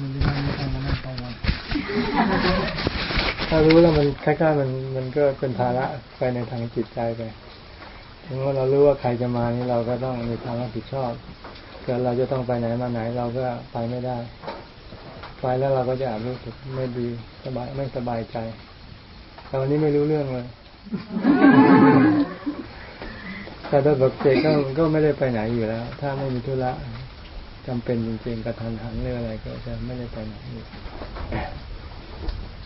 มันไม่ต้องมานั่งกังวลถ้ารู้แล้วมันคล้ายๆมันมันก็เป็นภาระไปในทางจิตใจไป ถึงว่าเรารู้ว่าใครจะมานี่เราก็ต้องมีความรับผิดชอบเกิดเราจะต้องไปไหนมาไหนเราก็ไปไม่ได้ ไปแล้วเราก็จะอาจรู้สึกไม่ดีสบายไม่สบายใจ แต่วันนี้ไม่รู้เรื่องเลยแต่โดยปกติก็ก็ไม่ได้ไปไหนอยู่แล้ว ถ้าไม่มีธุระ จำเป็นจริงๆกระทันหันหรืออะไรก็จะไม่ได้ไปไหนอยู่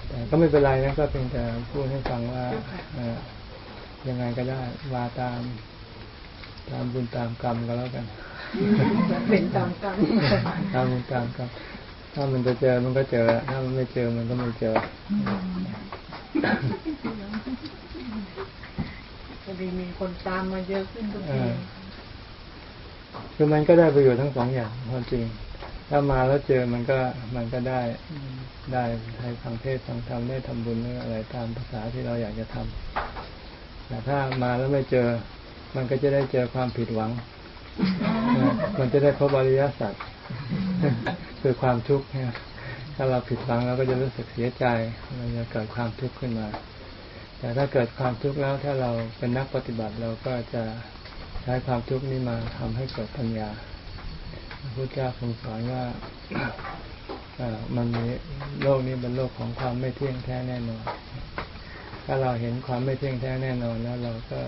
แต่ก็ไม่เป็นไรนะก็เพียงแต่พูดให้ฟังว่าเอ่อยังไงก็ได้ว่าตาม ตามบุญตามกรรมก็แล้วกัน เป็นตามกรรมตามบุญตามกรรมถ้ามันจะเจอมันก็เจอ ถ้ามันไม่เจอมันก็ไม่เจอพอดีมีคนตามมาเยอะขึ้นทุกเอทีอ คือมันก็ได้ประโยชน์ทั้งสองอย่างความจริง ถ้ามาแล้วเจอมันก็มันก็ได้ได้ให้ฟังเทศฟังธรรมได้ทำบุญอะไรตามภาษาที่เราอยากจะทำแต่ถ้ามาแล้วไม่เจอ มันก็จะได้เจอความผิดหวัง มันจะได้พบอริยสัจคือความทุกข์เนี่ยถ้าเราผิดหวังเราก็จะรู้สึกเสียใจมันจะเกิดความทุกข์ขึ้นมา แต่ถ้าเกิดความทุกข์แล้วถ้าเราเป็นนักปฏิบัติเราก็จะ ใช้ความทุกข์นี้มาทำให้เกิดปัญญาพระพุทธเจ้าทรงสอนว่าเอมันมีโลกนี้เป็นโลกของความไม่เที่ยงแท้แน่นอน ถ้าเราเห็นความไม่เที่ยงแท้แน่นอนแล้วเราก็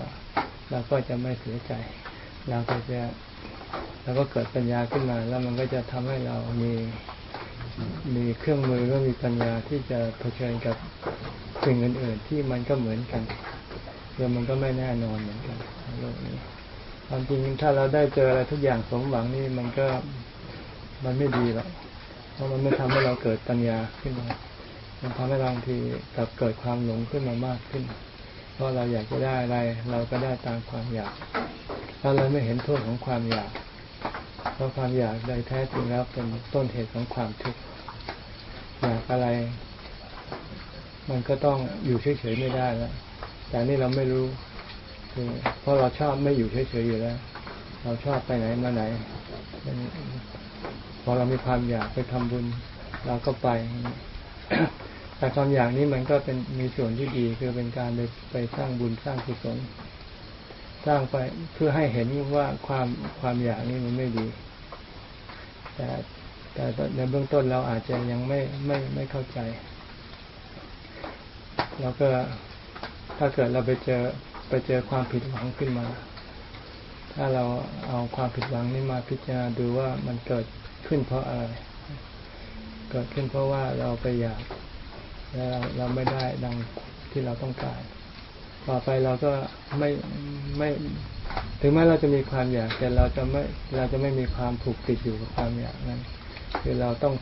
เราก็จะไม่เสียใจ เราก็จะเราก็เกิดปัญญาขึ้นมา แล้วมันก็จะทำให้เรามีมีเครื่องมือก็มีปัญญาที่จะเผชิญกับสิ่งอื่นๆที่มันก็เหมือนกันเดี๋ยวมันก็ไม่แน่นอนเหมือนกันโลกนี้ ความจริงถ้าเราได้เจออะไรทุกอย่างสมหวังนี่มันก็มันไม่ดีหรอกเพราะมันไม่ทำให้เราเกิดปัญญาขึ้นมา มันทำให้เราบางทีกลับเกิดความหลงขึ้นมามากขึ้น เพราะเราอยากจะได้อะไร เราก็ได้ตามความอยากเราเลยไม่เห็นโทษของความอยาก เพราะความอยากโดยแท้จริงแล้วเป็นต้นเหตุของความทุกข์อยากอะไร มันก็ต้องอยู่เฉยๆไม่ได้แล้วแต่นี่เราไม่รู้ เพราะเราชอบไม่อยู่เฉยๆอยู่แล้ว เราชอบไปไหนมาไหน พอเรามีความอยากไปทำบุญ เราก็ไป แต่ความอยากนี้มันก็เป็นมีส่วนที่ดีคือเป็นการไปไปสร้างบุญสร้างกุศลสร้างไปเพื่อให้เห็นว่าความความอยากนี้มันไม่ดี แต่แต่ในเบื้องต้นเราอาจจะยังไม่ไม่ไม่เข้าใจ แล้วก็ถ้าเกิดเราไปเจอ ไปเจอความผิดหวังขึ้นมา ถ้าเราเอาความผิดหวังนี้มาพิจารณาดูว่ามันเกิดขึ้นเพราะอะไร เกิดขึ้นเพราะว่าเราไปอยากแล้วเราไม่ได้ดังที่เราต้องการ ต่อไปเราก็ไม่ไม่ถึงแม้เราจะมีความอยาก แต่เราจะไม่เราจะไม่มีความผูกติดอยู่กับความอยากนั้น คือเราต้อง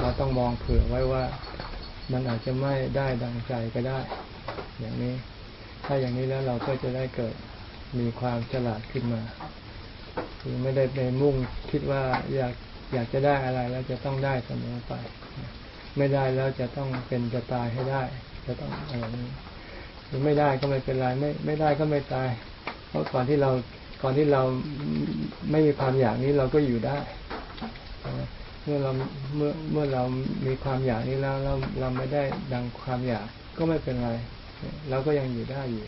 เราต้องมองเผื่อไว้ว่ามันอาจจะไม่ได้ดังใจก็ได้ อย่างนี้ ถ้าอย่างนี้แล้วเราก็จะได้เกิดมีความฉลาดขึ้นมา คือไม่ได้ไปมุ่งคิดว่าอยากอยากจะได้อะไรแล้วจะต้องได้เสมอไป ไม่ได้แล้วจะต้องเป็นจะตายให้ได้ จะต้องอะไรนี้หรือไม่ได้ก็ไม่เป็นไรไม่ไม่ได้ก็ไม่ตาย เพราะก่อนที่เราก่อนที่เราไม่มีความอยากนี้เราก็อยู่ได้เมื่อเราเมื่อเมื่อเรามีความอยากนี้แล้วเราเราไม่ได้ดังความอยากก็ไม่เป็นไร เราก็ยังอยู่ได้อยู่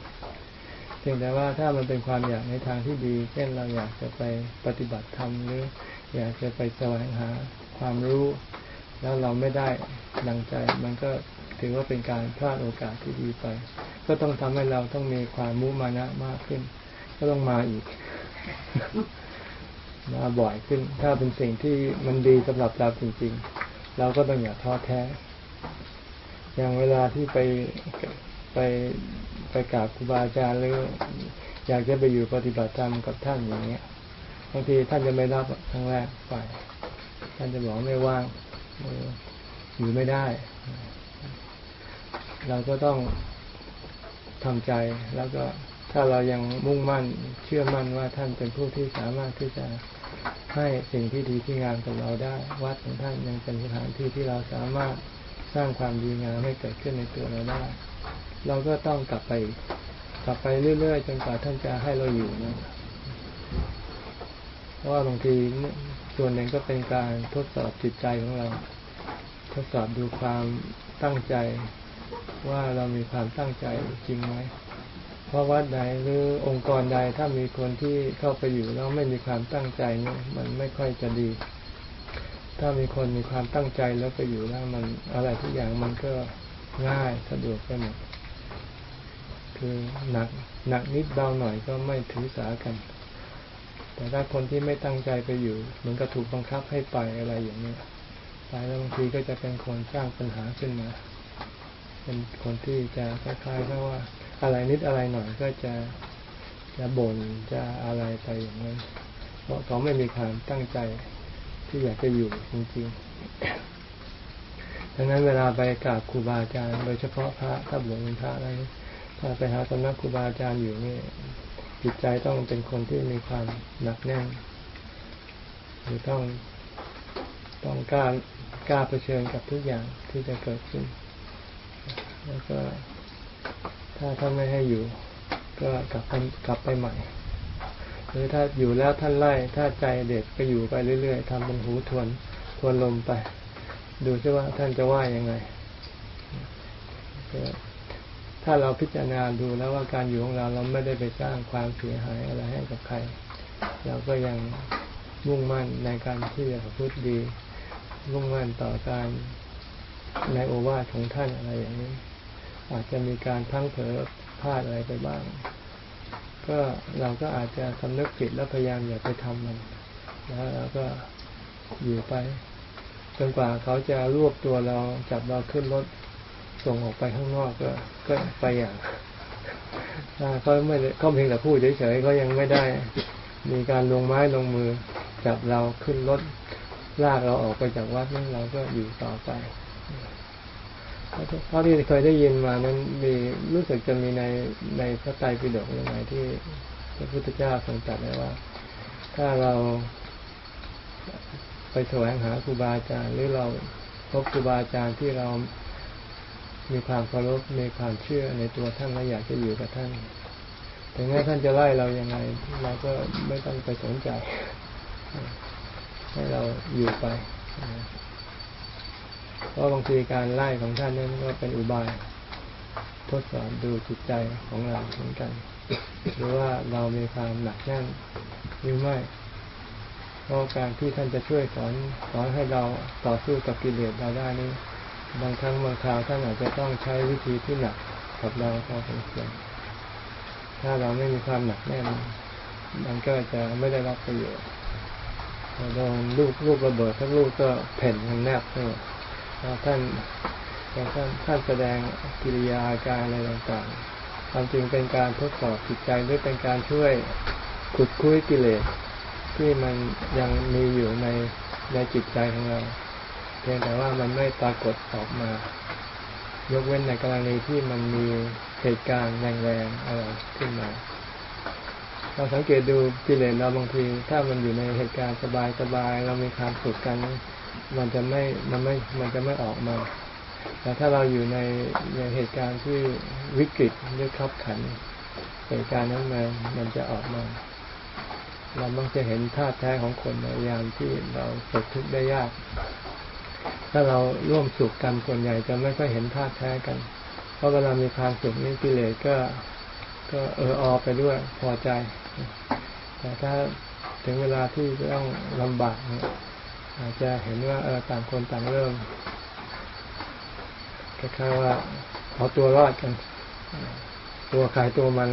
เพียงแต่ว่าถ้ามันเป็นความอยากในทางที่ดี เช่นเราอยากจะไปปฏิบัติธรรมหรือ อยากจะไปแสวงหาความรู้ แล้วเราไม่ได้ดังใจ มันก็ถือว่าเป็นการพลาดโอกาสที่ดีไป ก็ต้องทำให้เราต้องมีความมุมานะมากขึ้น ก็ต้องมาอีกมาบ่อยขึ้น ถ้าเป็นสิ่งที่มันดีสำหรับเราจริง ๆ เราก็ต้องอย่าท้อแท้ อย่างเวลาที่ไป ไปไปกราบครูบาอาจารย์หรืออยากจะไปอยู่ปฏิบัติธรรมกับท่านอย่างเงี้ยบางทีท่านจะไม่รับครั้งแรกไป ท่านจะบอกไม่ว่างอยู่ไม่ได้ เราก็ต้องทำใจแล้วก็ถ้าเรายังมุ่งมั่นเชื่อมั่นว่าท่านเป็นผู้ที่สามารถที่จะให้สิ่งที่ดีที่งามกับเราได้ วัดของท่านยังเป็นสถานที่ที่เราสามารถสร้างความดีงามให้เกิดขึ้นในตัวเราได้ เราก็ต้องกลับไป กลับไปเรื่อยๆจนกว่าท่านจะให้เราอยู่นะเพราะว่าบางทีส่วนหนึ่งก็เป็นการทดสอบจิตใจของเรา ทดสอบดูความตั้งใจว่าเรามีความตั้งใจจริงไหมเพราะวัดใดหรือองค์กรใดถ้ามีคนที่เข้าไปอยู่แล้วไม่มีความตั้งใจเนี่ยมันไม่ค่อยจะดี ถ้ามีคนมีความตั้งใจแล้วไปอยู่แล้วมันอะไรทุกอย่างมันก็ง่ายสะดวกไปหมด คือหนักหนักนิดเบาหน่อยก็ไม่ถือสากัน แต่ถ้าคนที่ไม่ตั้งใจไปอยู่ เหมือนกับถูกบังคับให้ไปอะไรอย่างนี้ไปแล้วบางทีก็จะเป็นคนสร้างปัญหาขึ้นมา เป็นคนที่จะคล้ายๆกับว่า อะไรนิดอะไรหน่อยก็จะจะบ่นจะอะไรไปอย่างนั้นเพราะเขาไม่มีความตั้งใจที่อยากจะอยู่จริงๆดังนั้นเวลาไปกราบครูบาอาจารย์โดยเฉพาะพระถ้าบวชเป็นพระอะไร ถ้าไปหาสำนักครูบาอาจารย์อยู่นี่จิตใจต้องเป็นคนที่มีความหนักแน่นหรือต้องต้องกล้ากล้าเผชิญกับทุกอย่างที่จะเกิดขึ้น แล้วก็ถ้าท่านไม่ให้อยู่ ก็กลับไปกลับไปใหม่หรือถ้าอยู่แล้วท่านไล่ ถ้าใจเด็ดก็อยู่ไปเรื่อยๆทำเป็นหูทวนทวนลมไป ดูซิว่าท่านจะว่ายังไง ถ้าเราพิจารณาดูแล้วว่าการอยู่ของเราเราไม่ได้ไปสร้างความเสียหายอะไรให้กับใคร เราก็ยังมุ่งมั่นในการที่จะพฤติดี มุ่งมั่นต่อการในโอวาทของท่านอะไรอย่างนี้ อาจจะมีการพังเผลอพลาดอะไรไปบ้าง ก็เราก็อาจจะสำนึกผิดแล้วพยายามอย่าไปทำมันแล้วเราก็อยู่ไปจนกว่าเขาจะรวบตัวเราจับเราขึ้นรถ ส่งออกไปข้างนอกก็ก็ไปอย่างถ้าเขาไม่เขาเพียงแต่พูดเฉยๆเขายังไม่ได้ มีการลงไม้ลงมือจับเราขึ้นรถลากเราออกไปจากวัดนั้นเราก็อยู่ต่อไปเพราะที่เคยได้ยินมานั้นมีรู้สึกจะมีในในพระไตรปิฎกยังไงที่พระพุทธเจ้าทรงตรัสไว้ว่า ถ้าเราไปแสวงหาครูบาอาจารย์หรือเราพบครูบาอาจารย์ที่เรา มีความเคารพมีความเชื่อในตัวท่านและอยากจะอยู่กับท่านถึงแม้ท่านจะไล่เรายังไง เราก็ไม่ต้องไปสนใจ ให้เราอยู่ไปเพราะบางทีการไล่ของท่านนั้นก็เป็นอุบาย ทดสอบดูจิตใจของเราเหมือนกัน หรือว่าเรามีความหนักแน่นหรือไม่เพราะการที่ท่านจะช่วยสอนสอนให้เราต่อสู้กับกิเลสเราได้นี้ บางครั้งบางคราวท่านอาจจะต้องใช้วิธีที่หนักกับเราพอสมควรถ้าเราไม่มีความหนักแน่นมันก็จะไม่ได้รับประโยชน์โดนลูกลูกระเบิดทั้งลูกก็แผ่นทั้งแนบทั้งหมดท่านท่านท่านแสดงกิริยาการอะไรต่างๆความจริงเป็นการทดสอบจิตใจหรือเป็นการช่วยขุดคุ้ยกิเลสที่มันยังมีอยู่ในในจิตใจของเรา พียงแต่ว่ามันไม่ปรากฏออกมา ยกเว้นในกรณีที่มันมีเหตุการณ์แรงๆอะไรขึ้นมา เราสังเกตดูกิเลสเราบางที ถ้ามันอยู่ในเหตุการณ์สบายๆเรามีความสุขกัน มันจะไม่มันไม่มันจะไม่ออกมา แต่ถ้าเราอยู่ในในเหตุการณ์ที่วิกฤตหรือขับขัน เหตุการณ์นั้นมามันจะออกมา เรามักจะเห็นท่าแท้ของคนในยามที่เราตกทุกข์ได้ยาก ถ้าเราร่วมสุขกันส่วนใหญ่จะไม่ค่อยเห็นท่าแท้กัน เพราะเวลามีความสุขนี่กิเลสก็ก็เอออไปด้วยพอใจ แต่ถ้าถึงเวลาที่ต้องลำบากเนี่ยอาจจะเห็นว่าเออต่างคนต่างเริ่มคล้ายๆว่าเอาตัวรอดกัน ตัวขายตัวมัน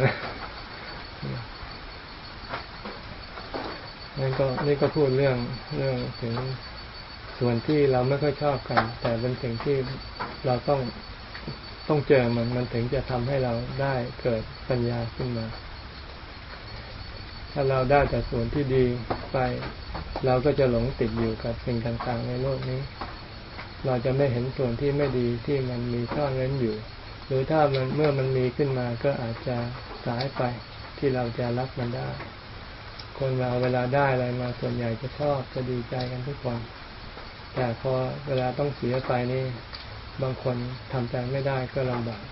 นั่นก็นี่ก็พูดเรื่องเรื่องถึง ส่วนที่เราไม่ค่อยชอบกัน แต่เป็นสิ่งที่เราต้องต้องเจอมันมันถึงจะทำให้เราได้เกิดปัญญาขึ้นมา ถ้าเราได้แต่ส่วนที่ดีไป เราก็จะหลงติดอยู่กับสิ่งต่างๆ ในโลกนี้ เราจะไม่เห็นส่วนที่ไม่ดีที่มันมีซ่อนเร้นอยู่ หรือถ้ามันเมื่อมันมีขึ้นมาก็อาจจะสายไปที่เราจะรับมันได้ คนเราเวลาได้อะไรมาส่วนใหญ่จะชอบจะดีใจกันทุกคน แต่พอเวลาต้องเสียไปนี่ บางคนทำใจไม่ได้ก็ลำบาก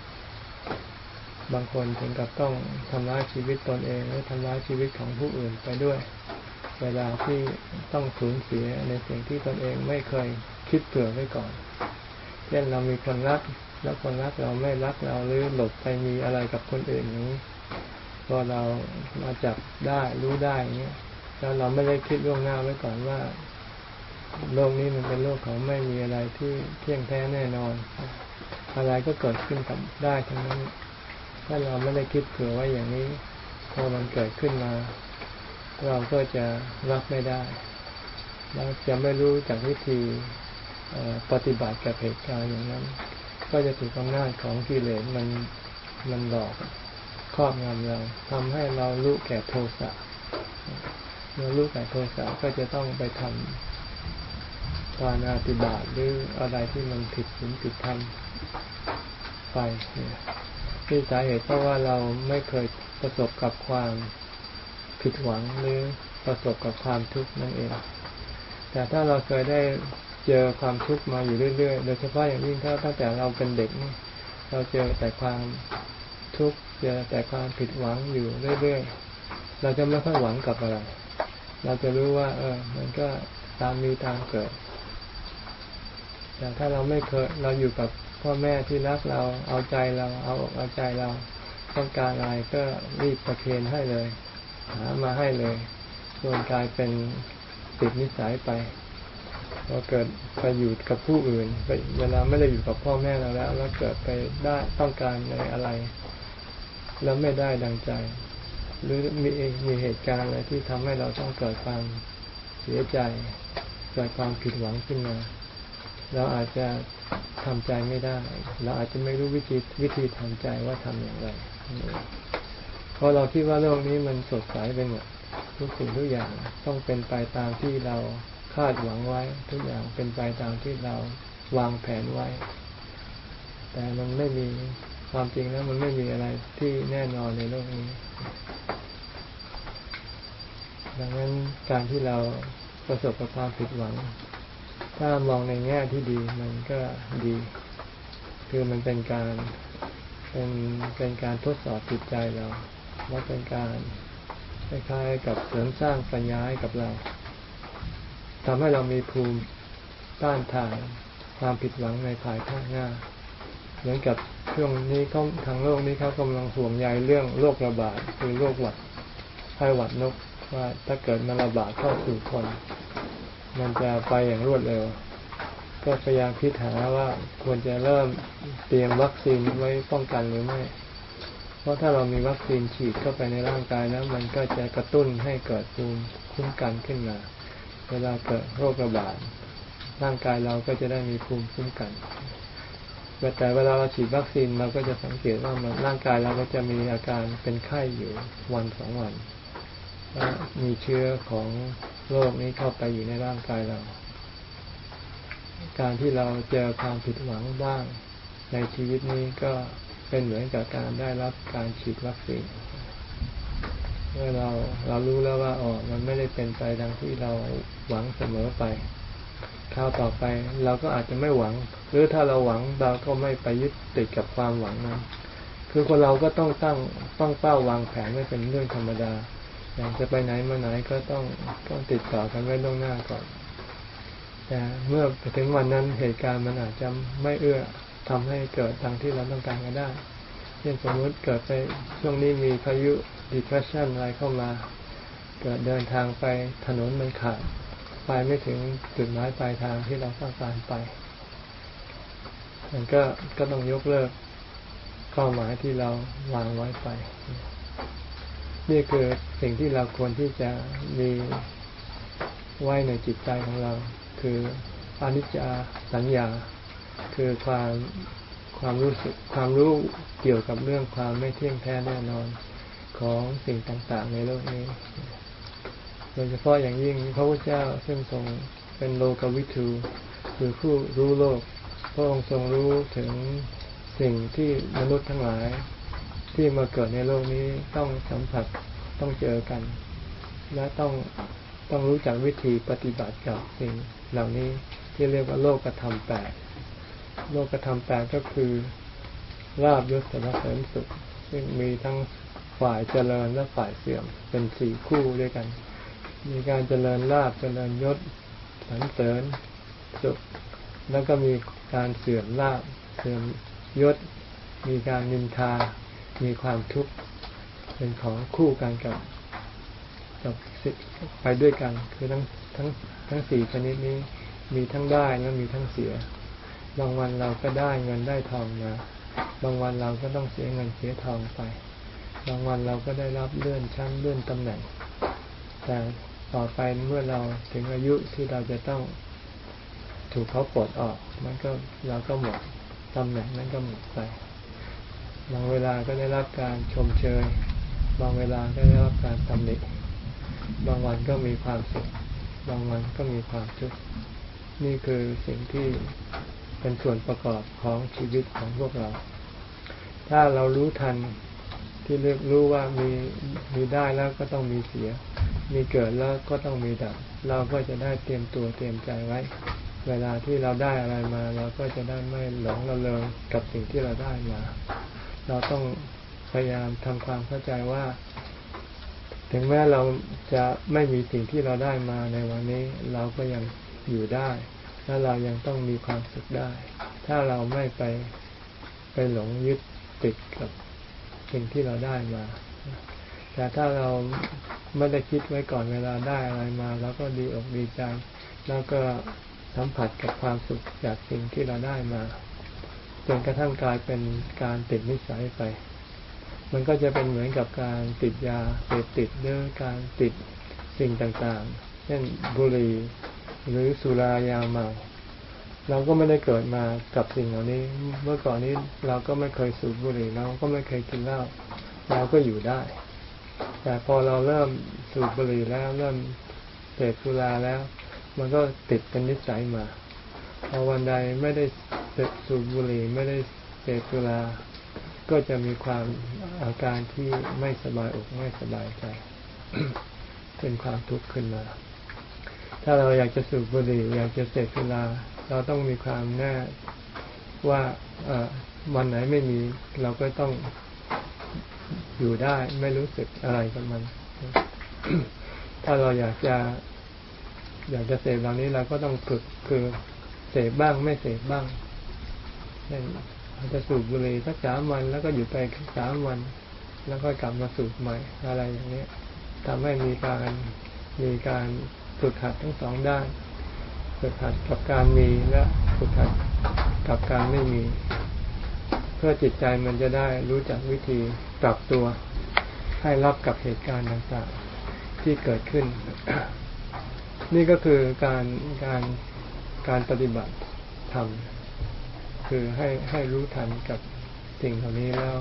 บางคนถึงกับต้องทำร้ายชีวิตตนเองหรือทำร้ายชีวิตของผู้อื่นไปด้วย เวลาที่ต้องสูญเสียในสิ่งที่ตนเองไม่เคยคิดเผื่อไว้ก่อน เช่นเรามีคนรัก แล้วคนรักเราไม่รักเราหรือหลบไปมีอะไรกับคนอื่นอย่างนี้พอเรามาจับได้รู้ได้อย่างเงี้ยแล้วเราไม่ได้คิดล่วงหน้าไว้ก่อนว่า โลกนี้มันเป็นโลกของไม่มีอะไรที่เที่ยงแท้แน่นอน อะไรก็เกิดขึ้นกับได้ทั้งนั้น ถ้าเราไม่ได้คิดเผื่อไว้อย่างนี้ พอมันเกิดขึ้นมา เราก็จะรับไม่ได้ เราจะไม่รู้จากวิธีปฏิบัติกับเหตุการณ์อย่างนั้น ก็จะถูกอำนาจของกิเลสมันมันหลอกครอบงำเราทำให้เรารู้แก่โทสะเมื่อรู้แก่โทสะก็จะต้องไปทำ การอาติบาตหรืออะไรที่มันผิดศีลผิดธรรมไปที่สาเหตุเพราะว่าเราไม่เคยประสบกับความผิดหวังหรือประสบกับความทุกข์นั่นเอง แต่ถ้าเราเคยได้เจอความทุกข์มาอยู่เรื่อยๆ โดยเฉพาะอย่างยิ่งถ้าตั้งแต่เราเป็นเด็กนี่เราเจอแต่ความทุกข์เจอแต่ความผิดหวังอยู่เรื่อยๆ เราจะไม่ค่อยหวังกับอะไร เราจะรู้ว่า เออ มันก็ตามมีตามเกิด แต่ถ้าเราไม่เคยเราอยู่กับพ่อแม่ที่รักเราเอาใจเราเอาเอาใจเราต้องการอะไรก็รีบประเคนให้เลย หามาให้เลยส่วนกลายเป็นติดนิสัยไปพอเกิดไปอยู่กับผู้อื่นไปเวลาไม่ได้อยู่กับพ่อแม่เราแล้ว แล้วเกิดไปได้ต้องการในอะไร แล้วไม่ได้ดังใจ หรือมีมีเหตุการณ์อะไรที่ทำให้เราต้องเกิดความเสียใจเกิดความผิดหวังขึ้นมา เราอาจจะทำใจไม่ได้ เราอาจจะไม่รู้วิธีวิธีทำใจว่าทำอย่างไรเพราะเราคิดว่าโลกนี้มันสดใสไปหมดทุกสิ่งทุกอย่างต้องเป็นไปตามที่เราคาดหวังไว้ ทุกอย่างเป็นไปตามที่เราวางแผนไว้ แต่มันไม่มีความจริงแล้วมันไม่มีอะไรที่แน่นอนในโลกนี้ ดังนั้นการที่เราประสบกับความผิดหวัง ถ้ามองในแง่ที่ดีมันก็ดี คือมันเป็นการเป็นเป็นการทดสอบจิตใจเราว่าเป็นการคล้ายๆกับเสริมสร้างปัญญาให้กับเราทำให้เรามีภูมิต้านทานความผิดหวังในภายภาคหน้า เหมือนกับช่วงนี้เขาทางโลกนี้เขากำลังห่วงใยเรื่องโรคระบาดคือโรคหวัดไข้หวัดนกว่าถ้าเกิดมันระบาดเข้าสู่คน มันจะไปอย่างรวดเร็ว ก็พยายามคิดหาว่าควรจะเริ่มเตรียมวัคซีนไว้ป้องกันหรือไม่ เพราะถ้าเรามีวัคซีนฉีดเข้าไปในร่างกายแล้ว มันก็จะกระตุ้นให้เกิดภูมิคุ้มกันขึ้นมา เวลาเกิดโรคระบาดร่างกายเราก็จะได้มีภูมิคุ้มกันแต่เวลาเราฉีดวัคซีนเราก็จะสังเกตว่ามันร่างกายเราก็จะมีอาการเป็นไข้อยู่วันสองวัน มีเชื้อของโรคนี้เข้าไปอยู่ในร่างกายเรา การที่เราเจอความผิดหวังบ้างในชีวิตนี้ก็เป็นเหมือนกับการได้รับการฉีดวัคซีนเมื่อเราเรารู้แล้วว่าอ๋อมันไม่ได้เป็นไปดังที่เราหวังเสมอไปคราวต่อไปเราก็อาจจะไม่หวัง หรือถ้าเราหวังเราก็ไม่ไปยึดติดกับความหวังนั้นคือคนเราก็ต้องตั้งตั้งเป้าวางแผนไม่เป็นเรื่องธรรมดา อยางจะไปไหนมาไหนก็ต้องต้องติดต่อกันไว้ล่วงหน้าก่อน แต่เมื่อไปถึงวันนั้นเหตุการณ์มันอาจจะไม่เอื้อทำให้เกิดทางที่เราต้องการก็ได้เช่นสมมติเกิดไปช่วงนี้มีพายุ depression อะไรเข้ามา เกิดเดินทางไปถนนมันขาดไปไม่ถึงจุดหมายปลายทางที่เราต้องการไป มันก็ก็ต้องยกเลิกเป้าหมายที่เราวางไว้ไป นี่คือสิ่งที่เราควรที่จะมีไว้ในจิตใจของเรา คืออนิจจาสัญญา คือความความรู้สึกความรู้เกี่ยวกับเรื่องความไม่เที่ยงแท้แน่นอนของสิ่งต่างๆ ในโลกนี้ โดยเฉพาะอย่างยิ่งพระพุทธเจ้าซึ่งทรงเป็นโลกวิทูคือผู้รู้โลก พระองค์ทรงรู้ถึงสิ่งที่มนุษย์ทั้งหลาย ที่มาเกิดในโลกนี้ต้องสัมผัสต้องเจอกัน และต้องต้องรู้จักวิธีปฏิบัติกับสิ่งเหล่านี้ที่เรียกว่าโลกธรรมแปดโลกธรรมแปดก็คือลาบยศสารเสริญสุข ซึ่งมีทั้งฝ่ายเจริญและฝ่ายเสื่อมเป็นสี่คู่ด้วยกัน มีการเจริญลาบเจริญยศสรรเสริญสุขแล้วก็มีการเสื่อมลาบเสื่อมยศ มีการนินทา มีความทุกข์เป็นของคู่กันกับกับไปด้วยกัน คือทั้งทั้งทั้งสี่ชนิดนี้มีทั้งได้และมีทั้งเสีย บางวันเราก็ได้เงินได้ทองมา บางวันเราก็ต้องเสียเงินเสียทองไป บางวันเราก็ได้รับเลื่อนชั้นเลื่อนตำแหน่ง แต่ต่อไปเมื่อเราถึงอายุที่เราจะต้องถูกเขาปลดออก มันก็เราก็หมดตำแหน่งนั้นก็หมดไป บางเวลาก็ได้รับการชมเชย บางเวลาก็ได้รับการตำหนิบางวันก็มีความสุข บางวันก็มีความทุกข์ นี่คือสิ่งที่เป็นส่วนประกอบของชีวิตของพวกเรา ถ้าเรารู้ทันที่เรียกรู้ว่ามีมีได้แล้วก็ต้องมีเสีย มีเกิดแล้วก็ต้องมีดับ เราก็จะได้เตรียมตัวเตรียมใจไว้ เวลาที่เราได้อะไรมา เราก็จะได้ไม่หลงระเริงกับสิ่งที่เราได้มา เราต้องพยายามทำความเข้าใจว่า ถึงแม้เราจะไม่มีสิ่งที่เราได้มาในวันนี้เราก็ยังอยู่ได้ และเรายังต้องมีความสุขได้ ถ้าเราไม่ไปไปหลงยึดติดกับสิ่งที่เราได้มา แต่ถ้าเราไม่ได้คิดไว้ก่อนเวลาได้อะไรมา แล้วก็ดีอกดีใจ แล้วก็สัมผัสกับความสุขจากสิ่งที่เราได้มา จนกระทั่งกลายเป็นการติดนิสัยไป มันก็จะเป็นเหมือนกับการติดยาเสพติดหรือการติดสิ่งต่างๆ เช่นบุหรี่หรือสุรายาเมา เราก็ไม่ได้เกิดมากับสิ่งเหล่านี้ เมื่อก่อนนี้เราก็ไม่เคยสูบบุหรี่เราก็ไม่เคยกินเหล้าเราก็อยู่ได้ แต่พอเราเริ่มสูบบุหรี่แล้วเริ่มเสพสุราแล้ว มันก็ติดเป็นนิสัยมา พอวันใดไม่ได้เสพสูบบุหรี่ไม่ได้เสพสุราก็จะมีความอาการที่ไม่สบายอกไม่สบายใจ เป็นความทุกข์ขึ้นมา ถ้าเราอยากจะสูบบุหรี่อยากจะเสพสุราเราต้องมีความแน่ว่าวันไหนไม่มีเราก็ต้องอยู่ได้ไม่รู้สึกอะไรกับมัน ถ้าเราอยากจะ อยากจะเสพเหล่านี้เราก็ต้องฝึกคือ เสพบ้างไม่เสพบ้างเช่นจะสูบบุหรี่สักสามวัน แล้วก็อยู่ไปสามวัน แล้วก็กลับมาสูบใหม่อะไรอย่างนี้ทำให้มีการมีการฝึกหัดทั้งสองด้านฝึกหัดกับการมีและฝึกหัดกับการไม่มี เพื่อจิตใจมันจะได้รู้จักวิธีปรับตัวให้รับกับเหตุการณ์ต่างๆที่เกิดขึ้น นี่ก็คือการการ การปฏิบัติธรรมคือให้ให้รู้ทันกับสิ่งเหล่านี้แล้ว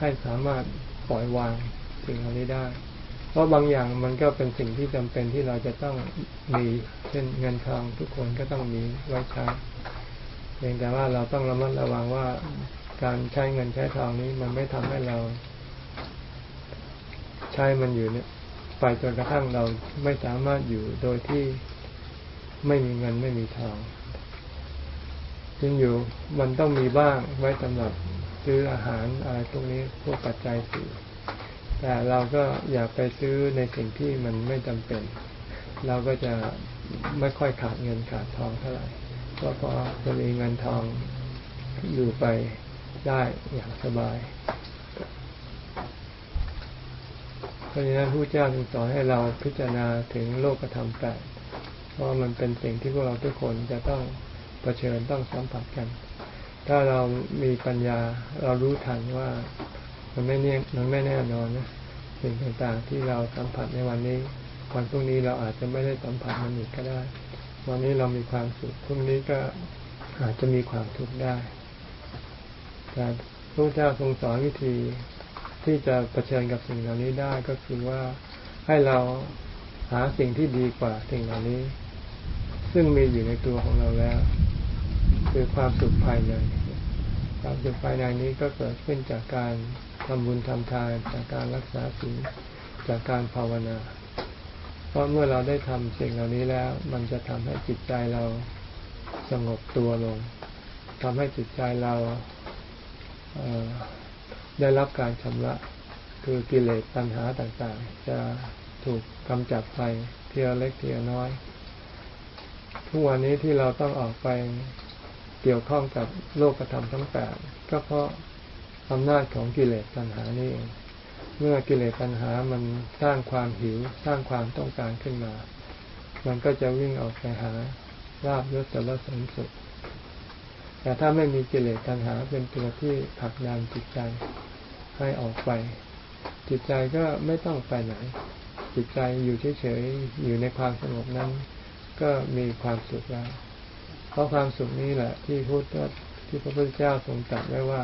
ให้สามารถปล่อยวางสิ่งเหล่านี้ได้ เพราะบางอย่างมันก็เป็นสิ่งที่จำเป็นที่เราจะต้องมีเช่นเงินทองทุกคนก็ต้องมีไว้ใช้เพียงแต่ว่าเราต้องระมัดระวังว่าการใช้เงินใช้ทองนี้มันไม่ทำให้เรา ใช้มันอยู่เนี่ยไปจนกระทั่งเราไม่สามารถอยู่โดยที่ ไม่มีเงินไม่มีทองจึงอยู่มันต้องมีบ้างไว้สำหรับซื้ออาหารอะไรพวกนี้พวกปัจจัยสี่แต่เราก็อย่าไปซื้อในสิ่งที่มันไม่จำเป็น เราก็จะไม่ค่อยขาดเงินขาดทองเท่าไหร่เพราะพอจะมีเงินทองอยู่ไปได้อย่างสบายเพราะฉะนั้นผู้เจ้าจึงสอนให้เราพิจารณาถึงโลกธรรมแปด เพราะมันเป็นสิ่งที่พวกเราทุกคนจะต้องเผชิญต้องสัมผัสกัน ถ้าเรามีปัญญาเรารู้ทันว่ามันไม่เนี่ยมันไม่แน่นอนนะสิ่งต่างๆที่เราสัมผัสในวันนี้วันพรุ่งนี้เราอาจจะไม่ได้สัมผัสมันอีกก็ได้ วันนี้เรามีความสุขพรุ่งนี้ก็อาจจะมีความทุกข์ได้แต่พระเจ้าทรงสอนวิธีที่จะะเผชิญกับสิ่งเหล่านี้ได้ก็คือว่าให้เราหาสิ่งที่ดีกว่าสิ่งเหล่านี้ ซึ่งมีอยู่ในตัวของเราแล้ว คือความสุขภายในความสุขภายในนี้ก็เกิดขึ้นจากการทำบุญทำทานจากการรักษาศีลจากการภาวนา เพราะเมื่อเราได้ทำสิ่งเหล่านี้แล้ว มันจะทำให้จิตใจเราสงบตัวลงทำให้จิตใจเราได้รับการชำระ คือกิเลสปัญหาต่างๆ จะถูกกำจัดไปเทียเล็กเทียน้อย ทุกวันนี้ที่เราต้องออกไปเกี่ยวข้องกับโลกธรรมทั้งแปดก็เพราะอำนาจของกิเลสตัณหานี่เองเมื่อกิเลสตัณหามันสร้างความหิว สร้างความต้องการขึ้นมา มันก็จะวิ่งออกไปหาลาบยศสารสริญสุขแต่ถ้าไม่มีกิเลสตัณหาเป็นตัวที่ผลักดันจิตใจให้ออกไป จิตใจก็ไม่ต้องไปไหน จิตใจอยู่เฉยๆอยู่ในความสงบนั้น ก็มีความสุขแล้ว เพราะความสุขนี้แหละ ที่พุทธที่พระพุทธเจ้าทรงตรัสไว้ว่า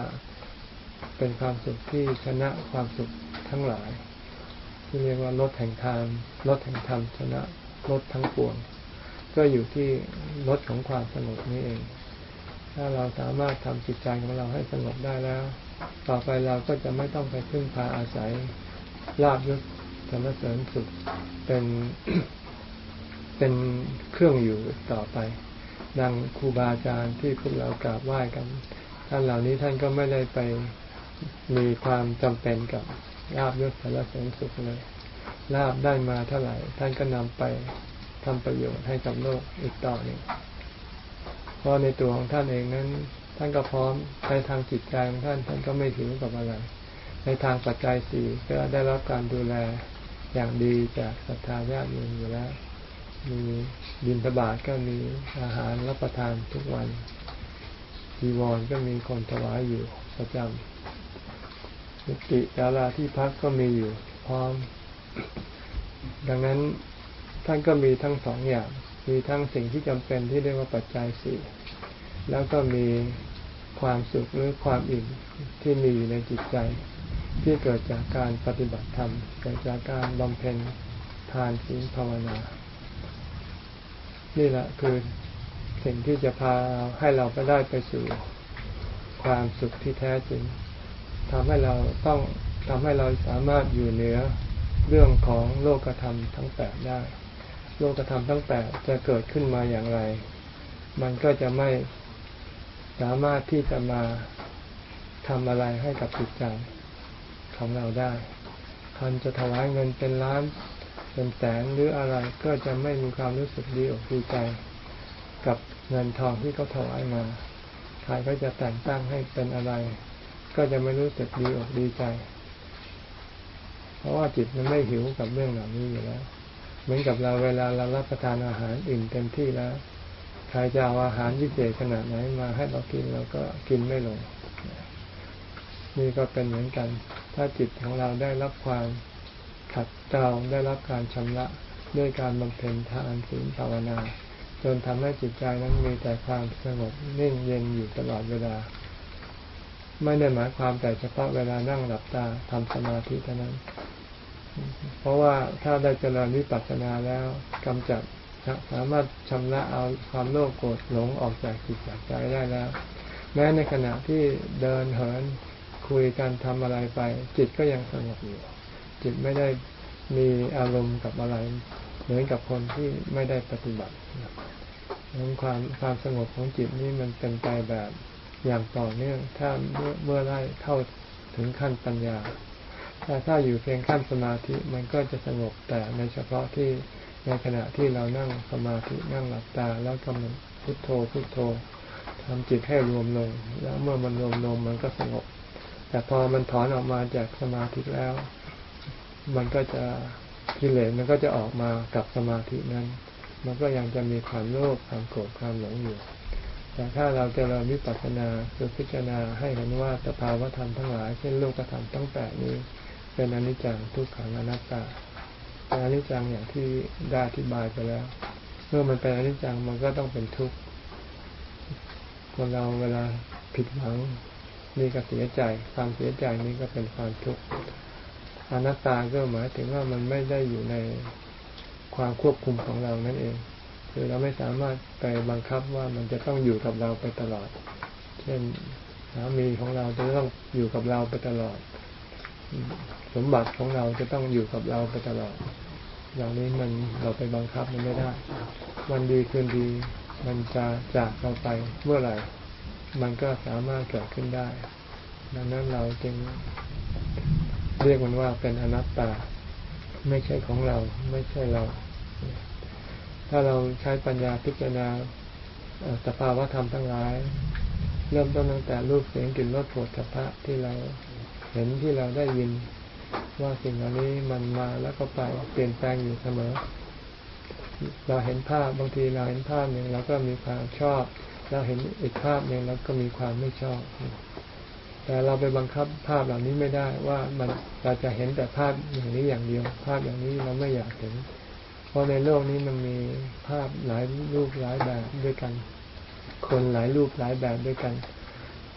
เป็นความสุขที่ชนะความสุขทั้งหลาย ที่เรียกว่าลดแห่งธรรมลดแห่งธรรมชนะลดทั้งปวง ก็อยู่ที่ลดของความสงบนี้เอง ถ้าเราสามารถทำจิตใจของเราให้สงบได้แล้ว ต่อไปเราก็จะไม่ต้องไปพึ่งพาอาศัยลาบยศสรรเสริญสุขเป็น เป็นเครื่องอยู่ต่อไป ดังครูบาอาจารย์ที่พวกเรากราบไหว้กันท่านเหล่านี้ท่านก็ไม่ได้ไปมีความจำเป็นกับลาบยศสารเสริญสุขเลยลาบได้มาเท่าไหร่ ท่านก็นำไปทำประโยชน์ให้กับโลกอีกต่อหนึ่งเพราะในตัวของท่านเองนั้น ท่านก็พร้อมในทางจิตใจของท่าน ท่านก็ไม่หิวกับอะไร ในทางปัจจัยสี่ก็ได้รับการดูแลอย่างดีจากศรัทธาญาติโยมอยู่แล้ว มีบินทบาทก็มีอาหารรับประทานทุกวันจีวรก็มีคนถวายอยู่ประจำนิติดาราที่พักก็มีอยู่พร้อม ดังนั้นท่านก็มีทั้งสองอย่าง มีทั้งสิ่งที่จำเป็นที่เรียกว่าปัจจัยสี่แล้วก็มีความสุขหรือความอิ่มที่มีอยู่ในจิตใจ ที่เกิดจากการปฏิบัติธรรมเกิดจากการบำเพ็ญทานศีลภาวนา นี่แหละคือสิ่งที่จะพาให้เราไปได้ไปสู่ความสุขที่แท้จริงทำให้เราต้องทำให้เราสามารถอยู่เหนือเรื่องของโลกธรรมทั้งแปดได้ โลกธรรมทั้งแปดจะเกิดขึ้นมาอย่างไร มันก็จะไม่สามารถที่จะมาทำอะไรให้กับจิตใจของเราได้คันจะถวายเงินเป็นล้าน เป็นแสนหรืออะไรก็จะไม่มีความรู้สึกดีอกดีใจ กับเงินทองที่เขาถวายมาใครก็จะแต่งตั้งให้เป็นอะไร ก็จะไม่รู้สึกดีอกดีใจ เพราะว่าจิตมันไม่หิวกับเรื่องเหล่านี้อยู่แล้ว เหมือนกับเราเวลาเรารับประทานอาหารอิ่มเต็มที่แล้ว ใครจะเอาอาหารพิเศษขนาดไหนมาให้เรากินเราก็กินไม่ลงนี่ก็เป็นเหมือนกัน ถ้าจิตของเราได้รับความ ขัดเกลาได้รับการชำระด้วยการบำเพ็ญทานศีลภาวนา จนทำให้จิตใจนั้นมีแต่ความสงบนิ่งเย็นอยู่ตลอดเวลา ไม่ได้หมายความแต่เฉพาะเวลานั่งหลับตาทำสมาธิเท่านั้น เพราะว่าถ้าได้เจริญวิปัสสนาแล้วกำจัดสามารถชำระเอาความโลภโกรธหลงออกจากจิตจากใจได้แล้ว แม้ในขณะที่เดินเหินคุยกันทำอะไรไป จิตก็ยังสงบอยู่ จิตไม่ได้มีอารมณ์กับอะไร เหมือนกับคนที่ไม่ได้ปฏิบัติดังความความสงบของจิตนี้มันเป็นไปแบบอย่างต่อเนื่อง ถ้าเมื่อเมื่อได้เข้าถึงขั้นปัญญา แต่ถ้าอยู่เพียงขั้นสมาธิมันก็จะสงบแต่ในเฉพาะที่ในขณะที่เรานั่งสมาธินั่งหลับตา แล้วกำหนดพุทโธพุทโธทำจิตให้รวมลง แล้วเมื่อมันรวมลงมันก็สงบ แต่พอมันถอนออกมาจากสมาธิแล้ว มันก็จะกิเลสมันก็จะออกมากับสมาธินั้น มันก็ยังจะมีความโลภความโกรธความหลงอยู่ แต่ถ้าเราจะเราวิปัสสนาคือพิจารณาให้เห็นว่าสภาวธรรมทั้งหลายเช่นโลกธรรมทั้งแปดนี้เป็นอนิจจังทุกขังอนัตตาอนิจจังอย่างที่ได้อธิบายไปแล้ว เมื่อมันเป็นอนิจจังมันก็ต้องเป็นทุกข์คนเราเวลาผิดหวังนี่ก็เสียใจ ความเสียใจนี่ก็เป็นความทุกข์ อนัตตาก็หมายถึงว่ามันไม่ได้อยู่ในความควบคุมของเรานั่นเอง คือเราไม่สามารถไปบังคับว่ามันจะต้องอยู่กับเราไปตลอด เช่นสามีของเราจะต้องอยู่กับเราไปตลอด สมบัติของเราจะต้องอยู่กับเราไปตลอด อย่างนี้มันเราไปบังคับมันไม่ได้ วันดีคืนดี มันจะจากเราไปเมื่อไหร่ มันก็สามารถเกิดขึ้นได้ ดังนั้นเราจึง เรียกมันว่าเป็นอนัตตา ไม่ใช่ของเรา ไม่ใช่เรา ถ้าเราใช้ปัญญาพิจารณาสภาวะธรรมทั้งหลาย เริ่มต้นตั้งแต่รูปเสียงกลิ่นรสโผฏฐัพพะที่เราเห็นที่เราได้ยิน ว่าสิ่งเหล่านี้มันมาแล้วก็ไปเปลี่ยนแปลงอยู่เสมอ เราเห็นภาพบางทีเราเห็นภาพหนึ่งเราก็มีความชอบ เราเห็นอีกภาพหนึ่งเราก็มีความไม่ชอบ แต่เราไปบังคับภาพเหล่านี้ไม่ได้ว่ามันเราจะเห็นแต่ภาพอย่างนี้อย่างเดียว ภาพอย่างนี้เราไม่อยากเห็น เพราะในโลกนี้มันมีภาพหลายรูปหลายแบบด้วยกัน คนหลายรูปหลายแบบด้วยกัน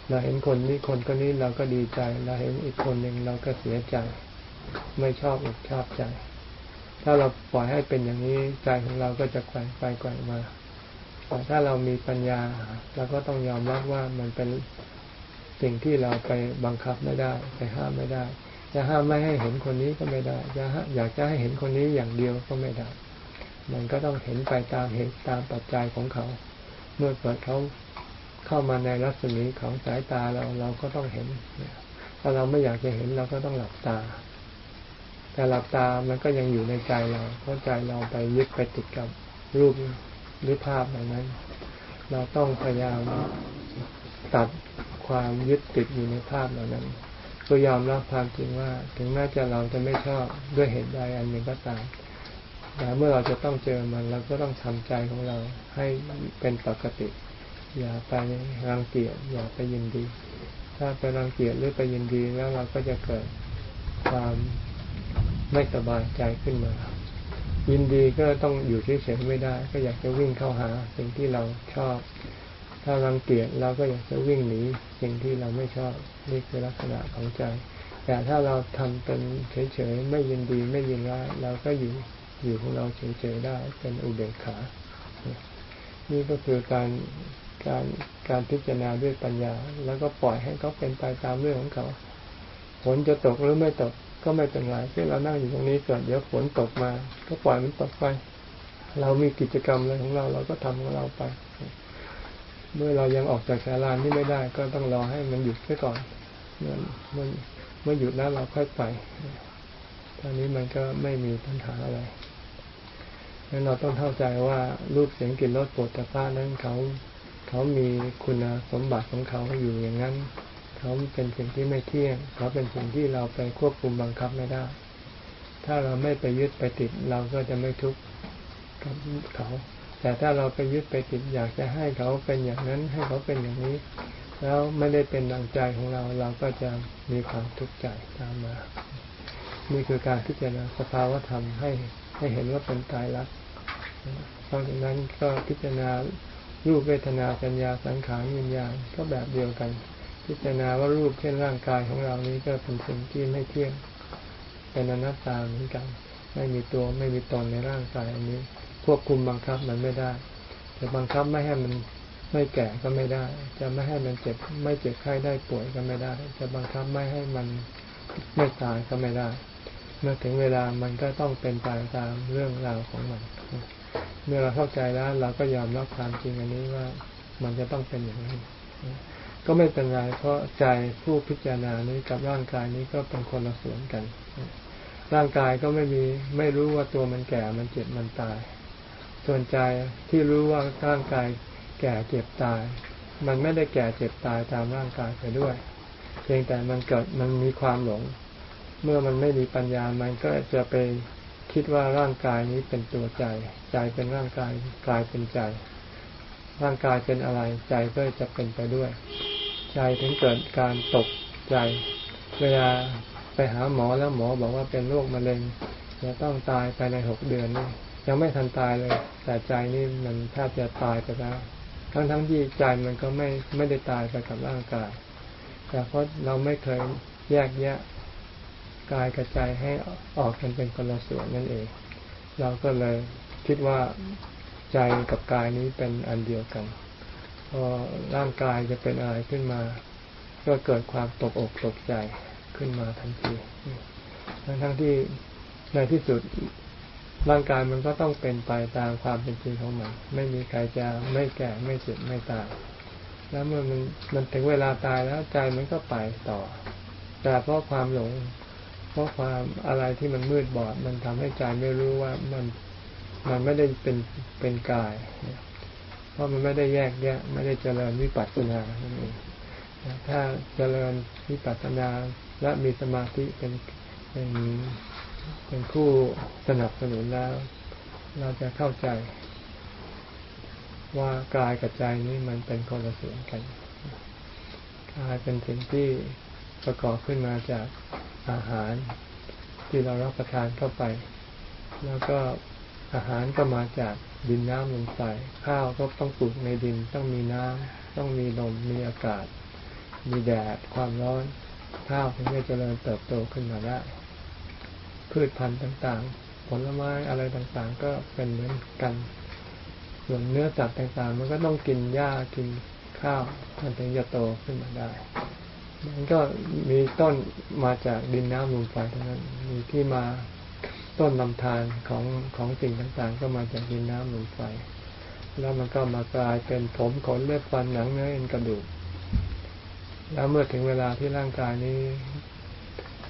เราเห็นคนนี้คนคนนี้เราก็ดีใจ เราเห็นอีกคนหนึ่งเราก็เสียใจ ไม่ชอบอกชอบใจ ถ้าเราปล่อยให้เป็นอย่างนี้ใจของเราก็จะแกว่งไปแกว่งมาแต่ถ้าเรามีปัญญาเราก็ต้องยอมรับว่ามันเป็น สิ่งที่เราไปบังคับไม่ได้ ไปห้ามไม่ได้ จะห้ามไม่ให้เห็นคนนี้ก็ไม่ได้จะอยากจะให้เห็นคนนี้อย่างเดียวก็ไม่ได้ มันก็ต้องเห็นไปตามเหตุตามปัจจัยของเขา เมื่อเกิดเขาเข้ามาในรัศมีของสายตาเราเราก็ต้องเห็นถ้าเราไม่อยากจะเห็นเราก็ต้องหลับตา แต่หลับตามันก็ยังอยู่ในใจเราเพราะใจเราไปยึดไปติดกับรูปหรือภาพเหล่านั้น เราต้องพยายามตัด ความยึดติดอยู่ในภาพเหล่านั้นก็ยอมรับความจริงว่า ถึงแม้จะเราจะไม่ชอบด้วยเหตุใดอันหนึ่งก็ตามแต่เมื่อเราจะต้องเจอมันเราก็ต้องทำใจของเราให้เป็นปกติ อย่าไปรังเกียจอย่าไปยินดี ถ้าไปรังเกียจหรือไปยินดีแล้วเราก็จะเกิดความไม่สบายใจขึ้นมา ยินดีก็ต้องอยู่เฉยๆไม่ได้ ก็อยากจะวิ่งเข้าหาสิ่งที่เราชอบ ถ้ารังเกียจเราก็อยากจะวิ่งหนีสิ่งที่เราไม่ชอบนี่คือลักษณะของใจ แต่ถ้าเราทำเป็นเฉยๆไม่ยินดีไม่ยินร้ายเราก็อยู่อยู่ของเราเฉยๆได้เป็นอุเบกขา นี่ก็คือการการการพิจารณาด้วยปัญญา แล้วก็ปล่อยให้เขาเป็นไปตามเรื่องของเขาฝนจะตกหรือไม่ตกก็ไม่เป็นไรที่เรานั่งอยู่ตรงนี้เกิดเดี๋ยวฝนตกมา ก็ปล่อยมันตกไป เรามีกิจกรรมอะไรของเรา เราก็ทำของเราไป เมื่อเรายังออกจากศาลานี้ไม่ได้ ก็ต้องรอให้มันหยุดไว้ก่อนเมื่อเมื่อเมื่อหยุดแล้วเราค่อยไปตอนนี้มันก็ไม่มีปัญหาอะไรงั้นเราต้องเข้าใจว่ารูปเสียงกลิ่นรสโผฏฐัพพะนั้นเขาเขามีคุณสมบัติของเขาอยู่อย่างนั้น เขาเป็นสิ่งที่ไม่เที่ยง เขาเป็นสิ่งที่เราไปควบคุมบังคับไม่ได้ ถ้าเราไม่ไปยึดไปติด เราก็จะไม่ทุกข์กับเขา แต่ถ้าเราไปยึดไปติดอยากจะให้เขาเป็นอย่างนั้น ให้เขาเป็นอย่างนี้ แล้วไม่ได้เป็นดังใจของเรา เราก็จะมีความทุกข์ใจตามมา นี่คือการพิจารณาสภาวธรรมให้ให้เห็นว่าเป็นตายรักเพราะฉะนั้นก็พิจารณารูปเวทนาสัญญาสังขารวิญญาณก็แบบเดียวกัน พิจารณาว่ารูปเช่นร่างกายของเรานี้ก็เป็นสิ่งที่ไม่เที่ยงเป็นอนัตตาเหมือนกัน ไม่มีตัวไม่มีตนในร่างกายอันนี้ ควบคุมบังคับมันไม่ได้จะบังคับไม่ให้มันไม่แก่ก็ไม่ได้ จะไม่ให้มันเจ็บไม่เจ็บไข้ได้ป่วยก็ไม่ได้ จะบังคับไม่ให้มันไม่ตายก็ไม่ได้ เมื่อถึงเวลามันก็ต้องเป็นไปตามเรื่องราวของมัน เมื่อเราเข้าใจแล้ว เราก็ยอมรับความจริงอันนี้ว่ามันจะต้องเป็นอย่างนี้ก็ไม่เป็นไรเพราะใจผู้พิจารณานี้กับร่างกายนี้ก็เป็นคนละส่วนกัน ร่างกายก็ไม่มีไม่รู้ว่าตัวมันแก่มันเจ็บมันตาย ส่วนใจที่รู้ว่าร่างกายแก่เจ็บตาย มันไม่ได้แก่เจ็บตายตามร่างกายไปด้วย เพียงแต่มันเกิดมันมีความหลง เมื่อมันไม่มีปัญญา มันก็จะไปคิดว่าร่างกายนี้เป็นตัวใจ ใจเป็นร่างกายกลายเป็นใจ ร่างกายเป็นอะไรใจก็จะเป็นไปด้วย ใจถึงเกิดการตกใจ เวลาไปหาหมอแล้วหมอบอกว่าเป็นโรคมะเร็งจะต้องตายภายในหกเดือนนี่ ยังไม่ทันตายเลย แต่ใจนี่มันแทบจะตายไปแล้วทั้งทั้งที่ใจมันก็ไม่ไม่ได้ตายไปกับร่างกาย แต่เพราะเราไม่เคยแยกแยะกายกับใจให้ออกกันเป็นคนละส่วนนั่นเอง เราก็เลยคิดว่าใจกับกายนี้เป็นอันเดียวกัน พอร่างกายจะเป็นอะไรขึ้นมา ก็เกิดความตกอกตกใจขึ้นมาทันที ทั้งทั้งที่ในที่สุด ร่างกายมันก็ต้องเป็นไปตามความเป็นจริงของมัน ไม่มีใครจะไม่แก่ไม่เจ็บไม่ตาย แล้วเมื่อมันมันถึงเวลาตายแล้วใจมันก็ไปต่อ แต่เพราะความหลง เพราะความอะไรที่มันมืดบอด มันทำให้ใจไม่รู้ว่ามันมันไม่ได้เป็นเป็นกาย เพราะมันไม่ได้แยกแยะ ไม่ได้เจริญวิปัสสนาถ้าเจริญวิปัสสนาและมีสมาธิเป็นเป็น เป็นผู้สนับสนุนแล้ว เราจะเข้าใจ ว่ากายกับใจนี้มันเป็นคนละส่วนกันกายเป็นสิ่งที่ประกอบขึ้นมาจากอาหารที่เรารับประทานเข้าไป แล้วก็อาหารก็มาจากดินน้ำลมไฟข้าวก็ต้องปลูกในดินต้องมีน้ำต้องมีลมมีอากาศ มีแดดความร้อนข้าวถึงจะเจริญเติบโตขึ้นมาได้ พืชพันธุ์ต่างๆ ผลไม้อะไรต่างๆ ก็เป็นเหมือนกัน ส่วนเนื้อสัตว์ต่างๆ มันก็ต้องกินหญ้ากินข้าวมันถึงจะโตขึ้นมาได้ มันก็มีต้นมาจากดินน้ำลมไฟเท่านั้น มีที่มาต้นลำธารของของสิ่งต่างๆ ก็มาจากดินน้ำลมไฟ แล้วมันก็มากลายเป็นผมขนเลือดฟันหนังเนื้อเอ็นกระดูก แล้วเมื่อถึงเวลาที่ร่างกายนี้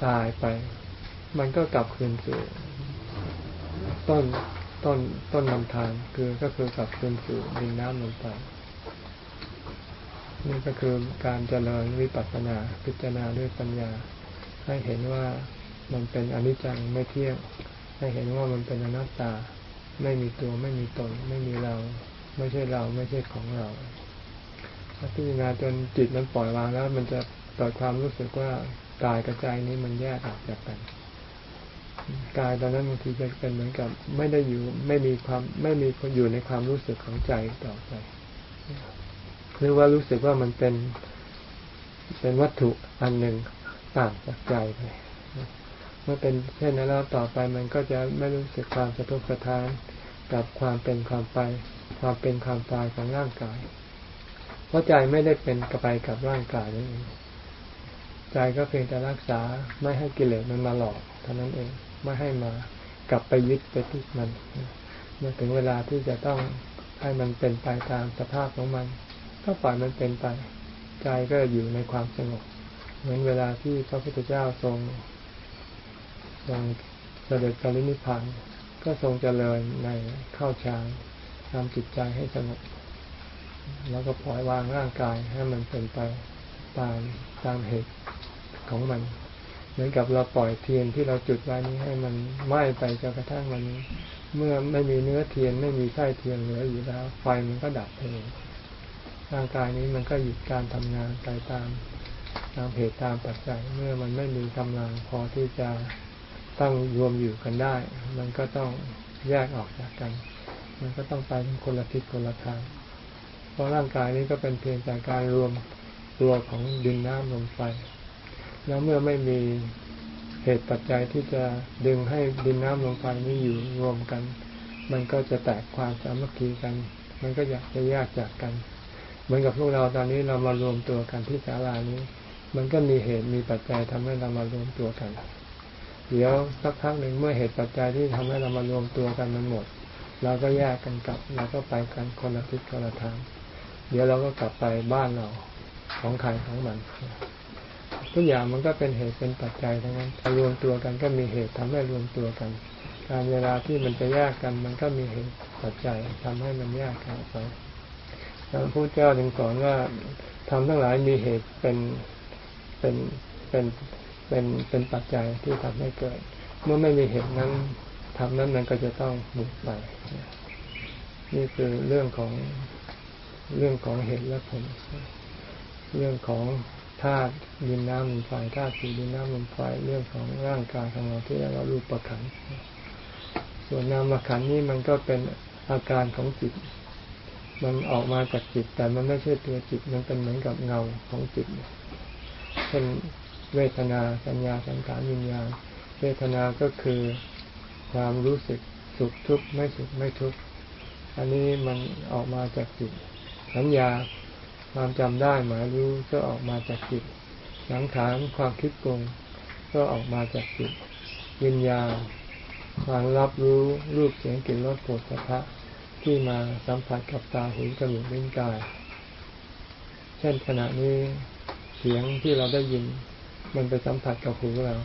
ตายไป มันก็กลับคืนสู่ต้นต้นต้นลำธารคือก็คือกลับคืนสู่ดินน้ำลมไฟนี่ก็คือการเจริญวิปัสสนาพิจารณาด้วยปัญญา ให้เห็นว่ามันเป็นอนิจจังไม่เที่ยง ให้เห็นว่ามันเป็นอนัตตา ไม่มีตัวไม่มีตน ไม่มีเรา ไม่ใช่เราไม่ใช่ของเราถ้าพิจารณาจนจิตมันปล่อยวางแล้ว มันจะเกิดความรู้สึกว่ากายกับใจนี้มันแยกออกจากกัน กายตอนนั้นบางทีจะเป็นเหมือนกับไม่ได้อยู่ไม่มีความไม่มีอยู่ในความรู้สึกของใจต่อไปหรือว่ารู้สึกว่ามันเป็นเป็นวัตถุอันหนึ่งต่างจากใจไปเมื่อเป็นเช่นนั้นแล้วต่อไปมันก็จะไม่รู้สึกความสะทกสะท้านกับความเป็นความไป ความเป็นความตายของร่างกาย เพราะใจไม่ได้เป็นกระไปกับร่างกายนั่นเองใจก็เพียงแต่รักษาไม่ให้กิเลสมันมาหลอกเท่านั้นเอง ไม่ให้มากลับไปยึดไปติดมันเมื่อถึงเวลาที่จะต้องให้มันเป็นไปตามสภาพของมัน ก็ปล่อยมันเป็นไปใจก็อยู่ในความสงบ เหมือนเวลาที่พระพุทธเจ้าทรงทรงเสด็จปรินิพพานก็ทรงเจริญในเข้าฌานทำจิตใจให้สงบแล้วก็ปล่อยวางร่างกายให้มันเป็นไปตามตามเหตุของมัน เหมือนกับเราปล่อยเทียนที่เราจุดไว้นี้ให้มันไหม้ไปจนกระทั่งมันเมื่อไม่มีเนื้อเทียนไม่มีไส้เทียนเหลืออยู่แล้ว ไฟมันก็ดับเองร่างกายนี้มันก็หยุดการทำงานไปตามตามเหตุตามปัจจัยเมื่อมันไม่มีกำลังพอที่จะตั้งรวมอยู่กันได้ มันก็ต้องแยกออกจากกัน มันก็ต้องไปคนละทิศคนละทาง เพราะร่างกายนี้ก็เป็นเพียงแต่การรวมตัวของดินน้ำลมไฟ แล้วเมื่อไม่มีเหตุปัจจัยที่จะดึงให้ดินน้ำลมไฟนี้อยู่รวมกัน มันก็จะแตกความสามัคคีกัน มันก็อยากจะแยกจากกัน เหมือนกับพวกเราตอนนี้เรามารวมตัวกันที่ศาลานี้ มันก็มีเหตุมีปัจจัยทำให้เรามารวมตัวกันเดี๋ยวสักพักหนึ่งเมื่อเหตุปัจจัยที่ทำให้เรามารวมตัวกันมันหมด เราก็แยกกันกลับเราก็ไปกันคนละทิศคนละทาง เดี๋ยวเราก็กลับไปบ้านเราของใครของมัน ทุกอย่างมันก็เป็นเหตุเป็นปัจจัยทั้งนั้นรวมตัวกันก็มีเหตุทำให้รวมตัวกัน การเวลาที่มันจะแยกกัน มันก็มีเหตุปัจจัยทำให้มันแยกกันไปพระพุทธเจ้าถึงสอนว่าทำทั้งหลายมีเหตุเป็นเป็นเป็นเป็นเป็นปัจจัยที่ทำให้เกิด เมื่อไม่มีเหตุนั้นทำนั้นมันก็จะต้องหมดไป นี่คือเรื่องของเรื่องของเหตุและผล เรื่องของ ธาตุดินน้ำลมไฟธาตุสีดินน้ำลมไฟเรื่องของร่างกายของเราที่เรียกว่ารูปประขันส่วนนามขันนี่มันก็เป็นอาการของจิต มันออกมาจากจิต แต่มันไม่ใช่ตัวจิต มันเป็นเหมือนกับเงาของจิตเช่นเวทนาสัญญาสังขารวิญญาณ เวทนาก็คือความรู้สึกสุขทุกข์ไม่สุขไม่ทุกข์อันนี้มันออกมาจากจิต สัญญา ความจำได้หมายรู้ก็ออกมาจากจิตสังขารความคิดปรุงก็ออกมาจากจิตวิญญาณความรับรู้รูปเสียงกลิ่นรสโผฏฐัพพะที่มาสัมผัสกับตาหูจมูกลิ้นกาย เช่นขณะนี้เสียงที่เราได้ยิน มันไปสัมผัสกับหูเรา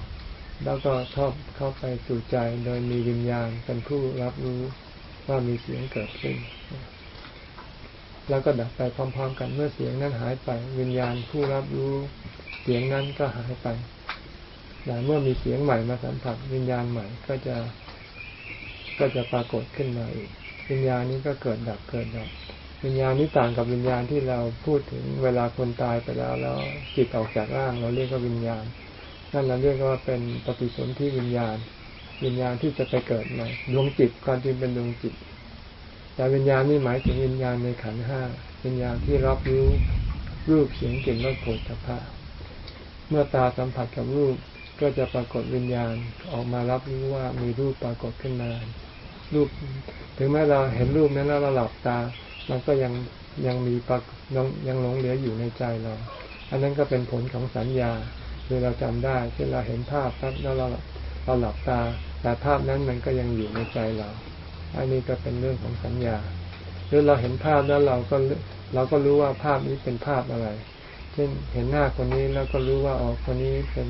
แล้วก็ทอบเข้าไปสู่ใจโดยมีวิญญาณเป็นผู้รับรู้ว่ามีเสียงเกิดขึ้น แล้วก็ดับไปพร้อมๆ กันเมื่อเสียงนั้นหายไป วิญญาณผู้รับรู้เสียงนั้นก็หายไปแต่เมื่อมีเสียงใหม่มาสัมผัสวิญญาณใหม่ก็จะ ก็จะปรากฏขึ้นมาอีก วิญญาณนี้ก็เกิดดับเกิดดับ วิญญาณนี้ต่างกับวิญญาณที่เราพูดถึงเวลาคนตายไปแล้วแล้วจิตออกจากร่าง เราเรียกว่าวิญญาณ นั่นเราเรียกว่าเป็นปฏิสนธิวิญญาณ วิญญาณที่จะไปเกิดใหม่ดวงจิตความจริงเป็นดวงจิต แต่วิญญาณนี่หมายถึงวิญญาณในขันห้าวิญญาณที่รับรู้รูปเสียงกลิ่นรสโผฏฐัพพะเมื่อตาสัมผัสกับรูปก็จะปรากฏวิญญาณออกมารับรู้ว่ามีรูปปรากฏขึ้นมา รูป ถึงแม้เราเห็นรูปนั้นแล้วเราหลับตา มันก็ยังยังมีปรากยังยังหลงเหลืออยู่ในใจเรา อันนั้นก็เป็นผลของสัญญาคือเราจำได้เช่นเราเห็นภาพครับแล้วเราเราหลับตา แต่ภาพนั้นมันก็ยังอยู่ในใจเรา อันนี้ก็เป็นเรื่องของสัญญา หรือเราเห็นภาพแล้วเราก็เราก็รู้ว่าภาพนี้เป็นภาพอะไร เช่นเห็นหน้าคนนี้แล้วก็รู้ว่าอ๋อคนนี้เป็น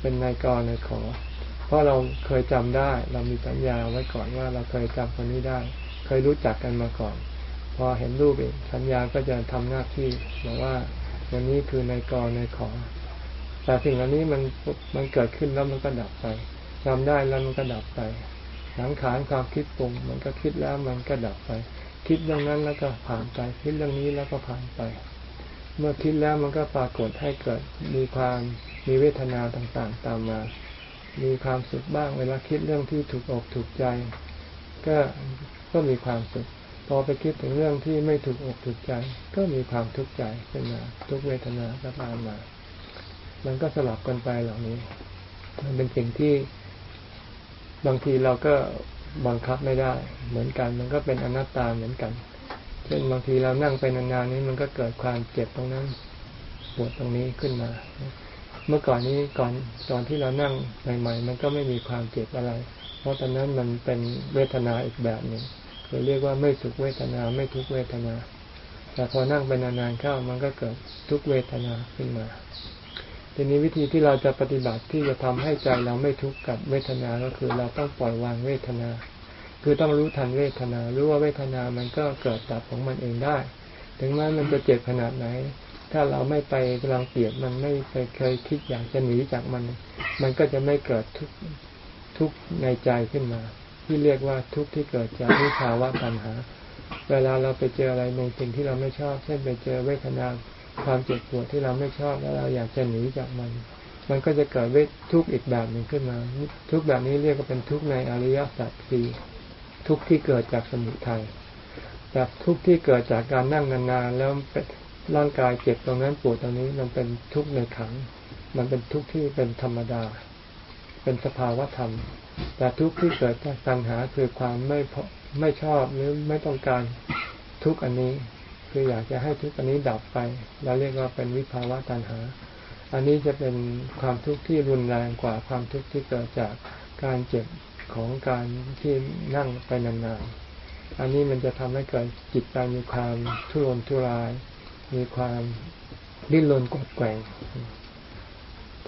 เป็นนายกรนายขอ เพราะเราเคยจำได้ เรามีสัญญาไว้ก่อนว่าเราเคยจำคนนี้ได้ เคยรู้จักกันมาก่อน พอเห็นรูปเองสัญญาก็จะทำหน้าที่บอกว่าวันนี้คือนายกรนายขอ แต่สิ่งเหล่านี้มันมันเกิดขึ้นแล้วมันก็ดับไปจำได้แล้วมันก็ดับไป สังขารความคิดปรุงมันก็คิดแล้วมันก็ดับไป คิดเรื่องนั้นแล้วก็ผ่านไป คิดเรื่องนี้แล้วก็ผ่านไป เมื่อคิดแล้วมันก็ปรากฏให้เกิดมีความมีเวทนาต่างๆ ตามมา มีความสุขบ้างเวลาคิดเรื่องที่ถูกอกถูกใจ ก็ก็มีความสุข พอไปคิดถึงเรื่องที่ไม่ถูกอกถูกใจ ก็มีความทุกข์ใจขึ้นมาทุกเวทนาก็ตามมา มันก็สลับกันไปเหล่านี้ มันเป็นสิ่งที่ บางทีเราก็บังคับไม่ได้ เหมือนกัน มันก็เป็นอนัตตาเหมือนกัน เช่นบางทีเรานั่งไปนานๆนี้มันก็เกิดความเจ็บตรงนั้นปวดตรงนี้ขึ้นมา เมื่อก่อนนี้ก่อนตอนที่เรานั่งใหม่ ๆ มันก็ไม่มีความเจ็บอะไร เพราะตอนนั้นมันเป็นเวทนาอีกแบบหนึ่งคือเรียกว่าไม่สุขเวทนาไม่ทุกเวทนา แต่พอนั่งไปนานๆเข้ามันก็เกิดทุกเวทนาขึ้นมา ทีนี้วิธีที่เราจะปฏิบัติที่จะทำให้ใจเราไม่ทุกข์กับเวทนาก็คือเราต้องปล่อยวางเวทนา คือต้องรู้ทันเวทนารู้ว่าเวทนามันก็เกิดดับของมันเองได้ ถึงแม้มันจะเจ็บขนาดไหน ถ้าเราไม่ไปกำลังเกียดมันไม่ไปเคยคิดอยากจะหนีจากมัน มันก็จะไม่เกิดทุกทุกในใจขึ้นมา ที่เรียกว่าทุกที่เกิดจากวิภาวะตัณหา เวลาเราไปเจออะไรในสิ่งที่เราไม่ชอบ เช่นไปเจอเวทนา ความเจ็บปวดที่เราไม่ชอบแล้วเราอยากจะหนีจากมัน มันก็จะเกิดเวททุกข์อีกแบบหนึ่งขึ้นมา ทุกแบบนี้เรียกว่าเป็นทุกข์ในอริยสัจสี่ทุกข์ที่เกิดจากสมุทัยแต่ทุกข์ที่เกิดจากการนั่งนานๆแล้วร่างกายเจ็บตรงนั้นปวดตรงนี้มันเป็นทุกข์ในขันมันเป็นทุกข์ที่เป็นธรรมดา เป็นสภาวะธรรม แต่ทุกข์ที่เกิดจากตัณหาคือความไม่ไม่ชอบหรือไม่ต้องการทุกข์อันนี้ คืออยากจะให้ทุกข์อันนี้ดับไป เราเรียกว่าเป็นวิภาวะตัณหา อันนี้จะเป็นความทุกข์ที่รุนแรงกว่าความทุกข์ที่เกิดจากการเจ็บของการที่นั่งไปนานๆ อันนี้มันจะทำให้เกิดจิตใจมีความทุรนทุราย มีความดิ้นรนกดแกว่ง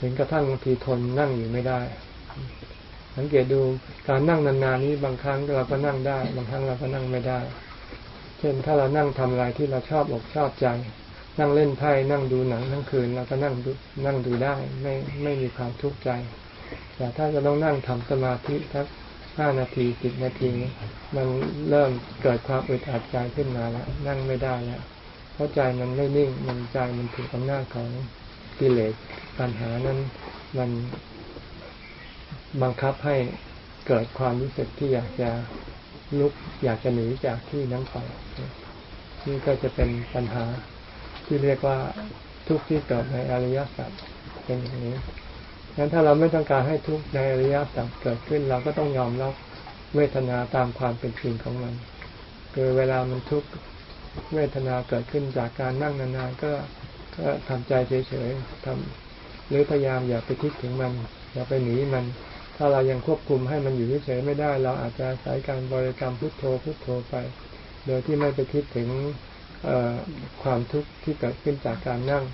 ถึงกระทั่งบางทีทนนั่งอยู่ไม่ได้ สังเกตดูการนั่งนานๆนี้บางครั้งเราก็นั่งได้ บางครั้งเราก็นั่งไม่ได้ เช่นถ้าเรานั่งทำอะไรที่เราชอบอกชอบใจ นั่งเล่นไพ่นั่งดูหนังทั้งคืนเราก็นั่งดูนั่งดูได้ ไม่ไม่มีความทุกข์ใจ แต่ถ้าจะต้องนั่งทำสมาธิสักห้านาทีสิบนาที มันเริ่มเกิดความอึดอัดใจขึ้นมาแล้วนั่งไม่ได้แล้วเพราะใจมันไม่นิ่ง มันใจมันถูกอำนาจของกิเลสปัญหานั้นมันบังคับให้เกิดความรู้สึกที่อยากจะ ลุกอยากจะหนีจากที่นั้นไปนี่ก็จะเป็นปัญหาที่เรียกว่าทุกข์ที่เกิดในอริยสัจเป็นอย่างนี้งั้นถ้าเราไม่ต้องการให้ทุกข์ในอริยสัจเกิดขึ้น เราก็ต้องยอมรับเวทนาตามความเป็นจริงของมัน คือเวลามันทุกข์เวทนาเกิดขึ้นจากการนั่งนานๆก็ก็ทำใจเฉยๆทำหรือพยายามอย่าไปคิดถึงมัน อย่าไปหนีมัน ถ้าเรายังควบคุมให้มันอยู่เฉยไม่ได้ เราอาจจะใช้การบริกรรมพุทโธพุทโธไป โดยที่ไม่ไปคิดถึงความทุกข์ที่เกิดขึ้นจากการนั่ง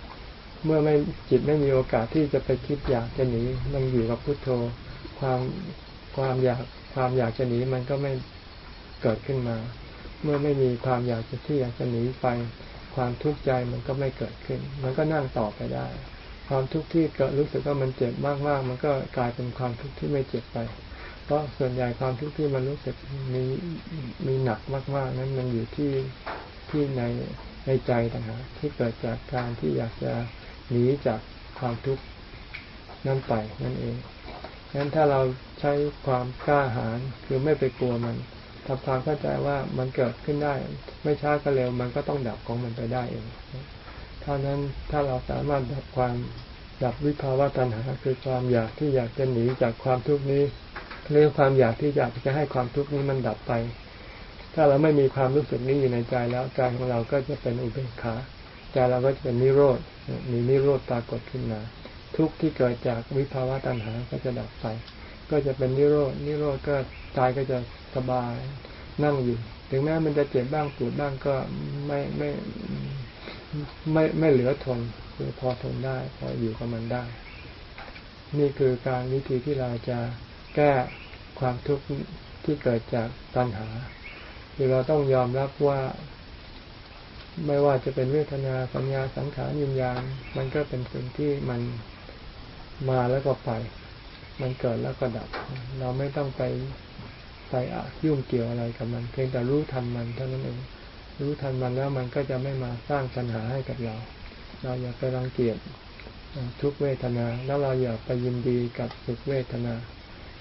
เมื่อไม่จิตไม่มีโอกาสที่จะไปคิดอยากจะหนีมันอยู่กับพุทโธ ความความอยากความอยากจะหนีมันก็ไม่เกิดขึ้นมา เมื่อไม่มีความอยากจะที่อยากจะหนีไป ความทุกข์ใจมันก็ไม่เกิดขึ้น มันก็นั่งต่อไปได้ ความทุกข์ที่เกิดรู้สึกว่ามันเจ็บมากๆ มันก็กลายเป็นความทุกข์ที่ไม่เจ็บไป เพราะส่วนใหญ่ความทุกข์ที่มันรู้สึกมีมีหนักมากๆ นั้นมันอยู่ที่ที่ในในใจต่างหากที่เกิดจากการที่อยากจะหนีจากความทุกข์นั่นไปนั่นเองงั้นถ้าเราใช้ความกล้าหาญคือไม่ไปกลัวมันทำความเข้าใจว่ามันเกิดขึ้นได้ ไม่ช้าก็เร็วมันก็ต้องดับของมันไปได้เอง เท่านั้นถ้าเราสามารถดับความดับวิภาวะตัณหาคือความอยากที่อยากจะหนีจากความทุกข์นี้หรือความอยากที่อยากจะให้ความทุกข์นี้มันดับไป ถ้าเราไม่มีความรู้สึกนี้อยู่ในใจแล้วใจของเราก็จะเป็นอุเบกขาใจเราก็จะเป็นนิโรธมีนิโรธปรากฏขึ้นมา ทุกข์ที่เกิดจากวิภาวะตัณหาก็จะดับไป ก็จะเป็นนิโรธนิโรธก็ใจก็จะสบายนั่งอยู่ ถึงแม้มันจะเจ็บบ้างปวดบ้างก็ไม่ไม่ ไม่ไม่เหลือทนคือพอทนได้พออยู่กับมันได้ นี่คือการวิธีที่เราจะแก้ความทุกข์ที่เกิดจากตัณหาคือเราต้องยอมรับว่า ไม่ว่าจะเป็นเวทนาสัญญาสังขารยินญาณมันก็เป็นสิ่งที่มันมาแล้วก็ไป มันเกิดแล้วก็ดับ เราไม่ต้องไปไปยุ่งเกี่ยวอะไรกับมัน เพียงแต่รู้ทันมันเท่านั้นเอง รู้ทันมันแล้วมันก็จะไม่มาสร้างปัญหาให้กับเรา เราอย่าไปรังเกียจทุกเวทนา แล้วเราอย่าไปยินดีกับสุขเวทนา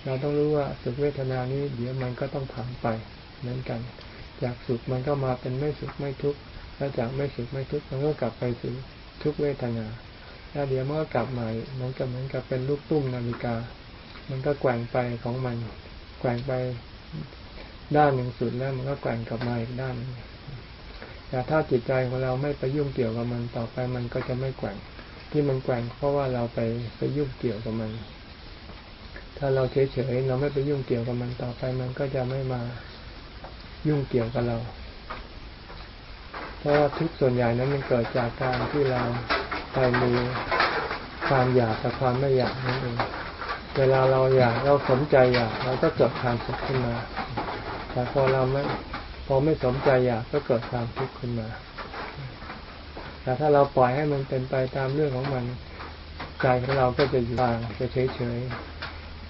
เราต้องรู้ว่าสุขเวทนานี้เดี๋ยวมันก็ต้องผ่านไปเหมือนกัน จากสุขมันก็มาเป็นไม่สุขไม่ทุกข์แล้วจากไม่สุขไม่ทุกข์มันก็กลับไปสู่ทุกเวทนา แล้วเดี๋ยวมันก็กลับมามันก็เหมือนกับเป็นลูกตุ้มนาฬิกา มันก็แกว่งไปของมัน แกว่งไปด้านหนึ่งสุดแล้วมันก็แกว่งกลับมาอีกด้านนึง แต่ถ้าจิตใจของเราไม่ไปยุ่งเกี่ยวกับมันต่อไปมันก็จะไม่แกว่ง ที่มันแกว่งเพราะว่าเราไปไปยุ่งเกี่ยวกับมัน ถ้าเราเฉยๆเราไม่ไปยุ่งเกี่ยวกับมันต่อไปมันก็จะไม่มายุ่งเกี่ยวกับเรา เพราะว่าทุกส่วนใหญ่นั้นมันเกิดจากการที่เราไปมีความอยากกับความไม่อยากนั่นเองเวลาเราอยากเราสนใจอยากเราก็เกิดความสุขขึ้นมา แต่พอเราไม่ พอไม่สนใจอยากก็เกิดความทุกข์ขึ้นมา แต่ถ้าเราปล่อยให้มันเป็นไปตามเรื่องของมันใจของเราก็จะอยู่บางจะเฉยเฉย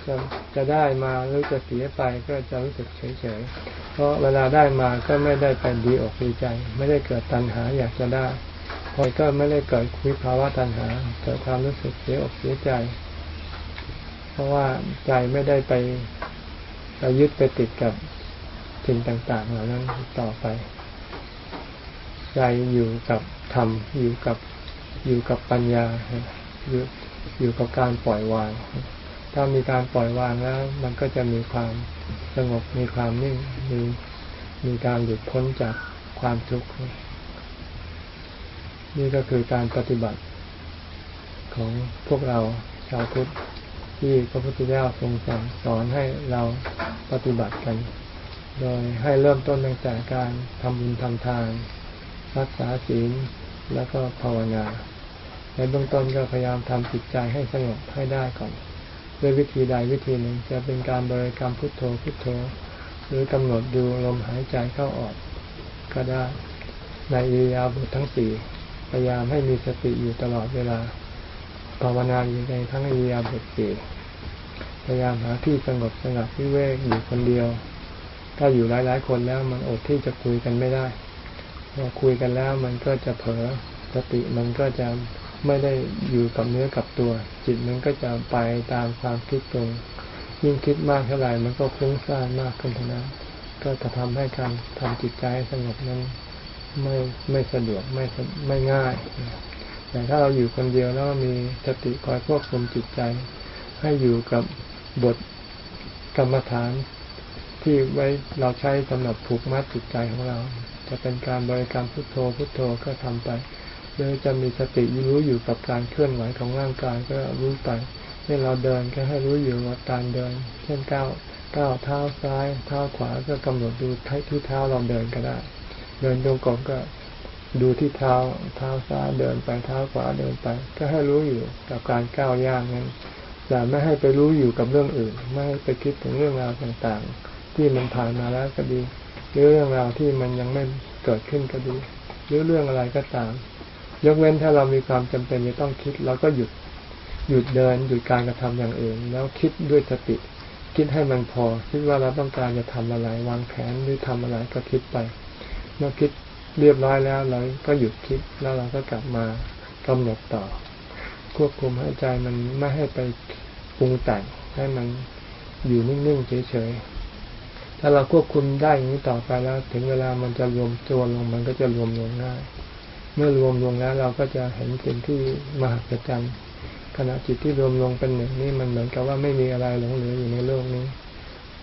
จะจะได้มาหรือจะเสียไปก็จะรู้สึกเฉยเฉยเพราะเวลาได้มาก็ไม่ได้เป็นดีอกดีใจ ไม่ได้เกิดตัณหาอยากจะได้พอก็ไม่ได้เกิดวิภาวะตัณหาเกิดความรู้สึกเสียอกเสียใจ เพราะว่าใจไม่ได้ไปไปยึดไปติดกับ สิ่งต่าง ๆ เหล่านั้นต่อไปใจอยู่กับธรรมอยู่กับอยู่กับปัญญาอยู่อยู่กับการปล่อยวาง ถ้ามีการปล่อยวางแล้ว มันก็จะมีความสงบมีความนิ่งมีมีการหลุดพ้นจากความทุกข์นี่ก็คือการปฏิบัติของพวกเราชาวพุทธที่พระพุทธเจ้าทรงสั่งสอนให้เราปฏิบัติกัน โดยให้เริ่มต้นตั้งแต่การทำบุญทำทานรักษาศีลแล้วก็ภาวนา ในเบื้องต้นก็พยายามทำจิตใจให้สงบให้ได้ก่อนด้วยวิธีใดวิธีหนึ่งจะเป็นการบริกรรมพุทโธพุทโธ หรือกำหนดดูลมหายใจเข้าออก ก็ได้ในอิริยาบถทั้งสี่พยายามให้มีสติอยู่ตลอดเวลาภาวนาอยู่ในทั้งอิริยาบถสี่พยายามหาที่สงบสงัดวิเวกอยู่คนเดียว ถ้าอยู่หลาย ๆ คนแล้วมันอดที่จะคุยกันไม่ได้พอคุยกันแล้วมันก็จะเผลอสติมันก็จะไม่ได้อยู่กับเนื้อกับตัว จิตมันก็จะไปตามความคิดตรงยิ่งคิดมากเท่าไหร่มันก็ฟุ้งซ่านมากขึ้นเท่านั้นก็จะทำให้การทำจิตใจให้สงบนั้นไม่ไม่สะดวกไม่ไม่ง่ายแต่ถ้าเราอยู่คนเดียวแล้วมีสติคอยควบคุมจิตใจ ให้อยู่กับบทกรรมฐาน ที่ไว้เราใช้สำหรับผูกมัดจิตใจของเรา จะเป็นการบริกรรมพุทโธพุทโธก็ทำไปโดยจะมีสติรู้อยู่กับการเคลื่อนไหวของร่างกายก็รู้ไปเช่นเราเดินก็ให้รู้อยู่ว่าการเดิน เช่นก้าวก้าวเท้าซ้ายเท้าขวาก็กำหนดดูที่เท้าเราเดินก็ได้ เดินตรงกลมก็ดูที่เท้าเท้าซ้ายเดินไปเท้าขวาเดินไป ก็ให้รู้อยู่กับการก้าวย่างนั้นแต่ไม่ให้ไปรู้อยู่กับเรื่องอื่น ไม่ให้ไปคิดถึงเรื่องราวต่างๆ ที่มันผ่านมาแล้วก็ดี หรือเรื่องราวที่มันยังไม่เกิดขึ้นก็ดี หรือเรื่องอะไรก็ตาม ยกเว้นถ้าเรามีความจำเป็นจะต้องคิดเราก็หยุดหยุดเดินหยุดการกระทำอย่างอื่น แล้วคิดด้วยสติ คิดให้มันพอ คิดว่าเราต้องการจะทำอะไร วางแผนหรือทำอะไรก็คิดไป เมื่อคิดเรียบร้อยแล้วเราก็หยุดคิดแล้วเราก็กลับมากำหนดต่อ ควบคุมให้ใจมันไม่ให้ไปปรุงแต่งให้มันอยู่นิ่งๆเฉยๆ ถ้าเราควบคุมได้อย่างนี้ต่อไปแล้ว ถึงเวลามันจะรวมตัวลงมันก็จะรวมลงง่าย เมื่อรวมลงแล้วเราก็จะเห็นสิ่งที่มหัศจรรย์ขณะจิตที่รวมลงเป็นหนึ่งนี่มันเหมือนกับว่าไม่มีอะไรหลงเหลืออยู่ในโลกนี้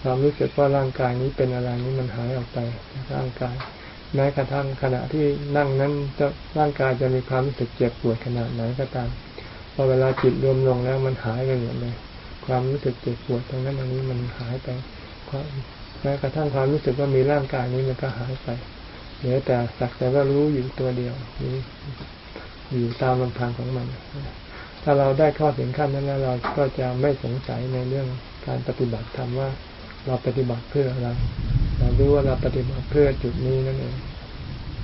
ความรู้สึกว่าร่างกายนี้เป็นอะไรนี้มันหายออกไปร่างกาย แม้กระทั่งขณะที่นั่งนั้นจะร่างกายจะมีความรู้สึกเจ็บปวดขนาดไหนก็ตามพอเวลาจิตรวมลงแล้วมันหายไปหมดเลย ความรู้สึกเจ็บปวดตรงนั้นอันนี้มันหายไปความ แม้กระทั่งความรู้สึกว่ามีร่างกายนี้มันก็หายไปเหลือแต่สักแต่ว่ารู้อยู่ตัวเดียวนี้อยู่ตามลำพังของมัน ถ้าเราได้ข้อถึงขั้นนั้นแล้วเราก็จะไม่สงสัยในเรื่องการปฏิบัติธรรมว่าเราปฏิบัติเพื่ออะไรเรารู้ว่าเราปฏิบัติเพื่อจุดนี้นั่นเอง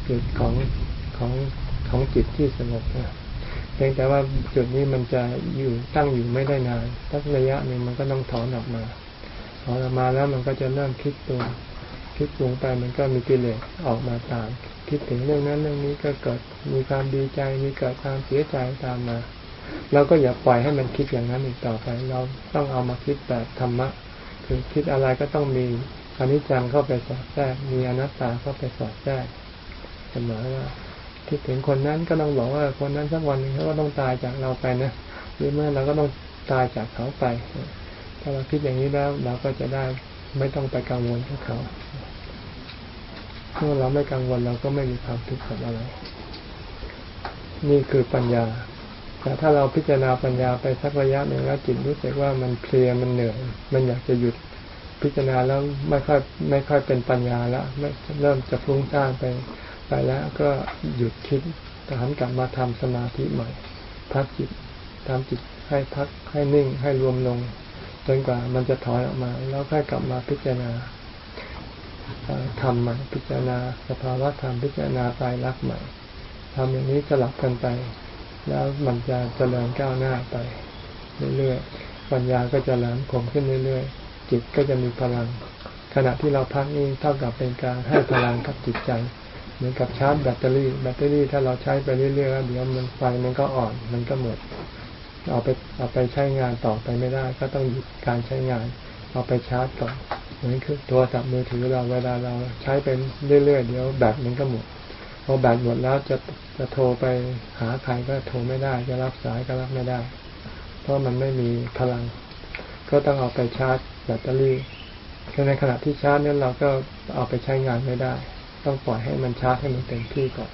จุดของของของจิตที่สงบนะเพียงแต่ว่าจุดนี้มันจะอยู่ตั้งอยู่ไม่ได้นานสักระยะหนึ่งมันก็ต้องถอนออกมา อนออกมาแล้วมันก็จะเริ่มคิดตัวคิดลงไปมันก็มีกิเลสออกมาตาม คิดถึงเรื่องนั้นเรื่องนี้ก็เกิดมีความดีใจมีเกิดความเสียใจตามมาเราก็อย่าปล่อยให้มันคิดอย่างนั้นอีกต่อไป เราต้องเอามาคิดแบบธรรมะ คือคิดอะไรก็ต้องมีอนิจจังเข้าไปสอดแทรกมีอนัตตาเข้าไปสอดแทรกเสมอว่าคิดถึงคนนั้นก็ต้องบอกว่าคนนั้นสักวันหนึ่งเขาก็ต้องตายจากเราไปนะหรือเมื่อเราก็ต้องตายจากเขาไป ถ้าเราคิดอย่างนี้แล้วเราก็จะได้ไม่ต้องไปกังวลกับเขาเมื่อเราไม่กังวลเราก็ไม่มีความทุกข์กับอะไร นี่คือปัญญา แต่ถ้าเราพิจารณาปัญญาไปสักระยะหนึ่งแล้วจิตรู้สึกว่ามันเพลียมันเหนื่อยมันอยากจะหยุดพิจารณาแล้วไม่ค่อยไม่ค่อยเป็นปัญญาแล้วไม่เริ่มจะฟุ้งซ่านไปไปแล้วก็หยุดคิดหันกลับมาทำสมาธิใหม่ พักจิตทำจิตให้พักให้นิ่งให้รวมลง จนกว่ามันจะถอยออกมา แล้วค่อยกลับมาพิจารณาทำใหม่พิจารณา สภาวะธรรมพิจารณาตายรักใหม่ทำอย่างนี้สลับกันไป แล้วมันจะเจริญก้าวหน้าไปเรื่อยๆปัญญาก็จะแหลมคมขึ้นเรื่อยๆ จิตก็จะมีพลัง ขณะที่เราพักนี่เท่ากับเป็นการให้พลังกับจิตใจ เหมือนกับชาร์จแบตเตอรี่ แบตเตอรี่ถ้าเราใช้ไปเรื่อยๆแล้วเดี๋ยวมันไฟมันก็อ่อน มันก็หมด เอาไปเอาไปใช้งานต่อไปไม่ได้ ก็ต้องหยุดการใช้งาน เอาไปชาร์จก่อนเหมือนคือโทรศัพท์มือถือเราเวลาเราใช้ไปเรื่อยๆเดี๋ยวแบตมันก็หมดพอแบตหมดแล้วจะจะโทรไปหาใครก็โทรไม่ได้ จะรับสายก็รับไม่ได้ เพราะมันไม่มีพลัง ก็ต้องเอาไปชาร์จแบตเตอรี่ในขณะที่ชาร์จนั้นเราก็เอาไปใช้งานไม่ได้ ต้องปล่อยให้มันชาร์จให้มันเต็มที่ก่อน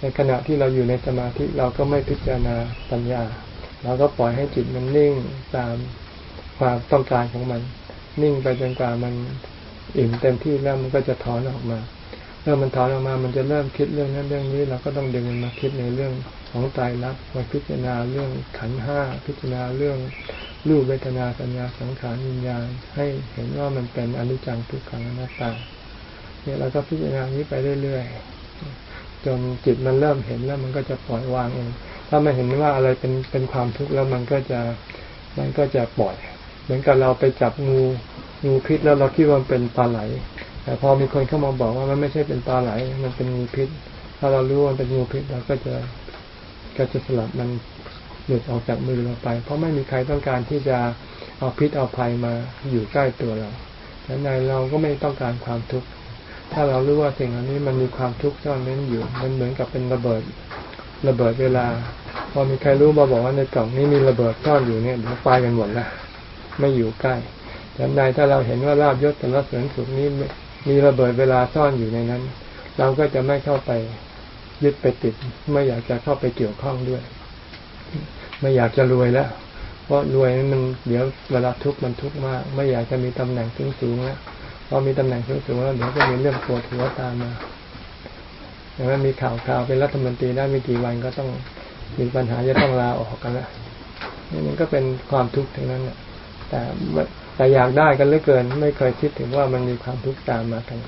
ในขณะที่เราอยู่ในสมาธิเราก็ไม่พิจารณาปัญญา เราก็ปล่อยให้จิตมันนิ่งตามความต้องการของมัน นิ่งไปจนกว่ามันอิ่มเต็มที่แล้วมันก็จะถอนออกมาเมื่อมันถอนออกมา มันจะเริ่มคิดเรื่องนั้นเรื่องนี้ เราก็ต้องดึงมันมาคิดในเรื่องของตายรักมาพิจารณาเรื่องขันห้าพิจารณาเรื่องรูปเวทนาสัญญาสังขารวิญญาณให้เห็นว่ามันเป็นอนิจจังทุกขังอนัตตา เนี่ยเราก็พิจารณานี้ไปเรื่อยๆจนจิตมันเริ่มเห็นแล้วมันก็จะปล่อยวางเอง ถ้ามันเห็นว่าอะไรเป็นเป็นความทุกข์แล้วมันก็จะมันก็จะปล่อย เหมือนกับเราไปจับงูงูพิษแล้วเราคิดว่ามันเป็นปลาไหล แต่พอมีคนเข้ามาบอกว่ามันไม่ใช่เป็นปลาไหล มันเป็นงูพิษ ถ้าเรารู้ว่าเป็นงูพิษเราก็จะก็จะสลับมันหลุดออกจากมือเราไป เพราะไม่มีใครต้องการที่จะเอาพิษเอาภัยมาอยู่ใกล้ตัวเราแต่ในเราก็ไม่ต้องการความทุกข์ ถ้าเรารู้ว่าสิ่งอันนี้มันมีความทุกข์ซ่อนเร้นอยู่ มันเหมือนกับเป็นระเบิด ระเบิดเวลา พอมีใครรู้มาบอกว่าในกล่องนี้มีระเบิดซ่อนอยู่เนี่ยเดี๋ยวไฟกันหมดละไม่อยู่ใกล้แต่ในถ้าเราเห็นว่าลาบยศแต่ละเสริญสุขนี้มีระเบิดเวลาซ่อนอยู่ในนั้น เราก็จะไม่เข้าไปยึดไปติด ไม่อยากจะเข้าไปเกี่ยวข้องด้วย ไม่อยากจะรวยแล้ว เพราะรวยนั้นมันเดี๋ยวเวลาทุกข์มันทุกข์มาก ไม่อยากจะมีตำแหน่งสูงสูงแล้วพอมีตำแหน่งสูงสูงแล้วเดี๋ยวก็มีเรื่องปวดหัวตามมา อย่างนั้นมีข่าวข่าวเป็นรัฐมนตรีได้ไม่กี่วันก็ต้องมีปัญหาจะต้องลาออกกันล้วนี่มันก็เป็นความทุกข์ทั้งนั้นแต่แต่อยากได้กันเหลือเกิน ไม่เคยคิดถึงว่ามันมีความทุกข์ตามมากัน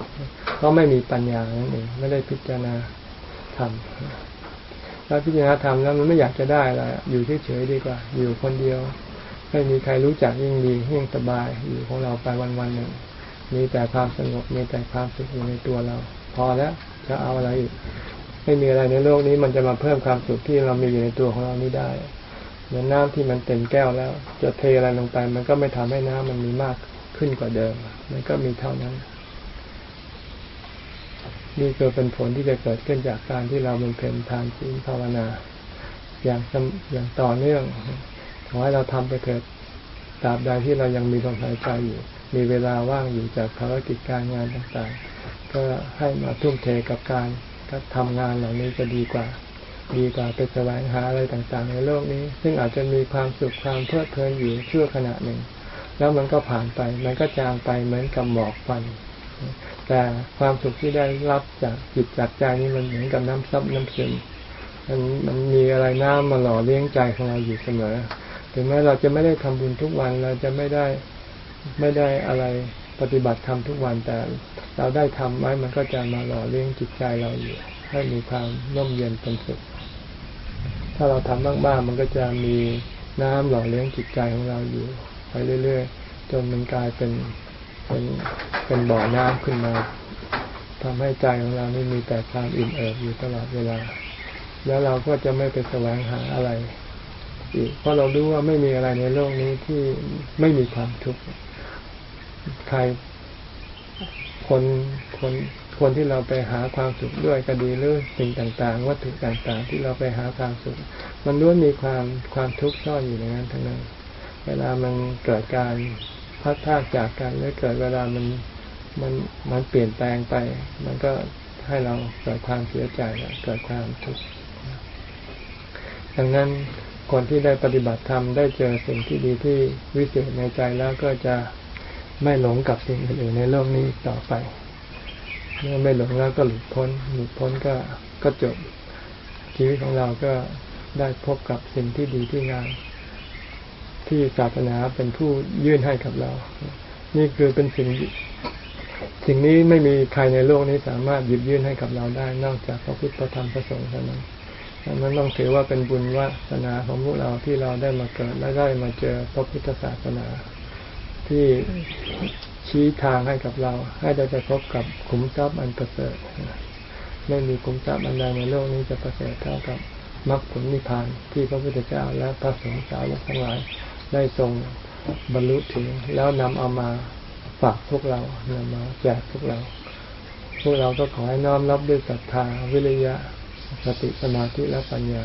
เพราะไม่มีปัญญานั่นเองไม่ได้พิจารณาทำถ้าพิจารณาทำแล้วมันไม่อยากจะได้อะไรอยู่เฉยๆดีกว่า อยู่คนเดียวไม่มีใครรู้จักยิ่งดียิ่งสบายอยู่ของเราไปวันๆหนึ่งมีแต่ความสงบมีแต่ความสุขอยู่ในตัวเรา พอแล้ว จะเอาอะไรอีกไม่มีอะไรในโลกนี้ มันจะมาเพิ่มความสุขที่เรามีอยู่ในตัวของเรานี้ได้เหมือนน้ำที่มันเต็มแก้วแล้ว จะเทอะไรลงไป มันก็ไม่ทำให้น้ำมันมีมากขึ้นกว่าเดิม มันก็มีเท่านั้น นี่คือเป็นผลที่จะเกิดขึ้นจากการที่เราเป็นเพนทานศีลภาวนา อย่างอย่างต่อเนื่องขอให้เราทำไปเถิดตราบใดที่เรายังมีลมหายใจอยู่ มีเวลาว่างอยู่จากภารกิจการงานต่างๆ ก็ให้มาทุ่มเทกับการทำงานเหล่านี้จะดีกว่า ดีกว่าไปแสวงหาอะไรต่างๆ ในโลกนี้ ซึ่งอาจจะมีความสุขความเพลิดเพลินอยู่ชั่วขณะหนึ่ง แล้วมันก็ผ่านไป มันก็จางไปเหมือนกับหมอกควัน แต่ความสุขที่ได้รับจากจิตจากใจนี้มันเหมือนกับน้ำซับน้ำซึมมันมันมีอะไรน้ำมาหล่อเลี้ยงใจของเราอยู่เสมอ ถึงแม้เราจะไม่ได้ทำบุญทุกวันเราจะไม่ได้ไม่ได้อะไร ปฏิบัติทำทุกวันแต่เราได้ทำไว้มันก็จะมาหล่อเลี้ยงจิตใจเราอยู่ ให้มีความร่มเย็นเป็นสุขถ้าเราทำบ้างๆมันก็จะมีน้ำหล่อเลี้ยงจิตใจของเราอยู่ ไปเรื่อยๆจนมันกลายเป็นเป็นเป็นบ่อน้ำขึ้นมาทำให้ใจของเรานี่มีแต่ความอิ่มเอิบอยู่ตลอดเวลา แล้วเราก็จะไม่ไปแสวงหาอะไรอีกเพราะเรารู้ว่าไม่มีอะไรในโลกนี้ที่ไม่มีความทุกข์ ใครคนคนคนที่เราไปหาความสุขด้วยก็ดีหรือสิ่งต่างๆ วัตถุต่างๆ ที่เราไปหาความสุข มันล้วนมีความความทุกข์ซ่อนอยู่ในนั้นทั้งนั้น เวลามันเกิดการพัดพากจากกันหรือเกิดเวลามันมันมันเปลี่ยนแปลงไป มันก็ให้เราเกิดความเสียใจเกิดความทุกข์ดังนั้นคนที่ได้ปฏิบัติธรรมได้เจอสิ่งที่ดีที่วิเศษในใจแล้วก็จะ ไม่หลงกับสิ่งอื่นในโลกนี้ต่อไป เมื่อไม่หลงแล้วก็หลุดพ้น หลุดพ้นก็ก็จบ ชีวิตของเราก็ได้พบกับสิ่งที่ดีที่งามที่ศาสนาเป็นผู้ยื่นให้กับเรา นี่คือเป็นสิ่ง สิ่งนี้ไม่มีใครในโลกนี้สามารถหยิบยื่นให้กับเราได้ นอกจากพระพุทธธรรมพระสงฆ์เท่านั้นดังนั้นต้องถือว่าเป็นบุญวาสนาของพวกเราที่เราได้มาเกิดและได้มาเจอพระพุทธศาสนา ที่ชี้ทางให้กับเรา ให้เราจะพบกับขุมทรัพย์อันประเสริฐไม่มีขุมทรัพย์อันใดในโลกนี้จะประเสริฐเท่ากับมรรคผลนิพพานที่พระพุทธเจ้าและพระสงฆ์สาวกทั้งหลายได้ทรงบรรลุถึง แล้วนำเอามาฝากพวกเรานำมาแจกพวกเรา พวกเราก็ขอให้น้อมรับด้วยศรัทธาวิริยะสติสมาธิและปัญญา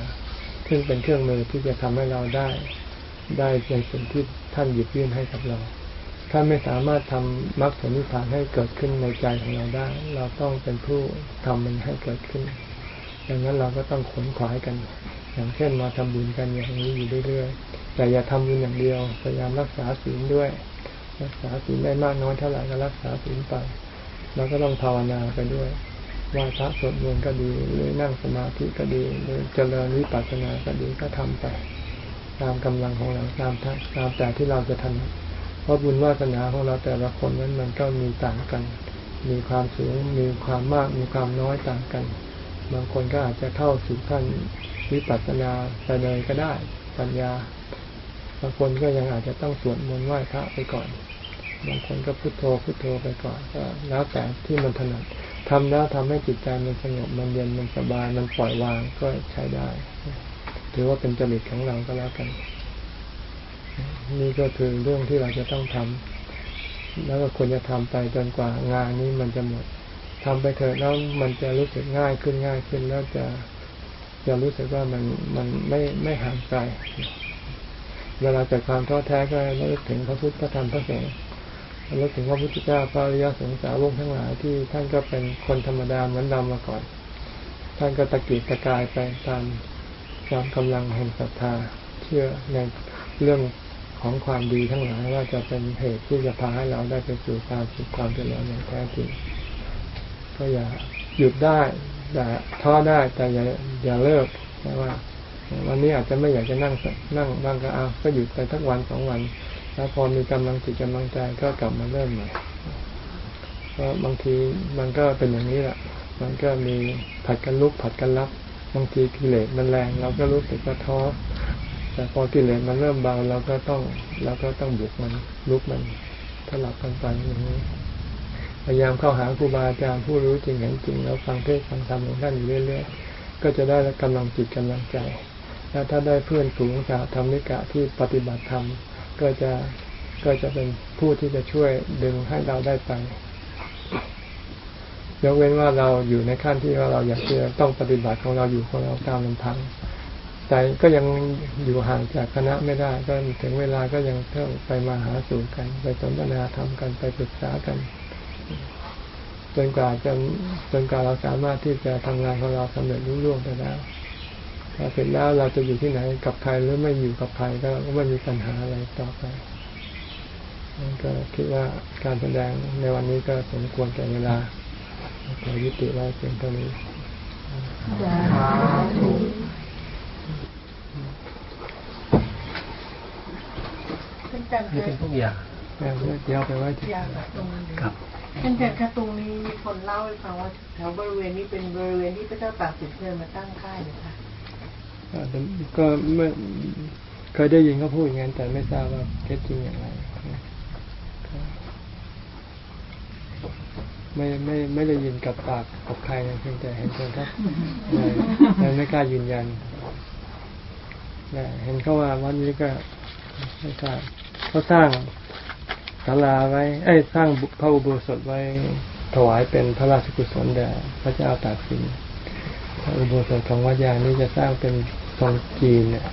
ซึ่งเป็นเครื่องมือที่จะทำให้เราได้ ได้ในสิ่งที่ท่านหยิบยื่นให้กับเรา ถ้าไม่สามารถทำมรรคผลนิพพานให้เกิดขึ้นในใจของเราได้ เราต้องเป็นผู้ทำมันให้เกิดขึ้นดังนั้นเราก็ต้องขนขวายกัน อย่างเช่นมาทำบุญกันอย่างนี้อยู่เรื่อยๆ แต่อย่าทำบุญอย่างเดียว พยายามรักษาศีลด้วย รักษาศีลได้มากน้อยเท่าไหร่ก็รักษาศีลไปเราก็ต้องภาวนาไปด้วยไหว้พระสวดมนต์ก็ดี หรือนั่งสมาธิก็ดี หรือเจริญวิปัสสนาก็ดีก็ทำไป ตามกำลังของเรา ตามตามแต่ที่เราจะทำ เพราะบุญวาสนาของเราแต่ละคนนั้นมันก็มีต่างกัน มีความสูง มีความมาก มีความน้อยต่างกัน บางคนก็อาจจะเข้าสู่ขั้นวิปัสสนาไปเลยก็ได้ ปัญญา บางคนก็ยังอาจจะต้องสวดมนต์ไหว้พระไปก่อน บางคนก็พุโทโธพุโทโธไปก่อนก็แล้วแต่ที่มันถนัดทำแล้วทำให้จิตใจมันสงบมันเย็นมันสบายมันปล่อยวางก็ใช้ได้ ถือว่าเป็นจริตของเราก็แล้วกัน นี่ก็คือเรื่องที่เราจะต้องทำแล้วก็ควรจะทำไปจนกว่างานนี้มันจะหมดทำไปเถอะแล้วมันจะรู้สึกง่ายขึ้นง่ายขึ้นแล้วจะจะรู้สึกว่ามันมันไม่ไม่ห่างไกลเวลาเกิดความท้อแท้ก็ระลึกถึงพระพุทธพระธรรมพระสงฆ์ระลึกถึงพระพุทธเจ้าพระอริยสงสาวงทั้งหลายที่ท่านก็เป็นคนธรรมดาเหมือนเรามาก่อน ท่านก็ตะกีดตะกายไปตามความกำลังแห่งศรัทธา เชื่อในเรื่อง ของความดีทั้งหลายว่าจะเป็นเหตุที่จะพาให้เราได้ไปสู่ความสุขความเจริญอย่างแท้จริงก็อย่าหยุดได้แต่ท้อได้แต่อย่าอย่าเลิกนะว่า วันนี้อาจจะไม่อยากจะนั่งนั่งนั่งก็เอาก็หยุดไปทักวันสองวัน แล้วพอมีกำลังจิตกำลังใจก็กลับมาเริ่มใหม่เพราะบางทีมันก็เป็นอย่างนี้แหละมันก็มีผัดกันลุกผัดกันรับ บางทีกิเลสมันแรง เราก็รู้สึกว่าท้อ แต่พอกิเลสมันเริ่มเบาเราก็ต้องเราก็ต้องบุกมันลุกมันถลับกันไปอย่างนี้พยายามเข้าหาครูบาอาจารย์ผู้รู้จริงเห็นจริงแล้วฟังเทศฟังธรรมของท่านอยู่เรื่อยๆก็จะได้กำลังจิตกำลังใจแล้วถ้าได้เพื่อนฝูงสาธรรมิกะที่ปฏิบัติธรรมก็จะก็จะเป็นผู้ที่จะช่วยดึงให้เราได้ไปยกเว้นว่าเราอยู่ในขั้นที่ว่าเราอยากจะต้องปฏิบัติของเราอยู่ของเราตามลำพัง ใจก็ยังอยู่ห่างจากคณะไม่ได้ ก็ถึงเวลาก็ยังต้องไปมาหาสู่กัน ไปสนทนาธรรมกันไปปรึกษากัน จนกว่าจะจนกว่าเราสามารถที่จะทำงานของเราสำเร็จรุ่ร่วงไปแล้วพอเสร็จแล้วเราจะอยู่ที่ไหนกับใครหรือไม่อยู่กับใครก็ไม่มีปัญหาอะไรต่อไปก็คิดว่าการแสดงในวันนี้ก็สมควรแก่เวลาขอยุติไว้เพียงเท่านี้ เป็ นการนี่เป็นพวกยาแล้วเดี๋ยวไปไว้ที่อยากตรงนี้ครับเป็นการค่ะตรงนี้มีคนเล่าให้ฟังว่าแถวบริเวณนี้เป็นบริเวณที่พระเจ้าตากสินเคยมาตั้งค่ายนะคะก็ไม่เคยได้ยินเขาพูดอย่างนั้นแต่ไม่ทราบว่าเท็จจริงอย่างไรไม่ไม่ไม่ได้ยินกับปากกับใครนะเพียงแต่เห็นคนทักเลยไม่กล้ายืนยันนะเห็นเขาว่าวันนี้ก็ไม่ทราบ เขาสร้างศาลาไว้เอ้สร้างพระอุโบสถไว้ถวายเป็นพระราชกุศลแด่พระเจ้าตากสินพระอุโบสถของวัดยางนี้จะสร้างเป็นทรงจีนเนี่ย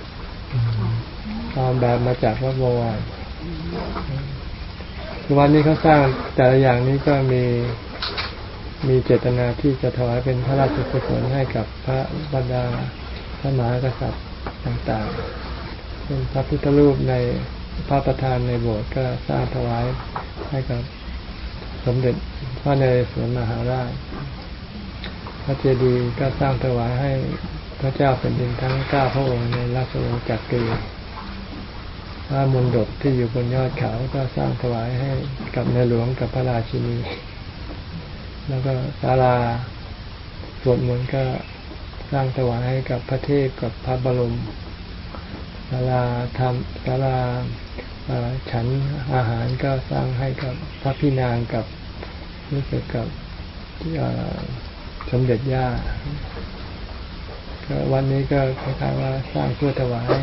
ตามแบบมาจากวัดบวรวันนี้เขาสร้างแต่ละอย่างนี้ก็มีมีเจตนาที่จะถวายเป็นพระราชกุศลให้กับพระบรรดาพระมหากษัตริย์ต่างๆ เป็นพระพุทธรูปใน พระประธานในโบสถ์ก็สร้างถวายให้กับสมเด็จพระนเรศวรมหาราช พระเจดีย์ก็สร้างถวายให้พระเจ้าแผ่นดินทั้งเก้าพระองค์ในราชวงศ์จักรีพระมณฑปที่อยู่บนยอดเขาก็สร้างถวายให้กับในหลวงกับพระราชินี แล้วก็ศาลาสวดมนต์ก็สร้างถวายให้กับพระเทพกับพระบรมศาลาธรรมศาลา ฉันอาหารก็สร้างให้กับพระพี่นางกับรู้สึกกับสมเด็จย่าก็วันนี้ก็คล้ายๆว่าสร้างเพื่อถวาย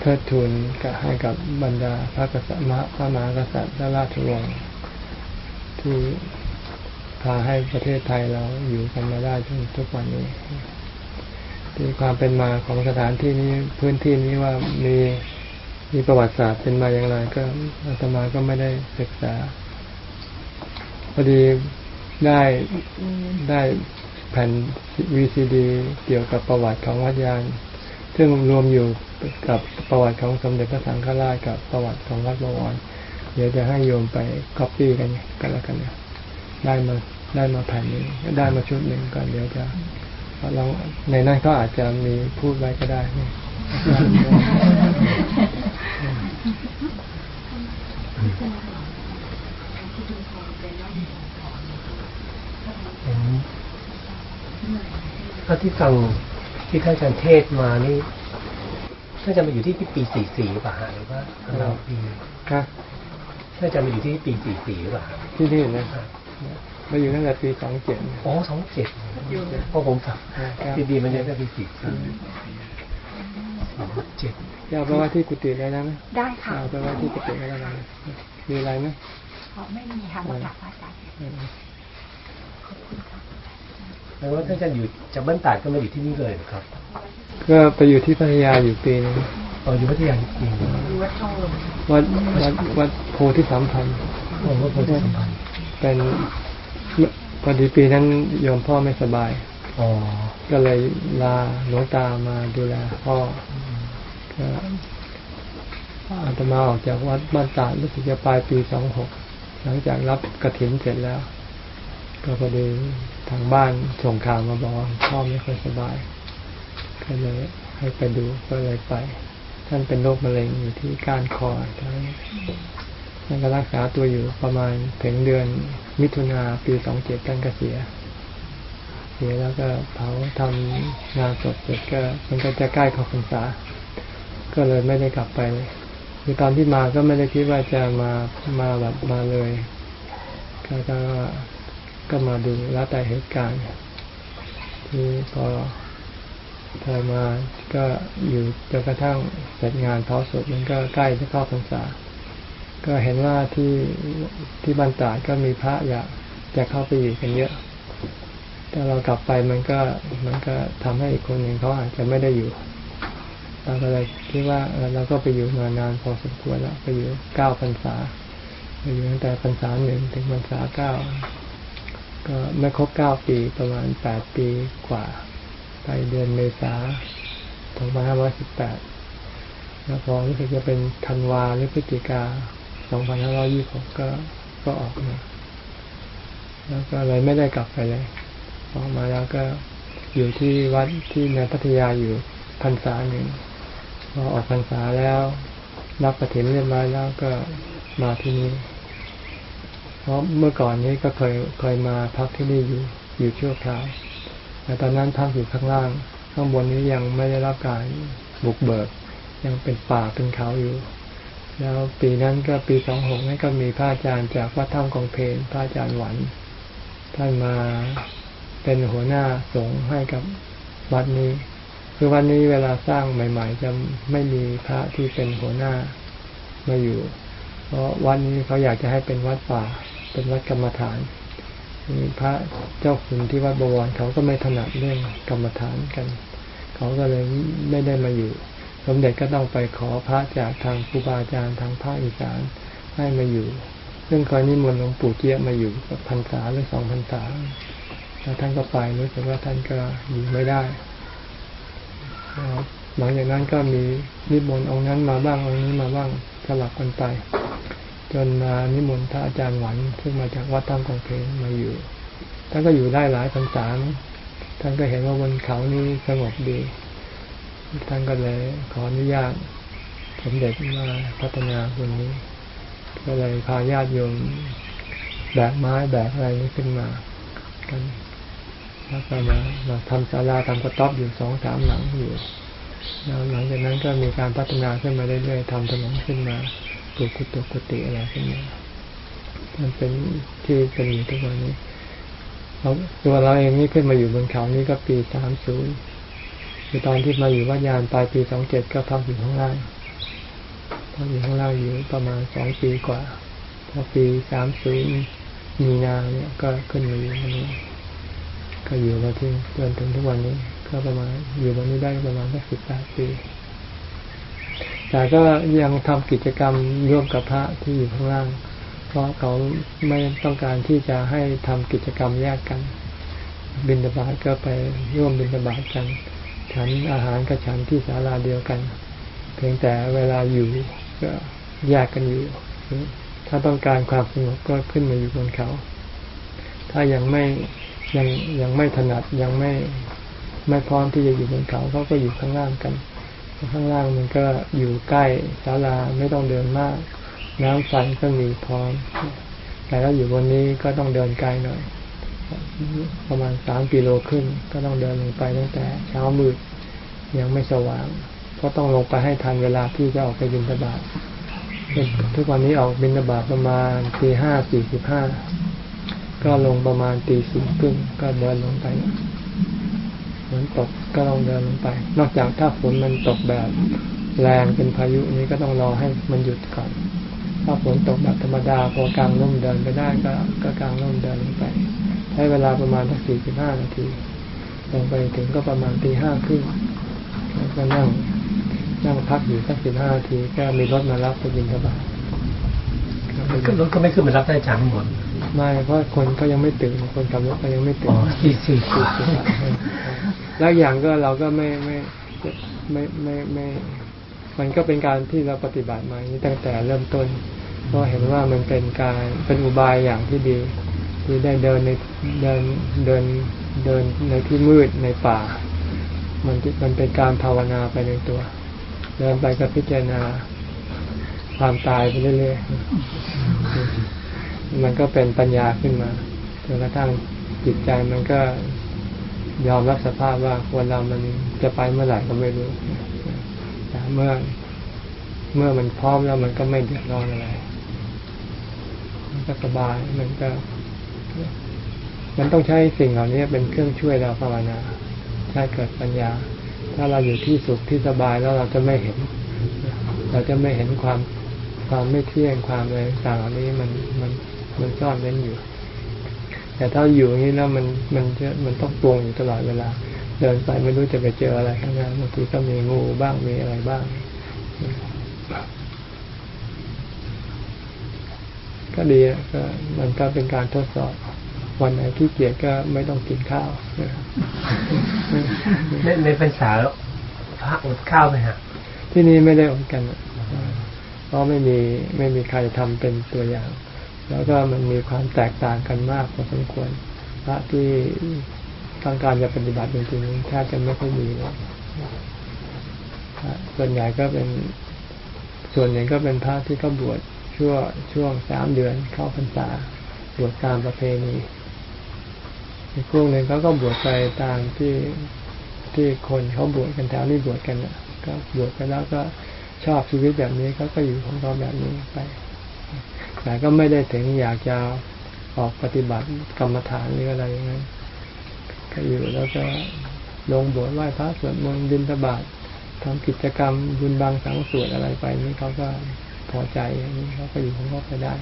เทิดทูนกับให้กับบรรดาพระกษัตริย์พระมหากษัตริย์และราชวงศ์ที่พาให้ประเทศไทยเราอยู่กันมาได้จนทุกวันนี้ที่ความเป็นมาของสถานที่นี้พื้นที่นี้ว่ามี มีประวัติศาสตร์เป็นมาอย่างไร ก็อาตมาก็ไม่ได้ศึกษาพอดีได้ได้แผ่น VCD เกี่ยวกับประวัติของวัดยาน ซึ่งรวมอยู่กับประวัติของสมเด็จพระสังฆราชกับประวัติของวัดบวรเดี๋ยวจะให้โยมไปก๊อปปี้กันกันแล้วกันเนี่ยได้มาได้มาแผ่นนี้ได้มาชุดหนึ่งก่อนเดี๋ยวจะลองในนั้นก็อาจจะมีพูดไว้ก็ได้นี่ ถ้าที่ฟังที่ท่านอาจารย์เทศมานี่ท่านจะมาอยู่ที่ปีสี่สี่ป่ะฮะหรือว่าเราปีครับท่านจะมาอยู่ที่ปีสี่สี่ป่ะที่นี่นะครับมาอยู่ตั้งแต่ปีสองเจ็ดอ๋อสองเจ็ดเพราะผมฟังปีดีมันยังได้ปีสี่สี่ เจ็ดจะเอาไปไว้ที่กุฏิเลยนะไหมได้ค่ะเอาไปไว้ที่กุฏิก็ได้นะมีอะไรไหมเพราะไม่มีค่ะมาจากพระอาจารย์แล้วว่าท่านจะอยู่จากบ้านตาดก็มาอยู่ที่นี่เลยครับ ก็ไปอยู่ที่พัทยาอยู่ปีนึงอ๋ออยู่พัทยาจริงอยู่วัดช่องลมวัดวัดวัดโพธิสัมพันธ์ๆผมว่าคนที่สัมพันธ์เป็นพอดีปีนั้นโยมพ่อไม่สบายอ๋อ ก็เลยลาหลวงตามาดูแลพ่อก็อาตมาออกจากวัดบ้านตาดรู้สึกจะปลายปีสองหกหลังจากรับกระถินเสร็จแล้ว ก็พอดีทางบ้านส่งข่าวมาบอกพ่อไม่ค่อยสบาย ก็เลยให้ไปดูก็เลยไป ท่านเป็นโรคมะเร็งอยู่ที่ก้านคอท่านท่านก็รักษาตัวอยู่ประมาณถึงเดือนมิถุนาปีสองเจ็ดท่านก็เสีย สียแล้วก็เผาทำงานศพเสร็จก็มันก็จะใกล้เข้าพรรษา ก็เลยไม่ได้กลับไปคือตอนที่มาก็ไม่ได้คิดว่าจะมามาแบบมาเลย ก็ก็ก็มาดูแล้วแต่เหตุการณ์ที่พอพอมาก็อยู่จนกระทั่งเสร็จงานเผาศพมันก็ใกล้จะเข้าพรรษา ก็เห็นว่าที่ที่บ้านตาก็มีพระอยากจะเข้าไปอยู่กันเยอะ แต่เรากลับไปมันก็มันก็ทำให้อีกคนหนึ่งเขาอาจจะไม่ได้อยู่ เราก็เลยคิดว่าเราก็ไปอยู่มานานพอสมควรแล้วไปอยู่เก้าพรรษาไปอยู่ตั้งแต่พรรษาหนึ่งถึงพรรษาเก้าก็ไม่ครบเก้าปีประมาณแปดปีกว่า ไปเดือนเมษาสองพันห้าร้อยสิบแปดแล้วพอรู้สึกจะเป็นธันวาหรือพฤศจิกาสองพันห้าร้อยี่หกก็ก็ออกมา แล้วก็เลยไม่ได้กลับไปเลย ออกมาแล้วก็อยู่ที่วัดที่ในพัทยาอยู่พรรษาหนึ่งพอออกพรรษาแล้วรับประเทนเรียบร้อยแล้วก็มาที่นี่เพราะเมื่อก่อนนี้ก็เคยเคยมาพักที่นี่อยู่อยู่ชั่วคราวแต่ตอนนั้นพักอยู่ข้างล่าง ข้างบนนี้ยังไม่ได้รับการบุกเบิก ยังเป็นป่าเป็นเขาอยู่ แล้วปีนั้นก็ปีสองหกนั้นก็มีพระอาจารย์จากวัดถ้ำกองเพลพระอาจารย์หวันท่านมา เป็นหัวหน้าสงฆ์ให้กับวัดนี้ คือวันนี้เวลาสร้างใหม่ ๆ จะไม่มีพระที่เป็นหัวหน้ามาอยู่ เพราะวัดนี้เขาอยากจะให้เป็นวัดป่า เป็นวัดกรรมฐานมีพระเจ้าคุณที่วัดบวรเขาก็ไม่ถนัดเรื่องกรรมฐานกัน เขาก็เลยไม่ได้มาอยู่ สมเด็จก็ต้องไปขอพระจากทางครูบาอาจารย์ทางภาคอีสานให้มาอยู่ ซึ่งเคยนิมนต์หลวงปู่เจี๊ยบมาอยู่กับพรรษาหรือสองพรรษา แล้วท่านก็ไปรู้สึกว่าท่านก็อยู่ไม่ได้หลังจากนั้นก็มีนิมนต์องค์นั้นมาบ้างองค์นี้มาบ้างสลับกันไป จนมานิมนต์พระอาจารย์หวันซึ่งมาจากวัดตั้งกองเพลมาอยู่ท่านก็อยู่ได้หลายพรรษาท่านก็เห็นว่าบนเขานี้สงบดี ท่านก็เลยขออนุญาตสมเด็จมาพัฒนาบนนี้ ก็เลยพาญาติโยมแบกไม้แบกอะไรนี้ขึ้นมากัน แล้วก็มามาทำศาลาทำกระต๊อบอยู่สองสามหลังอยู่แล้วหลังจากนั้นก็มีการพัฒนาขึ้นมาเรื่อยๆทำถนนขึ้นมาปลูกกุฏิกุฏิอะไรขึ้นมามันเป็นที่เป็นอยู่ทุกวันนี้เราตัวเราเองนี่ขึ้นมาอยู่บนเขานี่ก็ปีสามศูนย์คือตอนที่มาอยู่วัดยานปลายปีสองเจ็ดก็พักอยู่ข้างล่างพักอยู่ข้างล่างอยู่ประมาณสองปีกว่า พอปีสามศูนย์มีนาเนี่ยก็ขึ้นมาอยู่ตรงนี้ ก็อยู่มาที่จนถึงทุกวันนี้ ก็ประมาณอยู่วันนี้ได้ประมาณสักสิบแปดปีแต่ก็ยังทำกิจกรรมร่วมกับพระที่อยู่ข้างล่าง เพราะเขาไม่ต้องการที่จะให้ทำกิจกรรมแยกกัน บินตบาตก็ไปร่วมบินตบาตกัน ฉันอาหารก็ฉันที่ศาลาเดียวกัน เพียงแต่เวลาอยู่ก็แยกกันอยู่ ถ้าต้องการความสงบก็ขึ้นมาอยู่บนเขา ถ้ายังไม่ ยังยังไม่ถนัดยังไม่ไม่พร้อมที่จะอยู่บนเขาเขาก็อยู่ข้างล่างกันข้างล่างมันก็อยู่ใกล้ศาลาไม่ต้องเดินมาก น้ำไฟก็มีพร้อม แต่ถ้าอยู่บนนี้ก็ต้องเดินไกลหน่อย ประมาณสามกิโลขึ้น ก็ต้องเดินลงไปตั้งแต่เช้ามืดยังไม่สว่าง เพราะต้องลงไปให้ทันเวลาที่จะออกไปบินทบาททุกวันนี้ออกบินทบาทประมาณตีห้าสี่สิบห้า ก็ลงประมาณตีสี่ครึ่งก็เดินลงไปฝนตกก็ต้องเดินลงไป นอกจากถ้าฝนมันตกแบบแรงเป็นพายุนี้ก็ต้องรอให้มันหยุดก่อน ถ้าฝนตกแบบธรรมดาพอกลางร่มเดินไปได้ก็ก็กลางร่มเดินลงไป ใช้เวลาประมาณสักสี่สิบห้านาทีลงไปถึงก็ประมาณตีห้าครึ่งแล้วก็นั่งนั่งพักอยู่สักสิบห้านาทีก็มีรถมารับไปบินทบาทขึ้นรถก็ไม่ขึ้นมารับได้จารย์ทั้งหมด ไม่เพราะคนก็ยังไม่ตื่นคนขับรถก็ยังไม่ตื่อ๋อนที่สี่สิบแล้วอย่างก็เราก็ไม่ไม่ไม่ไม่ไม่มันก็เป็นการที่เราปฏิบัติมาอย่างนี้ตั้งแต่เริ่มต้นเพราะเห็นว่ามันเป็นการเป็นอุบายอย่างที่ดีที่ได้เดินในเดินเดินเดินในที่มืดในป่า มันมันเป็นการภาวนาไปในตัวเวดินไปก็พิจารณาความตายไปเรื่อยๆ มันก็เป็นปัญญาขึ้นมาจนกระทั่งจิตใจมันก็ยอมรับสภาพว่าคนเรามันจะไปเมื่อไหร่ก็ไม่รู้แต่เมื่อเมื่อมันพร้อมแล้วมันก็ไม่เดือดร้อนอะไร มันก็สบาย มันก็ มันต้องใช้สิ่งเหล่านี้เป็นเครื่องช่วยเราภาวนาใช้เกิดปัญญา ถ้าเราอยู่ที่สุขที่สบายแล้วเราจะไม่เห็น เราจะไม่เห็นความความไม่เที่ยงความอะไรต่างๆเหล่านี้มันมัน มันซ่อนเร้นอยู่ แต่ถ้าอยู่อย่างนี้แล้วมันมันจะมันต้องปรุงอยู่ตลอดเวลา เดินไปไม่รู้จะไปเจออะไรข้างหน้าบางทีก็มีงูบ้างมีอะไรบ้าง ก็ดีอะก็มันก็เป็นการทดสอบวันไหนที่เกียจก็ไม่ต้องกินข้าวในในพรรษาแล้วพระอดข้าวไหมฮะ ที่นี่ไม่ได้อดกันอะเพราะไม่มีไม่มีใครทำเป็นตัวอย่าง แล้วก็มันมีความแตกต่างกันมากพอสมควรพระที่ต้องการจะปฏิบัติจริงๆแทบจะไม่ค่อยมีเลยส่วนใหญ่ก็เป็นส่วนใหญ่ก็เป็นพระที่เขาบวชช่วงช่วงสามเดือนเข้าพรรษาบวชตามประเพณีอีกพวกหนึ่งเขาก็บวชไปตามที่ที่คนเขาบวชกันแถวนี้บวชกันนะก็บวชไปแล้วก็ชอบชีวิตแบบนี้เขาก็อยู่ของเขาแบบนี้ไป แต่ก็ไม่ได้ถึงอยากจะออกปฏิบัติกรรมฐานหรืออะไรอย่างนั้นก็อยู่แล้วก็ลงบวชไหว้พระสวดมนต์บิณฑบาตทำกิจกรรมบุญบางสังสวดอะไรไปนี่เขาก็พอใจอย่างนี้เขาก็อยู่ของเขาไปได้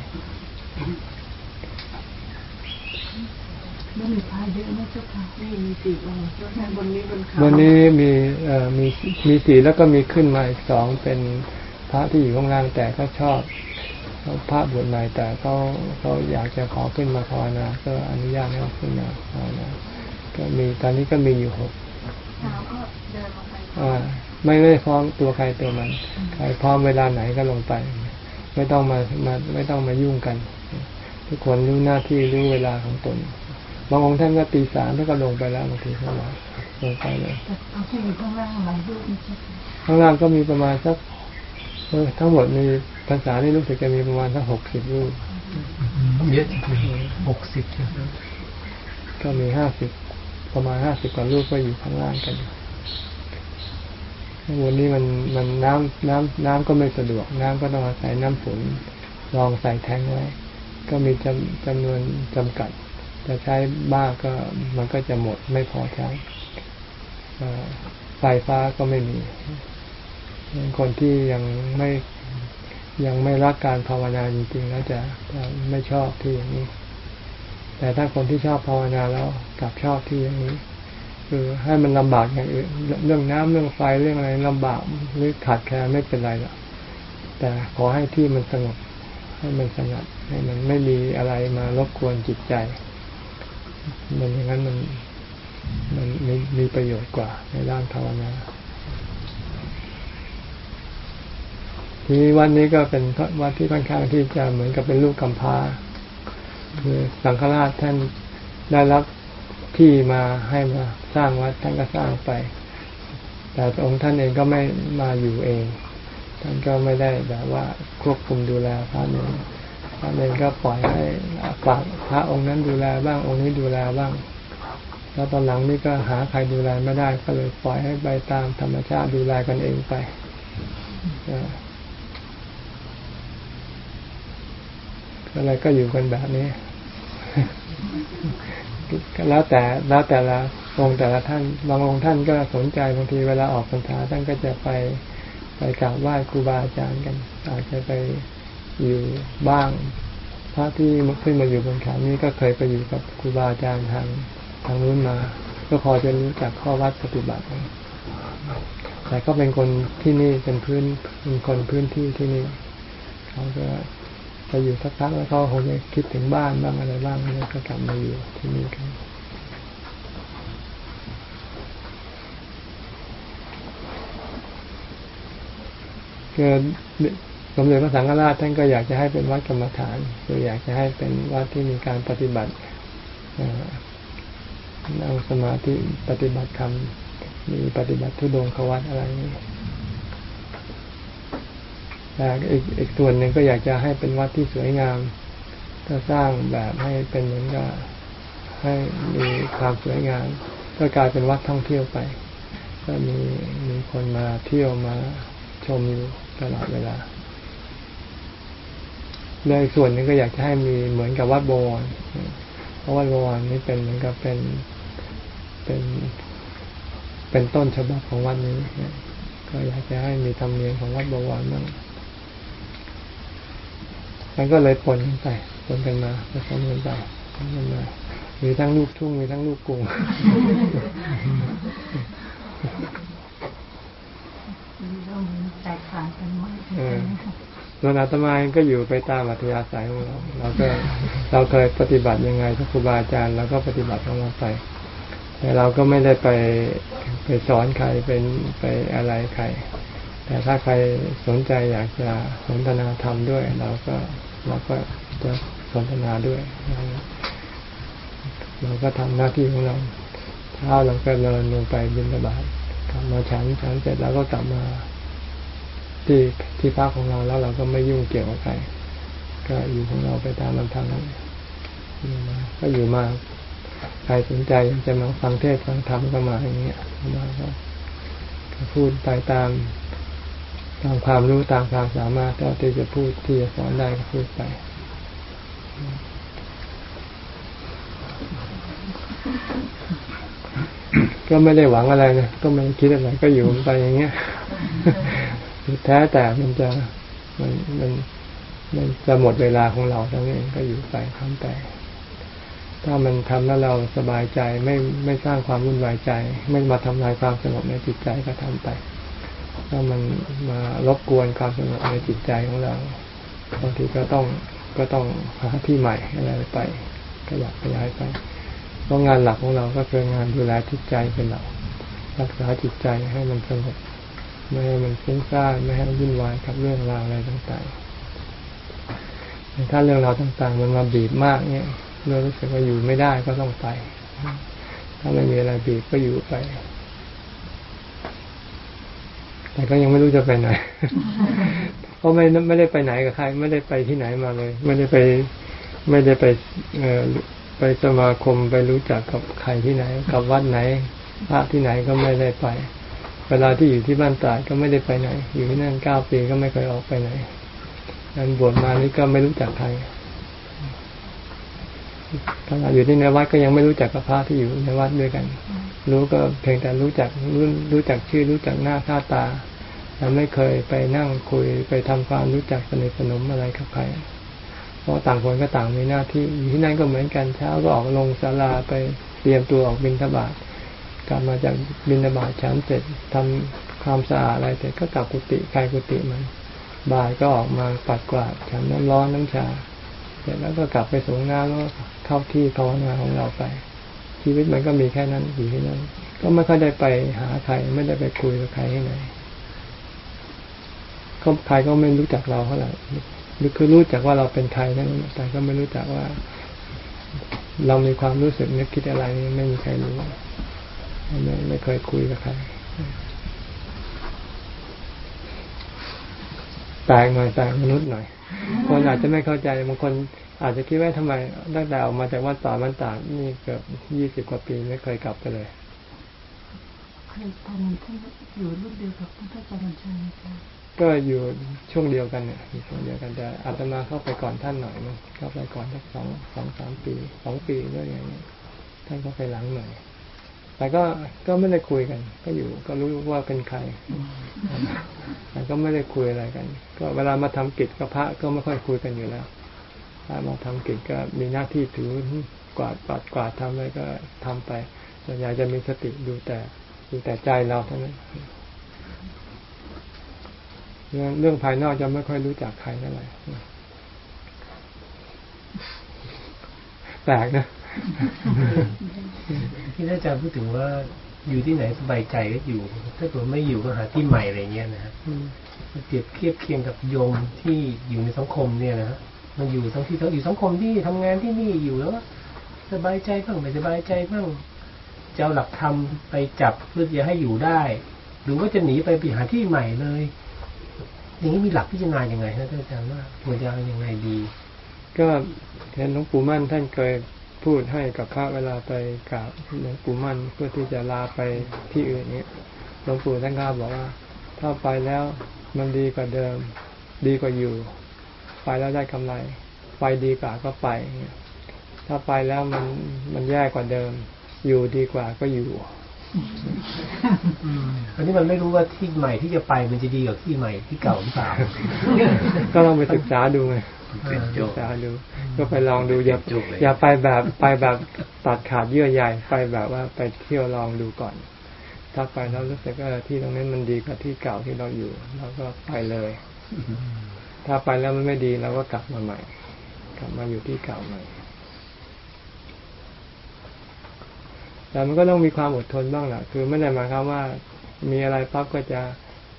ไม่มีพาเยอะนะเจ้าค่ะนี่มีสี่องค์แล้วบนนี้บนเขาวันนี้มีเอ่อมีมีสีแล้วก็มีขึ้นมาอีกสองเป็นพระที่อยู่ข้างล่างแต่ก็ชอบเขา พระบวชใหม่แต่เขาเขาอยากจะขอขึ้นมาภาวนาก็อนุญาตให้เขาขึ้นมาภาวนาก็มีตอนนี้ก็มีอยู่หกเช้าก็เดินลงไปอ่าไม่ไม่พร้อมตัวใครตัวมัน ใครพร้อมเวลาไหนก็ลงไป ไม่ต้องมามาไม่ต้องมายุ่งกัน ทุกคนรู้หน้าที่รู้เวลาของตนบางองค์ท่านก็ตีสามท่านก็ลงไปแล้วบางทีเข้ามาลงไปเลยแต่เอาที่อยู่ข้างล่างหลายรูปนี่เจ้าค่ะข้างล่างก็มีประมาณสักเออ ทั้งหมดมีภาษานี่รู้สึกจะมีประมาณสักหกสิบรูปเยอะจริงๆหกสิบก็มีห้าสิบประมาณห้าสิบกว่ารูปก็อยู่ข้างล่างกันข้างบนนี้มันมันน้ำน้ำน้ำก็ไม่สะดวก น้ำก็ต้องอาศัยน้ำฝนลองใส่แทงไว้ ก็มีจำจำนวนจำกัด จะใช้บ้างก็มันก็จะหมดไม่พอใช้เอ่อไฟฟ้าก็ไม่มี คนที่ยังไม่ยังไม่รักการภาวนาจริงๆแล้วจะจะไม่ชอบที่อย่างนี้ แต่ถ้าคนที่ชอบภาวนาแล้วกลับชอบที่อย่างนี้ คือให้มันลำบากอย่างอื่นเรื่องน้ำเรื่องไฟเรื่องอะไรลำบากหรือขาดแคลนไม่เป็นไรหรอกแต่ขอให้ที่มันสงบให้มันสงบให้มันไม่มีอะไรมารบกวนจิตใจ มันอย่างนั้นมันมันมีมีประโยชน์กว่าในด้านภาวนา ทีนี้วันนี้ก็เป็นวัดที่ค่อนข้างที่จะเหมือนกับเป็นลูกกำพร้าคือสังฆราชท่านได้รับที่มาให้มาสร้างวัดท่านก็สร้างไป แต่องค์ท่านเองก็ไม่มาอยู่เอง ท่านก็ไม่ได้แบบว่าควบคุมดูแลพระเนรพระเนรก็ปล่อยให้ฝากพระองค์นั้นดูแลบ้างองค์นี้ดูแลบ้าง แล้วตอนหลังนี่ก็หาใครดูแลไม่ได้ก็เลยปล่อยให้ไปตามธรรมชาติดูแลกันเองไป อะไรก็อยู่กันแบบนี้ ก็แล้วแต่แล้วแต่ละองค์แต่ละท่านบางองค์ท่านก็สนใจบางทีเวลาออกพรรษาท่านก็จะไปไปกราบไหว้ครูบาอาจารย์กัน อาจจะไปอยู่บ้างพระที่ขึ้นมาอยู่บนเขานี้ก็เคยไปอยู่กับครูบาอาจารย์ทางทางนู้นมา ก็พอจะรู้จักข้อวัดปฏิบัติ แต่ก็เป็นคนที่นี่เป็นพื้นเป็นคนพื้นที่ที่นี่เขาก็ ไปอยู่สักพักแล้วเขาคงจะคิดถึงบ้านบ้างอะไรบ้างแล้วก็กลับมาอยู่ที่นี่กันคือสมเด็จพระสังฆราชท่านก็อยากจะให้เป็นวัดกรรมฐานคืออยากจะให้เป็นวัดที่มีการปฏิบัติเอ่อนั่งสมาธิปฏิบัติธรรมมีปฏิบัติทุดงควัดอะไรนี้ แต่อีกอีกส่วนหนึ่งก็อยากจะให้เป็นวัดที่สวยงาม ก็สร้างแบบให้เป็นเหมือนกับให้มีความสวยงาม ก็กลายเป็นวัดท่องเที่ยวไป ก็มีมีคนมาเที่ยวมาชมอยู่ตลอดเวลาเลยส่วนหนึ่งก็อยากจะให้มีเหมือนกับวัดบวรเพราะวัดบวรนี่เป็นเหมือนกับเป็นเป็น เป็นต้นฉบับของวัดนี้ ก็อยากจะให้มีธรรมเนียมของวัดบวรบ้าง มันก็เลยปนกันไปปนกันมาผสมกันไปผสมกันมามีทั้งลูกทุ่งมีทั้งลูกกรุงเราแตกต่างกันมากเออส่วนอาตมาเองก็อยู่ไปตามอัธยาศัยของเราเราก็เราเคยปฏิบัติยังไงถ้าครูบาอาจารย์เราก็ปฏิบัติของเราไป แต่เราก็ไม่ได้ไปไปสอนใครเป็นไปอะไรใคร แต่ถ้าใครสนใจอยากจะสนทนาธรรมด้วย เราก็ เราก็จะสนทนาด้วยเราก็ทำหน้าที่ของเราเช้าเราก็เดินลงไปบิณฑบาตกลับมาฉันฉันเสร็จแล้วก็กลับมาที่ที่พักของเราแล้วเราก็ไม่ยุ่งเกี่ยวกับใครก็อยู่ของเราไปตามลำพังนั้นอยู่มาก็อยู่มาใครสนใจจะมาฟังเทศฟังธรรมก็มาอย่างเงี้ยมาก็พูดไปตาม ตามความรู้ตามความสามารถเท่าที่จะพูดที่จะสอนได้ก็พูดไปก็ไม่ได้หวังอะไรนะก็ไม่คิดอะไรก็อยู่ไปอย่างเงี้ยแท้แต่มันจะมันมันมันจะหมดเวลาของเราทั้งนี้นก็อยู่ไปทำไป ถ้ามันทำแล้วเราสบายใจไม่ไม่สร้างความวุ่นวายใจ ไม่มาทำลายความสงบในจิตใจก็ทำไป ถ้ามันมารบกวนความสงบในจิตใจของเราบางทีก็ต้องก็ต้องหาที่ใหม่อะไรไปขยับขยายไปเพราะงานหลักของเราก็คืองานดูแลจิตใจเป็นหลักรักษาจิตใจให้มันสงบไม่ให้มันฟุ้งซ่านไม่ให้มันวุ่นวายกับเรื่องราวอะไรต่างๆถ้าเรื่องราวต่างๆ มันมาบีบมากเนี่ยเรารู้สึกว่าอยู่ไม่ได้ก็ต้องไป ถ้าไม่มีอะไรบีบก็อยู่ไป แต่ก็ยังไม่รู้จะไปไหน เพราะไม่ไม่ได้ไปไหนกับใคร ไม่ได้ไปที่ไหนมาเลย ไม่ได้ไป ไม่ได้ไปเอไปสมาคมไปรู้จักกับใครที่ไหน กับวัดไหนพระที่ไหนก็ไม่ได้ไป เวลาที่อยู่ที่บ้านตาดก็ไม่ได้ไปไหน อยู่ที่นั่นเก้าปีก็ไม่เคยออกไปไหนการบวชมานี่ก็ไม่รู้จักใครขณะอยู่ที่ในวัดก็ยังไม่รู้จักกับพระที่อยู่ในวัดด้วยกัน รู้ก็เพียงแต่รู้จักรู้รู้จักชื่อรู้จักหน้าค่าตา แต่ไม่เคยไปนั่งคุยไปทำความรู้จักสนิทสนมอะไรกับใครเพราะต่างคนก็ต่างมีหน้าที่อยู่ที่นั่นก็เหมือนกันเช้าก็ออกลงศาลาไปเตรียมตัวออกบิณฑบาตกลับมาจากบิณฑบาตฉันเสร็จทำความสะอาดอะไรเสร็จก็กลับกุฏิใครกุฏิมันบ่ายก็ออกมาปัดกวาดฉันน้ำร้อนน้ำชา เสร็จแล้วก็กลับไปสงน้ำแล้วก็เข้าที่ภาวนาของเราไป ชีวิตมันก็มีแค่นั้นอยู่ที่นั่นก็ไม่ค่อยได้ไปหาใครไม่ได้ไปคุยกับใครที่ไหน ก็ใครก็ไม่รู้จักเราเท่าไหร่หรือคือรู้จักว่าเราเป็นใครนั่นแต่ก็ไม่รู้จักว่า เรามีความรู้สึกนึกคิดอะไรไม่มีใครรู้ไม่ไม่เคยคุยกับใครแปลกหน่อยแปลกมนุษย์หน่อยคนอาจจะไม่เข้าใจบางคนอาจจะคิดว่าทำไมตั้งแต่ออกมาจากวัดป่ามันตาดนี่เกือบยี่สิบกว่าปีไม่เคยกลับไปเลยเคยตอนนั้นท่านอยู่รุ่นเดียวกับพุทธจารย์ชัยนะคะ ก็อยู่ช่วงเดียวกันเนี่ยช่วงเดียวกันแต่อาตมาเข้าไปก่อนท่านหน่อยนึงเข้าไปก่อนสักสองสองสามปีสองปีด้วยอย่างเงี้ท่านก็ไปหลังหน่อยแต่ก็ก็ไม่ได้คุยกัน ก็อยู่ก็รู้ว่าเป็นใครแต่ก็ไม่ได้คุยอะไรกัน ก็เวลามาทำกิจกับพระก็ไม่ค่อยคุยกันอยู่แล้วถ้ามาทำกิจก็มีหน้าที่ถือกวาดปัดกวาดทำอะไรก็ทำไปส่วนใหญ่จะมีสติดูแต่ดูแต่ใจเราเท่านั้น เรื่องเรื่องภายนอกจะไม่ค่อยรู้จักใครเท่าไหร่แปลกนะที่ท่านอาจารย์พูดถึงว่าอยู่ที่ไหนสบายใจก็อยู่ ถ้าเกิดไม่อยู่ก็หาที่ใหม่อะไรเงี้ยนะฮะเปรียบเทียบเคียงกับโยมที่อยู่ในสังคมเนี่ยนะฮะมันอยู่ทั้งที่อยู่สังคมที่ทำงานที่นี่อยู่แล้วสบายใจบ้างไม่สบายใจบ้างจะเอาหลักธรรมไปจับเพื่อจะให้อยู่ได้ หรือว่าจะหนีไปไปหาที่ใหม่เลย อย่างนี้มีหลักพิจารณาอย่างไงฮะท่านอาจารย์ว่าควรจะเอายังไงดี ก็เห็นหลวงปู่มั่นท่านเคยพูดให้กับพระเวลาไปกราบหลวงปู่มั่นเพื่อที่จะลาไปที่อื่นเนี้ยหลวงปู่ท่านก็บอกว่า ถ้าไปแล้วมันดีกว่าเดิม ดีกว่าอยู่ ไปแล้วได้กำไร ไปดีกว่าก็ไป ถ้าไปแล้วมันมันแย่กว่าเดิม อยู่ดีกว่าก็อยู่ อันนี้มันไม่รู้ว่าที่ใหม่ที่จะไปมันจะดีกว่าที่ใหม่ที่เก่าหรือเปล่าก็ลองไปศึกษาดูไงเป็นโจศึกกษาดูก็ไปลองดูอย่าจุกเลยอย่าไปแบบไปแบบตัดขาดเยื่อใยไปแบบว่าไปเที่ยวลองดูก่อน ถ้าไปแล้วรู้สึกว่าที่ตรงนั้นมันดีกว่าที่เก่าที่เราอยู่เราก็ไปเลย ถ้าไปแล้วมันไม่ดีเราก็กลับมาใหม่ กลับมาอยู่ที่เก่าใหม่ แต่มันก็ต้องมีความอดทนบ้างแหละคือไม่ได้หมายความว่า มีอะไรปั๊บก็จะ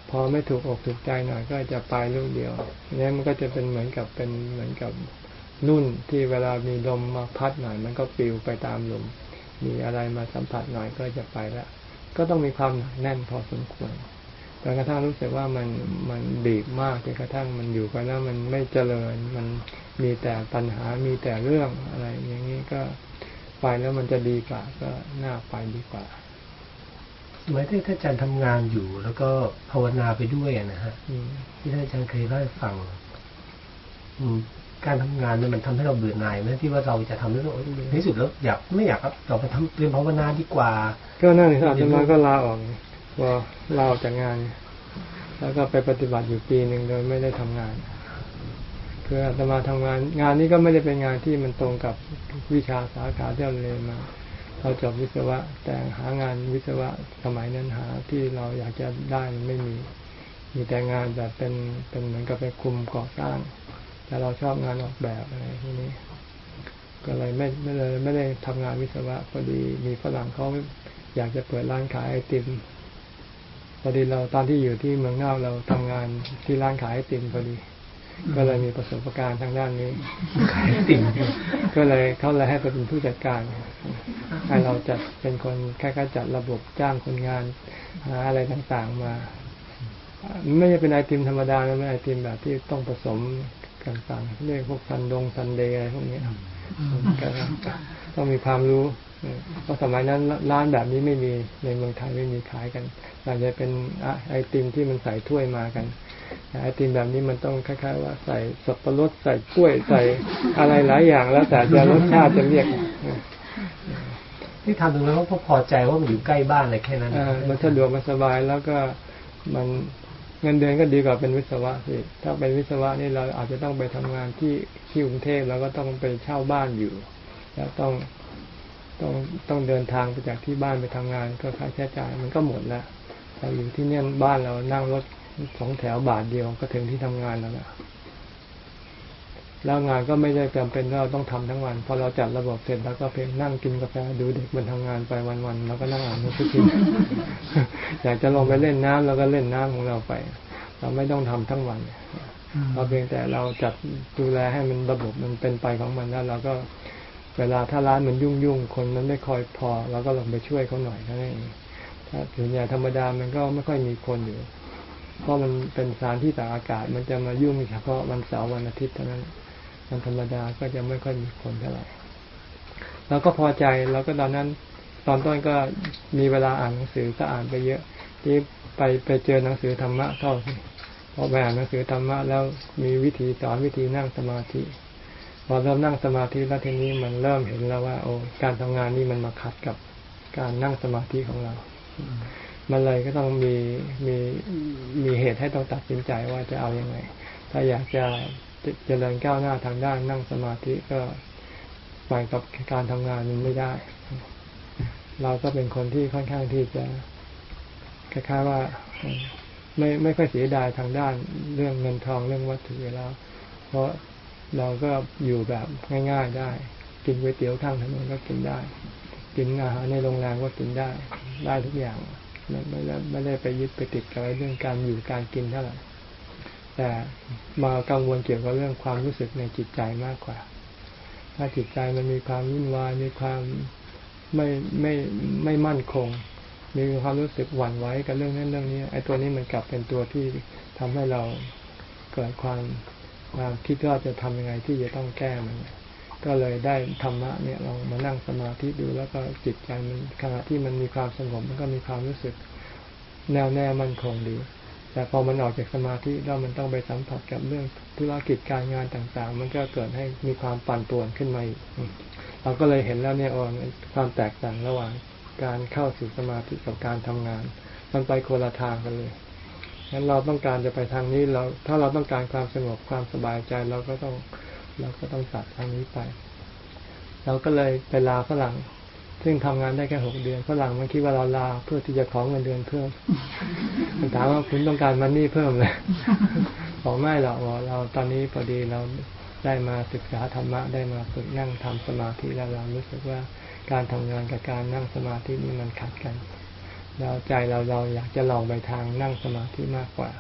พอไม่ถูกอกถูกใจหน่อยก็จะไปลูกเดียวเนี่ยมันก็จะเป็นเหมือนกับเป็นเหมือนกับนุ่นที่เวลามีลมมาพัดหน่อย มันก็ปลิวไปตามลมมีอะไรมาสัมผัสหน่อยก็จะไปละก็ต้องมีความหนาแน่นพอสมควรจนกระทั่งรู้สึกว่ามันมันบีบมากจนกระทั่งมันอยู่ไปแล้วมันไม่เจริญ มันมีแต่ปัญหามีแต่เรื่องอะไร อย่างนี้ก็ ไปแล้วมันจะดีกว่าก็น่าไปดีกว่าหมายถึงถ้าอาจารย์ทำงานอยู่ แล้วก็ภาวนาไปด้วยอะนะฮะอืมที่ท่านอาจารย์เคยเล่าให้ฟังอืมการทำงานเนี่ยมันทำให้เราเบื่อหน่ายไหมที่ว่าเราจะทำแล้วเราในที่สุดแล้วอยากไม่อยากครับเราไปทำเรียนภาวนาดีกว่า ก็นั่นสิอาตมาก็ลาออกพอลาออกจากงาน แล้วก็ไปปฏิบัติอยู่ปีหนึ่งโดยไม่ได้ทำงาน คืออาตมาทำงาน งานนี้ก็ไม่ได้เป็นงานที่มันตรงกับวิชาสาขาที่เราเรียนมา เราจบวิศวะ แต่หางานวิศวะสมัยนั้นหาที่เราอยากจะได้มันไม่มี มีแต่งานแบบเป็นเป็นเหมือนกับไปคุมก่อสร้าง แต่เราชอบงานออกแบบอะไรพวกนี้ ก็เลยไม่ไม่เลยไม่ได้ทำงานวิศวะพอดีมีฝรั่งเขาอยากจะเปิดร้านขายไอติมพอดีเราตอนที่อยู่ที่เมืองนอกเราทำงานที่ร้านขายไอติมพอดี ก็เลยมีประสบการณ์ทางด้านนี้ขายติ่งก็เลยเขาเลยให้ไปเป็นผู้จัดการให้เราจัดเป็นคนแค่ๆจัดระบบจ้างคนงานหาอะไรต่างๆมา ไม่ใช่เป็นไอติมธรรมดานะเป็นไอติมแบบที่ต้องผสมต่างๆเรียกพวกซันดงซันเดย์อะไรพวกนี้ก็ต้องมีความรู้เพราะสมัยนั้นร้านแบบนี้ไม่มีในเมืองไทยไม่มีขายกันอาจจะเป็นไอติมที่มันใส่ถ้วยมากันแต่ ไอติมแบบนี้มันต้องคล้ายๆ ว่าใส่สับปะรดใส่กล้วยใส่อะไรหลายอย่างแล้วแต่จะรสชาติจะเรียกที่ทำตรงนั้นเพราะพอใจว่ามันอยู่ใกล้บ้านอะไรแค่นั้นอ่ามันสะดวกมันสบายแล้วก็มันเงินเดือนก็ดีกว่าเป็นวิศวะสิถ้าเป็นวิศวะนี่เราอาจจะต้องไปทำงานที่ที่กรุงเทพแล้วก็ต้องไปเช่าบ้านอยู่ แล้วต้องต้องต้องเดินทางไปจากที่บ้านไปทำงานก็ค่าใช้จ่ายมันก็หมดแล้วเราอยู่ที่เนี่ยบ้านเรานั่งรถ สองแถวบาทเดียวก็ถึงที่ทำงานแล้วนะแล้วงานก็ไม่ได้จำเป็นว่าเราต้องทำทั้งวัน พอเราจัดระบบเสร็จแล้วก็เพียงนั่งกินกาแฟดูเด็กมันทำงานไปวันๆแล้วก็นั่งอ่านหนังสือพิมพ์อยากจะลงไปเล่นน้ำเราก็เล่นน้ำของเราไป เราไม่ต้องทำทั้งวันเราเพียงแต่เราจัดดูแลให้มันระบบมันเป็นไปของมันแล้วเราก็เวลาถ้าร้านมันยุ่งยุ่งๆคนมันไม่คอยพอเราก็ลงไปช่วยเขาหน่อยเท่านั้นเองถ้าถึงอย่างธรรมดามันก็ไม่ค่อยมีคนอยู่ เพราะมันเป็นสานที่ตากอากาศ มันจะมายุ่งเฉพาะวันเสาร์วันอาทิตย์เท่านั้นวันธรรมดาก็จะไม่ค่อยมีคนเท่าไหร่เราก็พอใจแล้วก็ตอนนั้น ตอนต้นก็มีเวลาอ่านหนังสือก็อ่านไปเยอะ ที่ไปไปเจอหนังสือธรรมะเข้าพอไปอ่านหนังสือธรรมะแล้วมีวิธีสอนวิธีนั่งสมาธิพอเริ่มนั่งสมาธิแล้วทีนี้มันเริ่มเห็นแล้วว่า โอ้การทำงานนี่มันมาขัดกับการนั่งสมาธิของเรา มันเลยก็ต้องมีมีมีเหตุให้ต้องตัดสินใจว่าจะเอาอยัางไง ถ้าอยากจะเจริญก้าวหน้าทางด้านนั่งสมาธิก็ไปกับการทำงานมันไม่ได้ เราก็เป็นคนที่ค่อนข้างที่จะคล้ายๆว่าเอ่อไม่ไม่ค่อยเสียดายทางด้านเรื่องเงินทองเรื่องวัตถุอยู่แล้ว เพราะเราก็อยู่แบบง่าย ๆได้ กินก๋วยเตี๋ยวข้างถนนก็กินได้ กินอาหารในโรงแรมก็กินได้ ได้ทุกอย่าง ไม่ไม่ได้ไม่ได้ไปยึดไปติดกับเรื่องการอยู่การกินเท่าไหร่แต่มากังวลเกี่ยวกับเรื่องความรู้สึกในจิตใจมากกว่า ถ้าจิตใจมันมีความวุ่นวายมีความไม่ไม่ไม่มั่นคง มีความรู้สึกหวั่นไหวกับเรื่องนั้นเรื่องนี้ไอ้ตัวนี้มันกลับเป็นตัวที่ทำให้เราเกิดความความคิดว่าจะทำยังไงที่จะต้องแก้มัน ก็เลยได้ธรรมะเนี่ยลองมานั่งสมาธิดูแล้วก็จิตใจมันขณะที่มันมีความสงบมันก็มีความรู้สึกแน่วแน่มั่นคงดี แต่พอมันออกจากสมาธิแล้วมันต้องไปสัมผัสกับเรื่องธุรกิจการงานต่าง ๆ มันก็เกิดให้มีความปั่นป่วนขึ้นมาอีกเราก็เลยเห็นแล้วเนี่ยอ๋อความแตกต่างระหว่างการเข้าสู่สมาธิกับการทำงาน มันไปคนละทางกันเลยงั้นเราต้องการจะไปทางนี้เรา ถ้าเราต้องการความสงบความสบายใจเราก็ต้อง เราก็ต้องตัดทางนี้ไป เราก็เลยไปลาฝรั่ง ซึ่งทำงานได้แค่หกเดือนฝรั่งมันคิดว่าเราลาเพื่อที่จะของเงินเดือนเพิ่มมันถามว่าคุณต้องการมันนี่เพิ่มเลยบอกไม่หรอกเราตอนนี้พอดีเราได้มาศึกษาธรรมะได้มาฝึกนั่งทำสมาธิแล้วเรารู้สึกว่าการทำงานกับการนั่งสมาธินี่มันขัดกันเราใจเราเราอยากจะลองไปทางนั่งสมาธิมากกว่า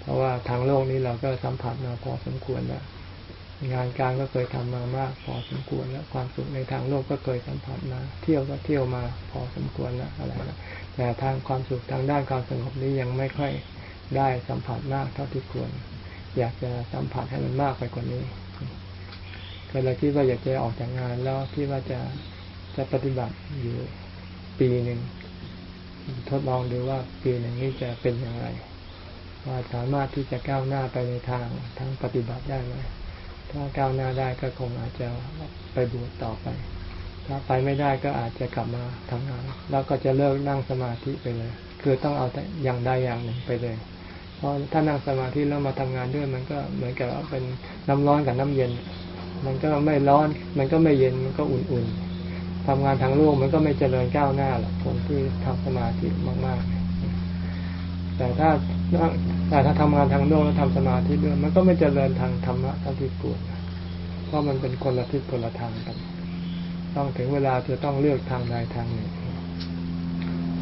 เพราะว่าทางโลกนี้เราก็สัมผัสมาพอสมควรแล้ว งานการก็เคยทำมามาก พอสมควรแล้ว ความสุขในทางโลกก็เคยสัมผัสมา เที่ยวก็เที่ยวมาพอสมควรแล้วอะไรนะแต่ทางความสุขทางด้านความสงบนี้ยังไม่ค่อยได้สัมผัสมากเท่าที่ควร อยากจะสัมผัสให้มันมากไปกว่านี้ก็เลยคิดว่าอยากจะออกจากงานแล้วคิดว่าจะจะปฏิบัติอยู่ปีหนึ่งทดลองดูว่าปีหนึ่งนี้จะเป็นอย่างไร ว่าสามารถที่จะก้าวหน้าไปในทางทั้งปฏิบัติได้ไหม ถ้าก้าวหน้าได้ก็คงอาจจะไปบวชต่อไป ถ้าไปไม่ได้ก็อาจจะกลับมาทำงาน แล้วก็จะเลิกนั่งสมาธิไปเลย คือต้องเอาแต่อย่างใดอย่างหนึ่งไปเลย เพราะถ้านั่งสมาธิแล้วมาทำงานด้วยมันก็เหมือนกับเป็นน้ำร้อนกับน้ำเย็น มันก็ไม่ร้อน มันก็ไม่เย็น มันก็อุ่นๆทำงานทางโลกมันก็ไม่เจริญก้าวหน้าหรอกคนที่ทำสมาธิมากๆ แต่ถ้า แต่ถ้าทำงานทางโลกแล้วทำสมาธิด้วยมันก็ไม่เจริญทางธรรมะเท่าที่ควรเพราะมันเป็นคนละทิศคนละทางกัน ต้องถึงเวลาจะต้องเลือกทางใดทางหนึ่ง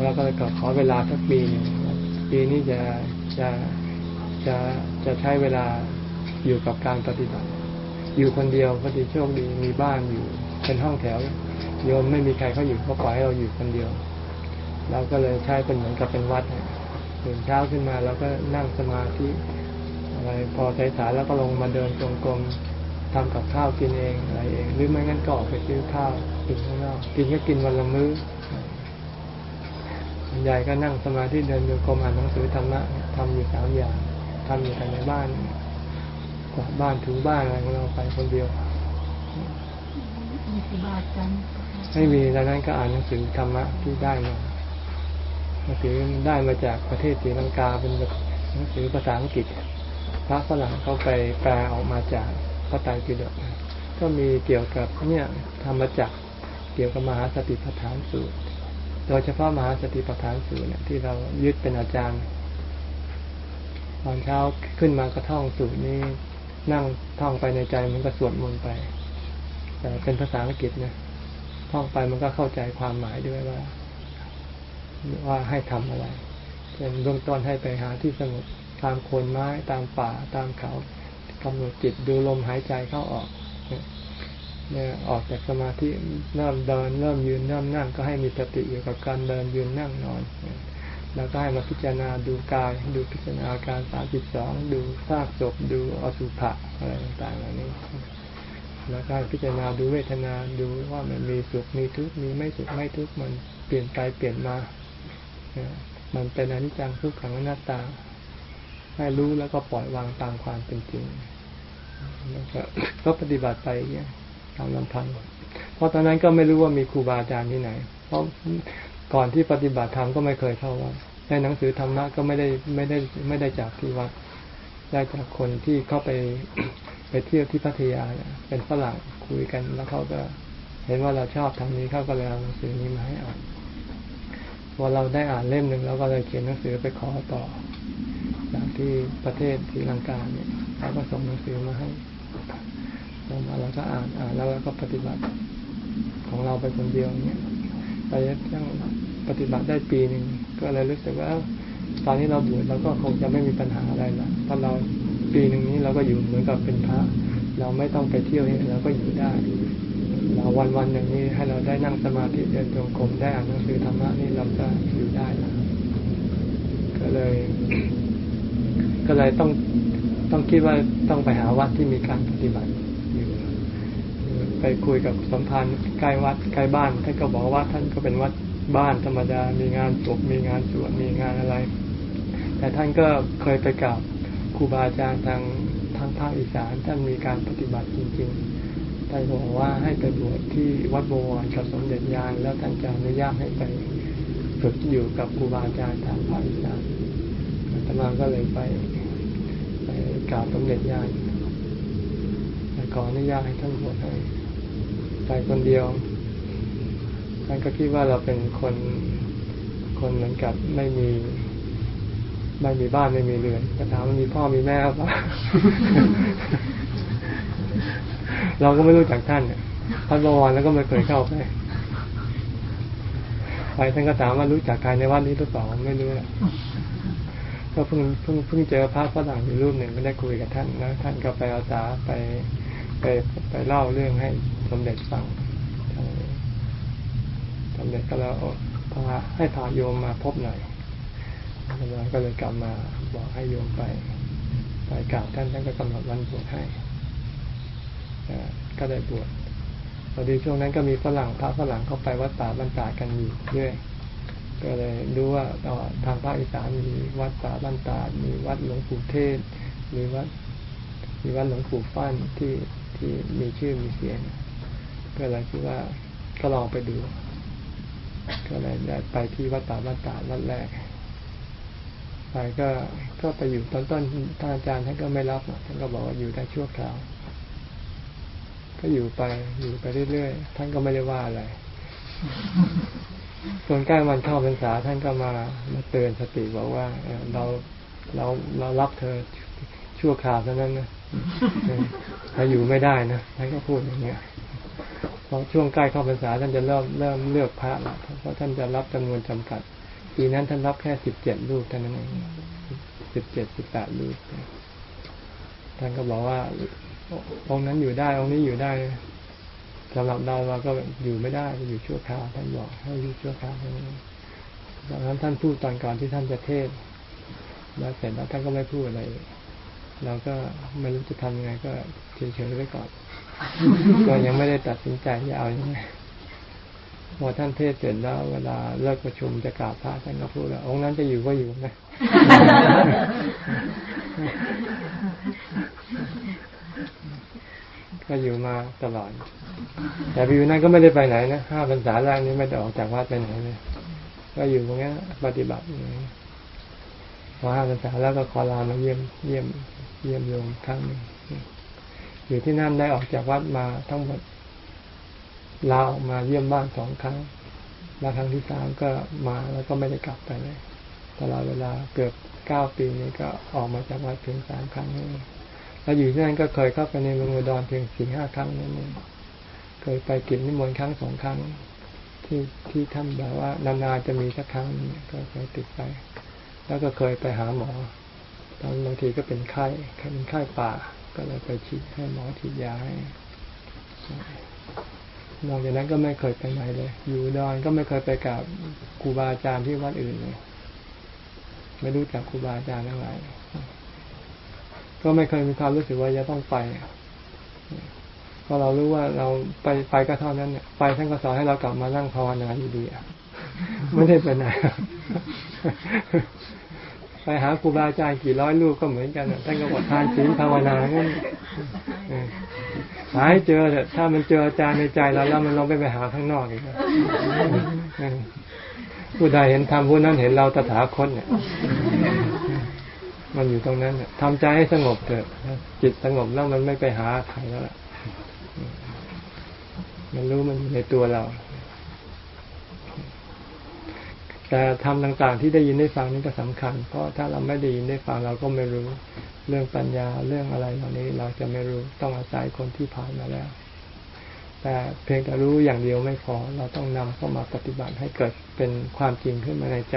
แล้วก็เลยขอเวลาสักปีหนึ่งปีนี้จะจะจะจะใช้เวลาอยู่กับการปฏิบัติ อยู่คนเดียวพอดีโชคดีมีบ้านอยู่ เป็นห้องแถว โยมไม่มีใครเขาอยู่เขาปล่อยให้เราอยู่คนเดียว เราก็เลยใช้เป็นเหมือนกับเป็นวัด ตื่นเช้าขึ้นมาแล้วก็นั่งสมาธิอะไรพอสายๆแล้วก็ลงมาเดินจงกรมทำกับข้าวกินเองอะไรเอง หรือไม่งั้นก็ออกไปซื้อข้าวกินข้างนอกกินก็กินวันละมื้อส่วนใหญ่ก็นั่งสมาธิเดินโยกรมอ่านหนังสือธรรมะทำอยู่สามอย่างทำอยู่แต่ในบ้านกวาดบ้านถูบ้านอะไรของเราไปคนเดียวมีครูบาอาจารย์ไม่มีดังนั้นก็อ่านหนังสือธรรมะที่ได้มา หนังสือได้มาจากประเทศศรีลังกาเป็นหนังสือภาษาอังกฤษ พระฝรั่งเขาไปแปลออกมาจากพระไตรปิฎกก็มีเกี่ยวกับเนี่ยธรรมจักรเกี่ยวกับมหาสติปัฏฐานสูตร โดยเฉพาะมหาสติปัฏฐานสูตรเนี่ยที่เรายึดเป็นอาจารย์ตอนเช้าขึ้นมากระท่องสูตรนี้นั่งท่องไปในใจมันก็สวดมนต์ไป แต่เป็นภาษาอังกฤษนะท่องไปมันก็เข้าใจความหมายด้วยว่า ว่าให้ทำอะไรเช่นเบื้องต้นให้ไปหาที่สงบตามโคนไม้ตามป่าตามเขากำหนดจิตดูลมหายใจเข้าออกเนี่ยออกจากสมาธิเริ่มเดิน เริ่มยืนเริ่มนั่งก็ให้มีสติอยู่กับการเดินยืนนั่งนอน แล้วก็ให้มาพิจารณาดูกาย ดูพิจารณาการสามสิบสองดูซากศพดูอสุภะอะไรต่างๆเหล่านี้แล้วก็พิจารณาดูเวทนาดูว่ามันมีสุขมีทุกข์มีไม่สุขไม่ทุกข์มันเปลี่ยนไปเปลี่ยนมา มันเป็นอนิจจังทุกขังอนัตตาให้รู้แล้วก็ปล่อยวางตามความเป็นจริงแล้วก็ปฏิบัติไปอย่างเงี้ยตามลำพังเพราะตอนนั้นก็ไม่รู้ว่ามีครูบาอาจารย์ที่ไหน เพราะก่อนที่ปฏิบัติธรรมก็ไม่เคยเข้าวัดในหนังสือธรรมะก็ไม่ได้ไม่ได้ไม่ได้จากที่วัดได้จากคนที่เข้าไปไปเที่ยวที่พัทยาเป็นฝรั่งคุยกันแล้วเขาก็ เห็นว่าเราชอบทางนี้เขาก็เลยเอาหนังสือนี้มาให้อ่าน พอเราได้อ่านเล่มหนึ่งแล้วก็เลยเขียนหนังสือไปขอต่อจากที่ประเทศศรีลังกาเนี่ยเขาก็ส่งหนังสือมาให้เรามาเราก็อ่านอ่านแล้วเราก็ปฏิบัติของเราไปคนเดียวเนี่ยไปยังปฏิบัติได้ปีหนึ่งก็เลยรู้สึกว่าตอนนี้เราบวชเราก็คงจะไม่มีปัญหาอะไรละเพราะเราปีหนึ่งนี้เราก็อยู่เหมือนกับเป็นพระ เราไม่ต้องไปเที่ยวเนี่ยเราก็อยู่ได้ เราวันวันหนึ่งนี้ให้เราได้นั่งสมาธิเดินจงกรมได้อ่านหนังสือธรรมะนี่เราก็อยู่ได้แล้วก็เลย ก็เลยต้องต้องคิดว่าต้องไปหาวัดที่มีการปฏิบัติอยู่ไปคุยกับสัมพันธ์ใกล้วัดใกล้บ้านท่านก็บอกว่าท่านก็เป็นวัดบ้านธรรมดา มีงานศพมีงานสวดมีงานอะไร แต่ท่านก็เคยไปกราบครูบาอาจารย์ทางทางภาคอีสานท่านมีการปฏิบัติจริง ๆ ท่านบอกว่าให้ไปบวชที่วัดบวรกับสมเด็จยานแล้วท่านจะอนุญาตให้ไปฝึกอยู่กับครูบาอาจารย์ทางภาคอีสานอาตมาก็เลยไปไปกราบสมเด็จยานไปขออนุญาตให้ท่านบวชให้ไปคนเดียวท่านก็คิดว่าเราเป็นคนคนเหมือนกับไม่มีไม่มีบ้านไม่มีเรือนก็ถามว่ามีพ่อมีแม่ป่ะ เราก็ไม่รู้จักท่านเนี่ยท่านบวรแล้วก็ไม่เคยเข้าไปไปท่านก็ถามว่ารู้จักใครในวัดนี้หรือเปล่าไม่รู้ก็เพิ่งเพิ่งเพิ่งเจอพระฝรั่งอยู่รูปหนึ่งไม่ได้คุยกับท่านแล้วท่านก็ไปอาสาไปไปไปเล่าเรื่องให้สมเด็จฟังสมเด็จก็แล้วพาให้พาโยมมาพบหน่อยแล้วก็เลยกลับมาบอกให้โยมไป ไปกราบท่านท่านก็กำหนดวันบวชให้ ก็ได้บวชพอดีช่วงนั้นก็มีฝรั่งพระฝรั่งเข้าไปวัดป่าบรรดากันอยู่เรื่อยก็เลยรู้ว่าทางภาคอีสานมีวัดป่าบ้านตามีวัดหลวงปู่เทศมีวัดมีวัดหลวงปู่ฟั่นที่ที่มีชื่อมีเสียง ก็เลยคิดว่าก็ลองไปดู ก็เลยไปที่วัดป่าบ้านตาวัดแรกไปก็ก็ไปอยู่ตอนต้นท่านอาจารย์ท่านก็ไม่รับท่านก็บอกว่าอยู่ได้ชั่วคราว ก็อยู่ไปอยู่ไปเรื่อยๆท่านก็ไม่ได้ว่าอะไรส่วนใกล้วันเข้าพรรษาท่านก็มามาเตือนสติบอกว่าเราเราเรารับเธอชั่วคราวเท่านั้นนะถ้าอยู่ไม่ได้นะท่านก็พูดอย่างเงี้ยพอช่วงใกล้เข้าพรรษาท่านจะเริ่มเริ่มเลือกพระละเพราะท่านจะรับจำนวนจำกัดปีนั้นท่านรับแค่สิบเจ็ดรูปเท่านั้นเองสิบเจ็ดสิบแปดรูปท่านก็บอกว่า องค์นั้นอยู่ได้ องค์นี้อยู่ได้สำหรับเราเราก็อยู่ไม่ได้อยู่ชั่วคราวท่านบอกให้อยู่ชั่วคราวดังนั้นท่านพูดตอนก่อนที่ท่านจะเทศแล้วเสร็จแล้วท่านก็ไม่พูดอะไรเราก็ไม่รู้จะทำยังไงก็เฉยๆไว้ก่อนก็ยังไม่ได้ตัดสินใจจะเอาอยัางไงพอท่านเทศเสร็จแล้ว เวลาเลิกประชุมจะกราบพระท่านก็พูดว่าองค์นั้นจะอยู่ก็อยู่นะ ก็อยู่มาตลอด แต่วิวนั้นก็ไม่ได้ไปไหนนะห้าพรรษาแรกนี้ไม่ได้ออกจากวัดไปไหนเลยก็อยู่ตรงนี้ปฏิบัติอย่างพอห้าพรรษาแล้วก็ขอลามาเยี่ยมเยี่ยมเยี่ยมโยมครั้งหนึ่งอยู่ที่นั่นได้ออกจากวัดมาทั้งหมดลาออกมาเยี่ยมบ้านสองครั้งแล้วครั้งที่สามก็มาแล้วก็ไม่ได้กลับไปเลยตลอดเวลาเกือบเก้าปีนี้ก็ออกมาจากวัดเพียงสามครั้งนี่ แล้วอยู่ที่นั่นก็เคยเข้าไปในเมืองอุดรเพียงสี่ห้าครั้งนั่นเองเคยไปกินนิมนต์ครั้งสองครั้ง ที่ที่ท่านแบบว่านานๆจะมีสักครั้งก็เคยติดไป แล้วก็เคยไปหาหมอ ตอนบางทีก็เป็นไข้เป็นไข้ป่า ก็เลยไปฉีดให้หมอฉีดยาให้นอกจากนั้นก็ไม่เคยไปไหนเลย อยู่ดอนก็ไม่เคยไปกับครูบาอาจารย์ที่วัดอื่นเลย ไม่รู้จักครูบาอาจารย์ทั้งหลาย ก็ไม่เคยมีความรู้สึกว่าจะต้องไปพอเรารู้ว่าเราไปไปก็เท่านั้นเนี่ยไปท่านก็สอนให้เรากลับมานั่งภาวนาอยู่ดีอะไม่ได้ไปไหนไปหาครูบาอาจารย์กี่ร้อยลูกก็เหมือนกันท่านก็บอกทานศีลภาวนางั้นหาให้เจอเถอะถ้ามันเจออาจารย์ในใจเราแล้วมันลองไปไปหาข้างนอกอีกผู้ใดเห็นธรรมผู้นั้นเห็นเราตถาคตเนี่ย มันอยู่ตรงนั้นทำใจให้สงบเถอะจิตสงบแล้วมันไม่ไปหาใครแล้วล่ะมันรู้มันอยู่ในตัวเรา แต่ทำต่างๆที่ได้ยินได้ฟังนี่ก็สำคัญ เพราะถ้าเราไม่ได้ยินได้ฟังเราก็ไม่รู้เรื่องปัญญาเรื่องอะไรเหล่านี้เราจะไม่รู้ต้องอาศัยคนที่ผ่านมาแล้ว แต่เพียงแต่รู้อย่างเดียวไม่พอ เราต้องนำเข้ามาปฏิบัติให้เกิดเป็นความจริงขึ้นมาในใจ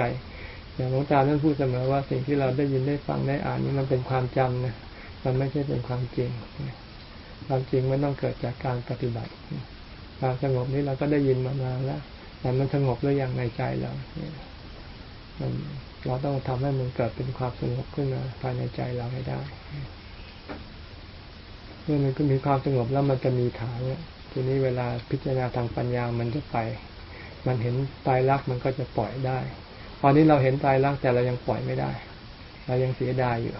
อย่างหลวงตาท่านพูดเสมอว่าสิ่งที่เราได้ยินได้ฟังได้อ่านนี้มันเป็นความจำนะมันไม่ใช่เป็นความจริงความจริงมันต้องเกิดจากการปฏิบัติความสงบนี้เราก็ได้ยินมานานแล้วแต่มันสงบหรือยังในใจเรามันเราต้องทำให้มันเกิดเป็นความสงบขึ้นมาภายในใจเราให้ได้เมื่อมันก็มีความสงบแล้วมันจะมีฐานเนี่ยทีนี้เวลาพิจารณาทางปัญญามันจะไป มันเห็นตายรักมันก็จะปล่อยได้ ตอนนี้เราเห็นตายรักแต่เรายังปล่อยไม่ได้ เรายังเสียดายอยู่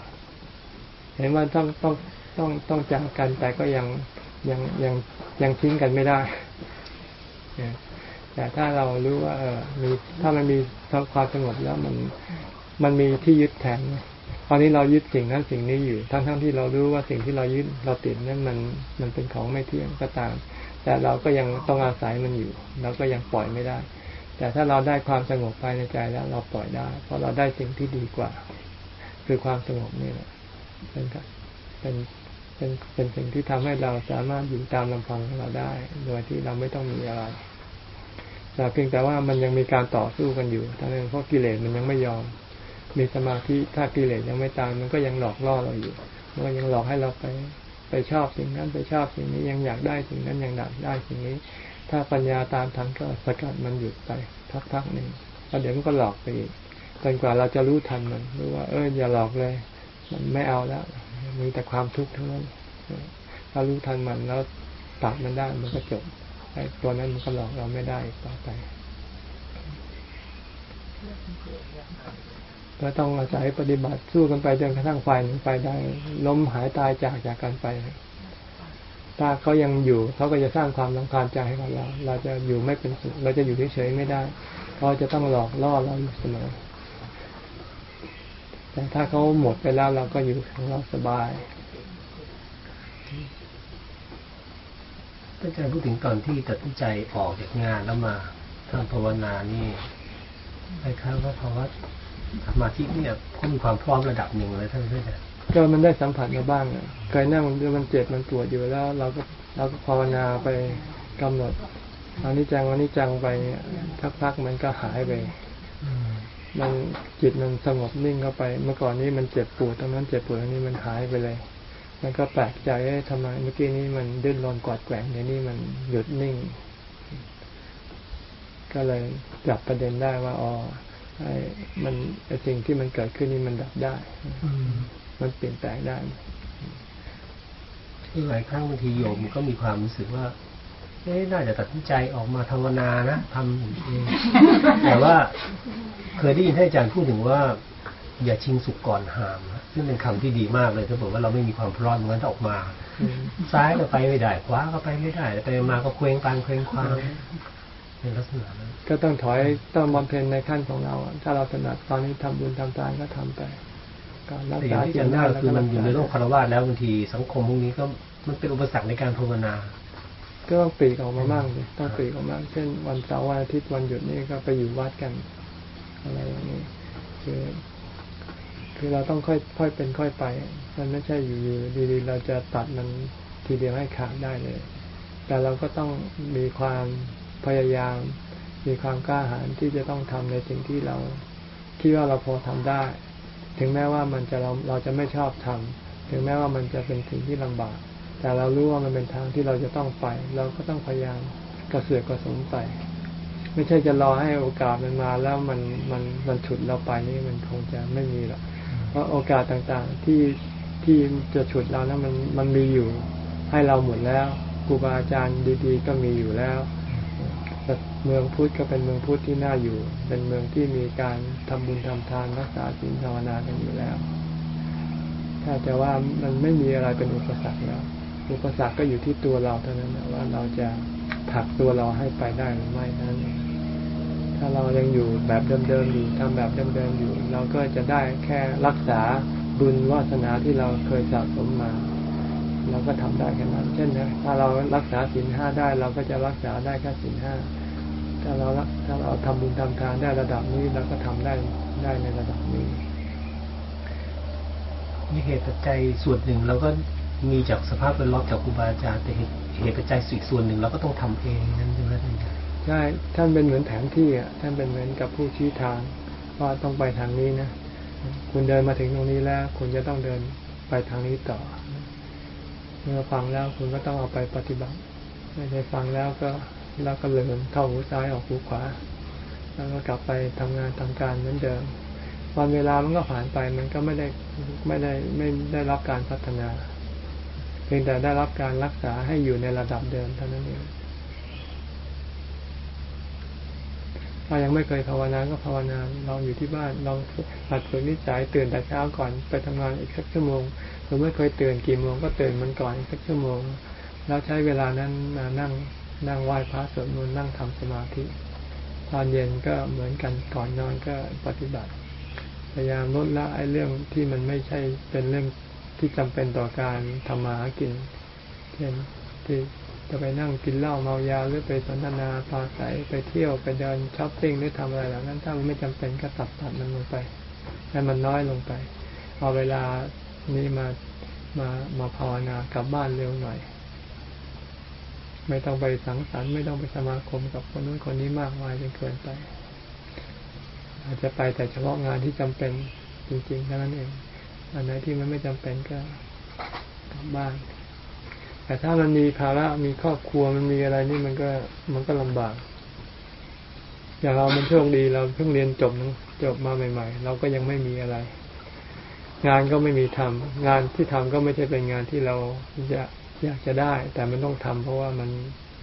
เห็นว่าต้องต้องต้องต้องจากกันแต่ก็ยังยังยังยังทิ้งกันไม่ได้แต่ถ้าเรารู้ว่า เออมีถ้ามันมีความสงบแล้วมันมันมีที่ยึดแทนตอนนี้เรายึดสิ่งนั้นสิ่งนี้อยู่ ทั้งทั้งที่เรารู้ว่าสิ่งที่เรายึดเราติดนั้นมันมันเป็นของไม่เที่ยงก็ตาม แต่เราก็ยังต้องอาศัยมันอยู่ เราก็ยังปล่อยไม่ได้ แต่ถ้าเราได้ความสงบภายในใจแล้วเราปล่อยได้ เพราะเราได้สิ่งที่ดีกว่า คือความสงบนี่แหละเป็นเป็นเป็นเป็นสิ่งที่ทำให้เราสามารถอยู่ตามลำพังของเราได้ โดยที่เราไม่ต้องมีอะไรแต่เพียงแต่ว่ามันยังมีการต่อสู้กันอยู่ทั้งนั้นเพราะกิเลสมันยังไม่ยอม มีสมาธิถ้ากิเลสยังไม่ตามมันก็ยังหลอกล่อเราอยู่มันก็ยังหลอกให้เราไปไปชอบสิ่งนั้นไปชอบสิ่งนี้ยังอยากได้สิ่งนั้นยังอยากได้สิ่งนี้ ถ้าปัญญาตามทันก็สกัดมันหยุดไปพักๆหนึ่งแล้วเดี๋ยวมันก็หลอกไปอีกจนกว่าเราจะรู้ทันมันรู้ว่า เอออย่าหลอกเลย มันไม่เอาแล้วมีแต่ความทุกข์ทั้งนั้นถ้ารู้ทันมันแล้วตัดมันได้มันก็จบไอ้ตัวนั้นมันก็หลอกเราไม่ได้ต่อไปก็ต้องอาศัยปฏิบัติสู้กันไปจนกระทั่งไฟหนึ่งไฟได้ ล้มหายตายจากจากกันไป ถ้าเขายังอยู่เขาก็จะสร้างความรำคาญใจให้กับเรา เราจะอยู่ไม่เป็นสุขเราจะอยู่เฉยๆไม่ได้เขาจะต้องหลอกล่อเราอยู่เสมอแต่ถ้าเขาหมดไปแล้วเราก็อยู่ของเราสบายอาจารย์พูดถึงตอนที่ตัดสินใจออกจากงานแล้วมาทำภาวนานี่คล้ายๆว่าภาวะสมาธิเนี่ยก็มีความพร้อมระดับหนึ่งเลยท่านอาจารย์ ก็มันได้สัมผัสมาบ้างอะเคยนั่งมันเจ็บมันปวดอยู่แล้ว เราก็เราก็ภาวนาไปกำหนดอันนี้จังอันนี้จังไปพักๆมันก็หายไปมันจิตมันสงบนิ่งเข้าไป เมื่อก่อนนี้มันเจ็บปวดตรงนั้นเจ็บปวดตรงนี้มันหายไปเลย มันก็แปลกใจทำไมเมื่อกี้นี้มันดิ้นรนกอดแกว่งในนี้มันหยุดนิ่ง ก็เลยจับประเด็นได้ว่าอ๋อไอ้มันไอ้สิ่งที่มันเกิดขึ้นนี่มันดับได้ มันเปลี่ยนแปลงได้ที่หลายครั้งบางทีโยมก็มีความรู้สึกว่าเอ๊ะน่าจะตัดสินใจออกมาภาวนานะทำเองแต่ว่าเคยได้ยินท่านอาจารย์พูดถึงว่า อย่าชิงสุกก่อนหามนะซึ่งเป็นคำที่ดีมากเลยถ้าบอกว่าเราไม่มีความพร้อมงั้นออกมาอืมซ้ายก็ไปไม่ได้ ขวาก็ไปไม่ได้ไปมาก็เคว้งกลางเคว้งคว้างเป็นลักษณะนั้นก็ต้องถอยต้องบำเพ็ญในขั้นของเราอะถ้าเราถนัดตอนนี้ทำบุญทำทานก็ทำไปก็รัก แต่อย่าษางที่ศีจะลน่าได้คือมันอยู่ในโลกรัษาคารวะแล้วบางทีสังคมพวกนี้ก็มันเป็นอุปสรรคในการภาวนา ก็ต้องปลีกออกมาบ้างสิต้องปลีกออกมาเช่น วันเสาร์วันอาทิตย์วันหยุดนี่ก็ไปอยู่วัดกัน อะไรอย่างนี้ คือ คือเราต้องค่อยค่อยเป็นค่อยไป มันไม่ใช่อยู่ๆดีๆเราจะตัดมันทีเดียวให้ขาดได้เลย แต่เราก็ต้องมีความพยายาม มีความกล้าหาญที่จะต้องทำในสิ่งที่เราคิดว่าเราพอทำได้ ถึงแม้ว่ามันจะเราเราจะไม่ชอบทำถึงแม้ว่ามันจะเป็นสิ่งที่ลำบาก แต่เรารู้ว่ามันเป็นทางที่เราจะต้องไป เราก็ต้องพยายามกระเสือกกระสนไป ไม่ใช่จะรอให้โอกาสมันมาแล้วมันมันมันฉุดเราไปนี่มันคงจะไม่มีหรอกเพราะโอกาสต่างๆที่ที่จะฉุดเรานะมันมันมีอยู่ ให้เราหมดแล้วครูบาอาจารย์ดีๆ ก็มีอยู่แล้ว เมืองพุทธก็เป็นเมืองพุทธที่น่าอยู่ เป็นเมืองที่มีการทำบุญทำทานรักษาศีลภาวนากันอยู่แล้ว ถ้าจะว่ามันไม่มีอะไรเป็นอุปสรรคแล้วอุปสรรคก็อยู่ที่ตัวเราเท่านั้นนะว่าเราจะผลักตัวเราให้ไปได้หรือไม่นั้น ถ้าเรายังอยู่แบบเดิมๆอยู่ทำแบบเดิมๆอยู่ เราก็จะได้แค่รักษาบุญวาสนาที่เราเคยสะสมมาเราก็ทำได้แค่นั้น เช่นนะถ้าเรารักษาศีลห้าได้ เราก็จะรักษาได้แค่ศีลห้า ถ้าเรารักถ้าเราทำบุญทำทานได้ระดับนี้เราก็ทำได้ได้ในระดับนี้มีเหตุปัจจัยส่วนหนึ่งเราก็มีจากสภาพแวดล้อมจากครูบาอาจารย์แต่เหตุเหตุปัจจัยอีกส่วนหนึ่งเราก็ต้องทำเองนั่นใช่ไหมท่านอาจารย์ใช่ท่านเป็นเหมือนแผนที่อะท่านเป็นเหมือนกับผู้ชี้ทางว่าต้องไปทางนี้นะคุณเดินมาถึงตรงนี้แล้ว คุณจะต้องเดินไปทางนี้ต่อ เมื่อฟังแล้วคุณก็ต้องเอาไปปฏิบัติไม่ใช่ฟังแล้วก็ แล้วก็เลยเข้าหูซ้ายออกหูขวา แล้วก็กลับไปทำงานทำการเหมือนเดิมวันเวลามันก็ผ่านไปมันก็ไม่ได้ไม่ได้ไม่ได้รับการพัฒนาเพียงแต่ได้รับการรักษาให้อยู่ในระดับเดิมเท่านั้นเองถ้ายังไม่เคยภาวนาก็ภาวนาลองอยู่ที่บ้านลองหัดฝึกนิสัยตื่นแต่เช้าก่อนไปทำงานอีกสักชั่วโมงหรือไม่เคยตื่นกี่โมงก็ตื่นมันก่อนอีกสักชั่วโมง แล้วใช้เวลานั้นมานั่ง นั่งไหว้พระสวดมนต์นั่งทำสมาธิ ตอนเย็นก็เหมือนกันก่อนนอนก็ปฏิบัติ พยายามลดละไอ้เรื่องที่มันไม่ใช่เป็นเรื่องที่จำเป็นต่อการทำมาหากิน เช่นที่จะไปนั่งกินเหล้าเมายาหรือไปสนทนาปราศัยไปเที่ยวไปเดินช้อปปิ้งหรือทำอะไรเหล่านั้นถ้ามันไม่จำเป็นก็ตัดตัดมันลงไปให้มันน้อยลงไป เอาเวลานี้มามามาภาวนากลับบ้านเร็วหน่อย ไม่ต้องไปสังสรรค์ไม่ต้องไปสมาคมกับคนนู้นคนนี้มากมายจนเกินไป อาจจะไปแต่เฉพาะงานที่จำเป็นจริงๆเท่านั้นเองอันไหนที่มันไม่จำเป็นก็กลับบ้าน แต่ถ้ามันมีภาระมีครอบครัวมันมีอะไรนี่มันก็มันก็ลำบาก อย่างเรามันโชคดีเราเพิ่งเรียนจบนะจบมาใหม่ ๆ เราก็ยังไม่มีอะไร งานก็ไม่มีทำงานที่ทำก็ไม่ใช่เป็นงานที่เราอยาก อยากจะได้ แต่มันต้องทำเพราะว่ามัน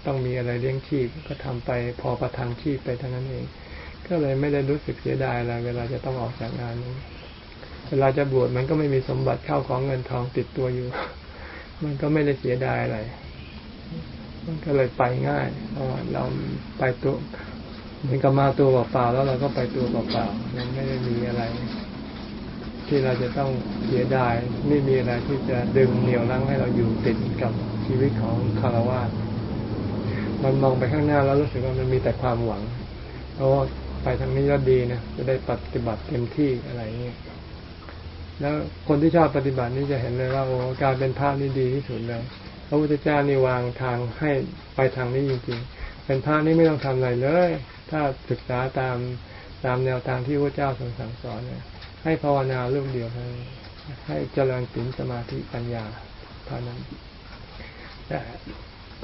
ต้องมีอะไรเลี้ยงชีพก็ทำไปพอประทังชีพไปเท่านั้นเอง ก็เลยไม่ได้รู้สึกเสียดายอะไรเวลาจะต้องออกจากงานนี้เวลาจะบวชมันก็ไม่มีสมบัติเข้าของเงินทองติดตัวอยู่ มันก็ไม่ได้เสียดายอะไร มันก็เลยไปง่ายเราะว่าเราไปตัวเหมือนกับมาตัวเปล่าๆแล้วเราก็ไปตัวเปล่าๆมันไม่ได้มีอะไร ที่เราจะต้องเสียดายไม่มีอะไรที่จะดึงเหนี่ยวรั้งให้เราอยู่ติดกับชีวิตของคารวะมันมองไปข้างหน้าแล้วรู้สึกว่ามันมีแต่ความหวังเพราะว่าไปทางนี้ก็ดีนะจะได้ปฏิบัติเต็มที่อะไรเงี้ยแล้วคนที่ชอบปฏิบัตินี่จะเห็นเลยว่าโอ้การเป็นพระนี่ดีที่สุดเลยพระพุทธเจ้านี่วางทางให้ไปทางนี้จริงๆ เป็นพระนี่ไม่ต้องทำอะไรเลย ถ้าศึกษาตามตามแนวทางที่พระเจ้าทรงสั่งสอนเนี่ย ให้ภาวนาเรื่องเดียวเท่านั้นให้เจริญศีลสมาธิปัญญาเท่านั้นแต่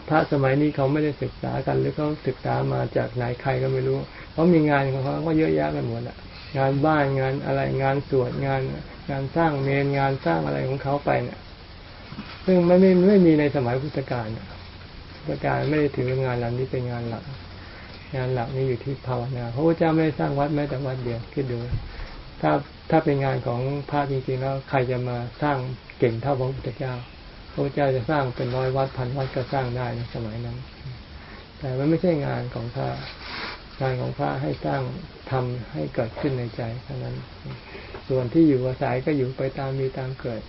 พระสมัยนี้เขาไม่ได้ศึกษากันหรือเขาศึกษามาจากไหนใครก็ไม่รู้เขามีงานของเขาก็เยอะแยะไปหมดอะงานบ้านงานอะไรงานสวดงาน งานสร้างเมนงานสร้างอะไรของเขาไปเนี่ยซึ่งไม่ไม่ไม่มีในสมัยพุทธกาลพุทธกาลไม่ได้ถืองานเหล่านี้เป็นงานหลัก งานหลักนี่อยู่ที่ภาวนาพระพุทธเจ้าไม่ได้สร้างวัดแม้แต่วัดเดียวคิดดู ถ้าถ้าเป็นงานของพระจริงๆแล้วใครจะมาสร้างเก่งเท่าพระพุทธเจ้า พระพุทธเจ้าจะสร้างเป็นร้อยวัดพันวัดก็สร้างได้ในสมัยนั้น แต่มันไม่ใช่งานของพระงานของพระให้สร้างทำให้เกิดขึ้นในใจเท่านั้น ส่วนที่อยู่อาศัยก็อยู่ไปตามมีตามเกิด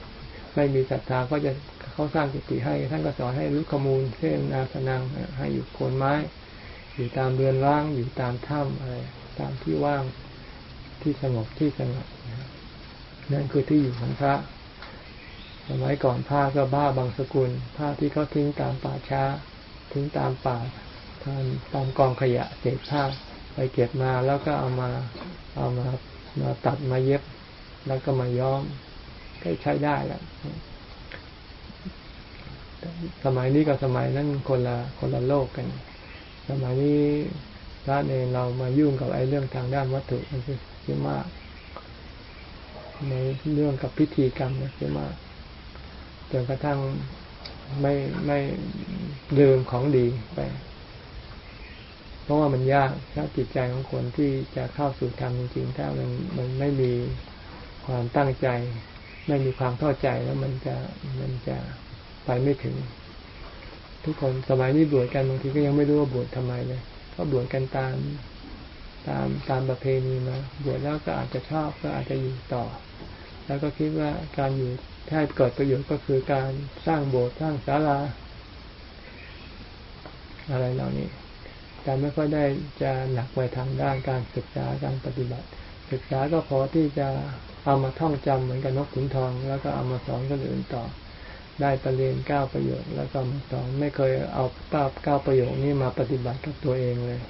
ไม่มีศรัทธาก็จะเขาสร้างกุฏิให้ ท่านก็สอนให้รู้ขมูลเส้นนาสนังให้อยู่โคนไม้ อยู่ตามเรือนว่างอยู่ตามถ้ำอะไรตามที่ว่าง ที่สงบที่สงบนั่นคือที่อยู่ของพระ สมัยก่อนผ้าก็บ้าบางสกุล ผ้าที่เขาทิ้งตามป่าช้า ทิ้งตามป่าตามตามกองขยะเศษผ้าไปเก็บมาแล้วก็เอามาเอามามาตัดมาเย็บ แล้วก็มาย้อมก็ใช้ได้แล้วสมัยนี้กับสมัยนั้นคนละคนละโลกกัน สมัยนี้พระเนรเรามายุ่งกับไอ้เรื่องทางด้านวัตถุมัน เยอะมาก ในเรื่องกับพิธีกรรมเยอะมากจนกระทั่งไม่ไม่ลืมของดีไป เพราะว่ามันยากถ้าจิตใจของคนที่จะเข้าสู่ธรรมจริงๆถ้ามันมันไม่มีความตั้งใจ ไม่มีความเข้าใจแล้วมันจะมันจะไปไม่ถึง ทุกคนสมัยนี้บวชกันบางทีก็ยังไม่รู้ว่าบวชทำไมเลยก็บวชกันตาม ตามตามประเพณีมาบวชแล้วก็อาจจะชอบก็อาจจะอยู่ต่อ แล้วก็คิดว่าการอยู่ถ้าเกิดประโยชน์ก็คือการสร้างโบสถ์สร้างศาลาอะไรเหล่านี้แต่ไม่ค่อยได้จะหนักไปทางด้านการศึกษาการปฏิบัติ ศึกษาก็พอที่จะเอามาท่องจำเหมือนกับนกขุนทอง แล้วก็เอามาสอนคนอื่นต่อ ได้ประเรียนเก้าประโยชน์แล้วก็มาสอนไม่เคยเอาป้าเก้าประโยชน์นี้มาปฏิบัติกับตัวเองเลย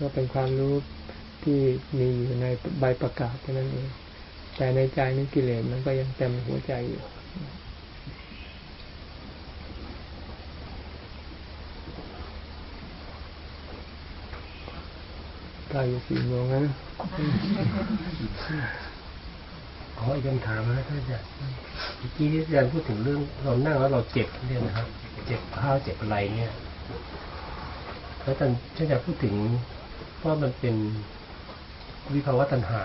ก็เป็นความรู้ที่มีอยู่ในใบประกาศเท่นั้นเองแต่ในใจนี้กิเลสมันก็ยังเต็มหัวใจอยู่ตายอยู่สี่โมงนะขออีกคำถามนะท่านอาจารย์เมื่อกี้ที่อาจารย์พูดถึงเรื่องเรานั่งแล้วเราเจ็บเนี่ยนะครับ เจ็บข้าวเจ็บอะไรเนี่ยแล้วท่านท่านอาจารย์พูดถึง ว่ามันเป็นวิภาวะตัณหา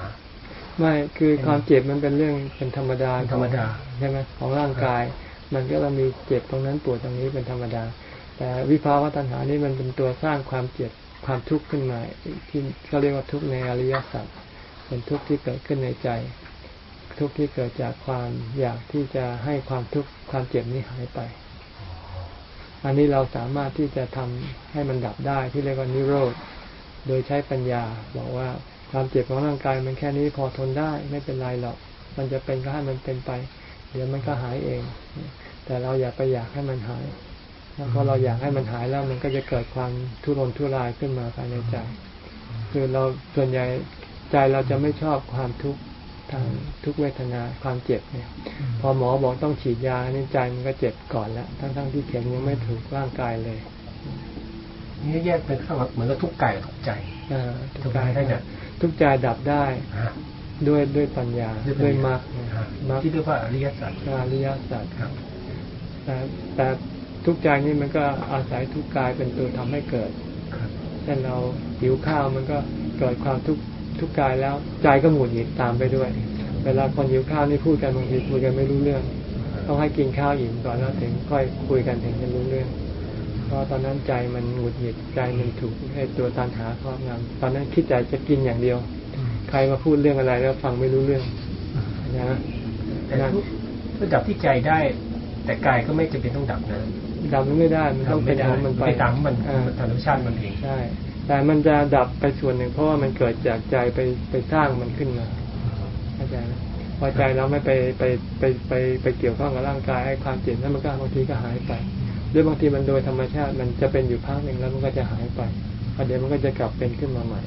ไม่คือความเจ็บมันเป็นเรื่องเป็นธรรมดาเป็นธรรมดาใช่ไหมของร่างกาย มันก็เรามีเจ็บตรงนั้นปวดตรงนี้เป็นธรรมดา แต่วิภาวะตัณหานี่มันเป็นตัวสร้างความเจ็บความทุกข์ขึ้นมาที่เขาเรียกว่าทุกข์ในอริยสัจเป็นทุกข์ที่เกิดขึ้นในใจ ทุกข์ที่เกิดจากความอยากที่จะให้ความทุกข์ความเจ็บนี้หายไป อันนี้เราสามารถที่จะทำให้มันดับได้ที่เรียกว่านิโรธ โดยใช้ปัญญา บอกว่าความเจ็บของร่างกายมันแค่นี้พอทนได้ไม่เป็นไรหรอก มันจะเป็นก็ให้มันเป็นไป เดี๋ยวมันก็หายเอง แต่เราอย่าไปอยากให้มันหายแล้วพอเราอยากให้มันหายแล้วมันก็จะเกิดความทุรนทุรายขึ้นมาภายในใจ คือเราส่วนใหญ่ใจเราจะไม่ชอบความทุกข์ทางทุกเวทนาความเจ็บเนี่ย พอหมอบอกต้องฉีดยาในใจมันก็เจ็บก่อนแล้วทั้งๆที่เข็มยังไม่ถูกร่างกายเลย นี่แยกเป็นข้างเหมือนกับทุกข์กายกับทุกข์ใจเอ่อถูกไหมท่านอาจารย์ทุกใจดับได้ฮะด้วยด้วยปัญญาด้วยปัญญาด้วยมรรคฮะมรรคที่เรียกว่าอริยสัจอริยสัจครับ แต่แต่ทุกใจนี่มันก็อาศัยทุกกายเป็นตัวทำให้เกิดครับเช่นเราหิวข้าวมันก็เกิดความทุกข์ทุกกายแล้วใจก็หงุดหงิดตามไปด้วย เวลาคนหิวข้าวนี่พูดกันบางทีคุยกันไม่รู้เรื่อง ต้องให้กินข้าวอิ่มก่อนแล้วถึงค่อยคุยกันถึงจะรู้เรื่องเพ ราะตอนนั้นใจมันหงุดหงิดใจมันถูกให้ตัวตันหาครอบงำตอนนั้นคิดใจจะกินอย่างเดียว ใครมาพูดเรื่องอะไรแล้วฟังไม่รู้เรื่องนะแต่ทุกข์ก็ดับที่ใจได้ แต่กายก็ไม่จำเป็นต้องดับนะดับมันไม่ได้มันต้องเป็นของมันไปไปตามมันอ่าธรรมชาติมันเองใช่แต่มันจะดับไปส่วนหนึ่งเพราะว่ามันเกิดจากใจไปไปสร้างมันขึ้นมาเข้าใจไหมพอใจเราไม่ไปไปไปไปไปเกี่ยวข้องกับร่างกายให้ความเจ็บนั้นมันก็บางทีก็หายไป ด้วยบางทีมันโดยธรรมชาติ มันจะเป็นอยู่พักหนึ่งแล้วมันก็จะหายไปพอเดี๋ยวมันก็จะกลับเป็นขึ้นมาใหม่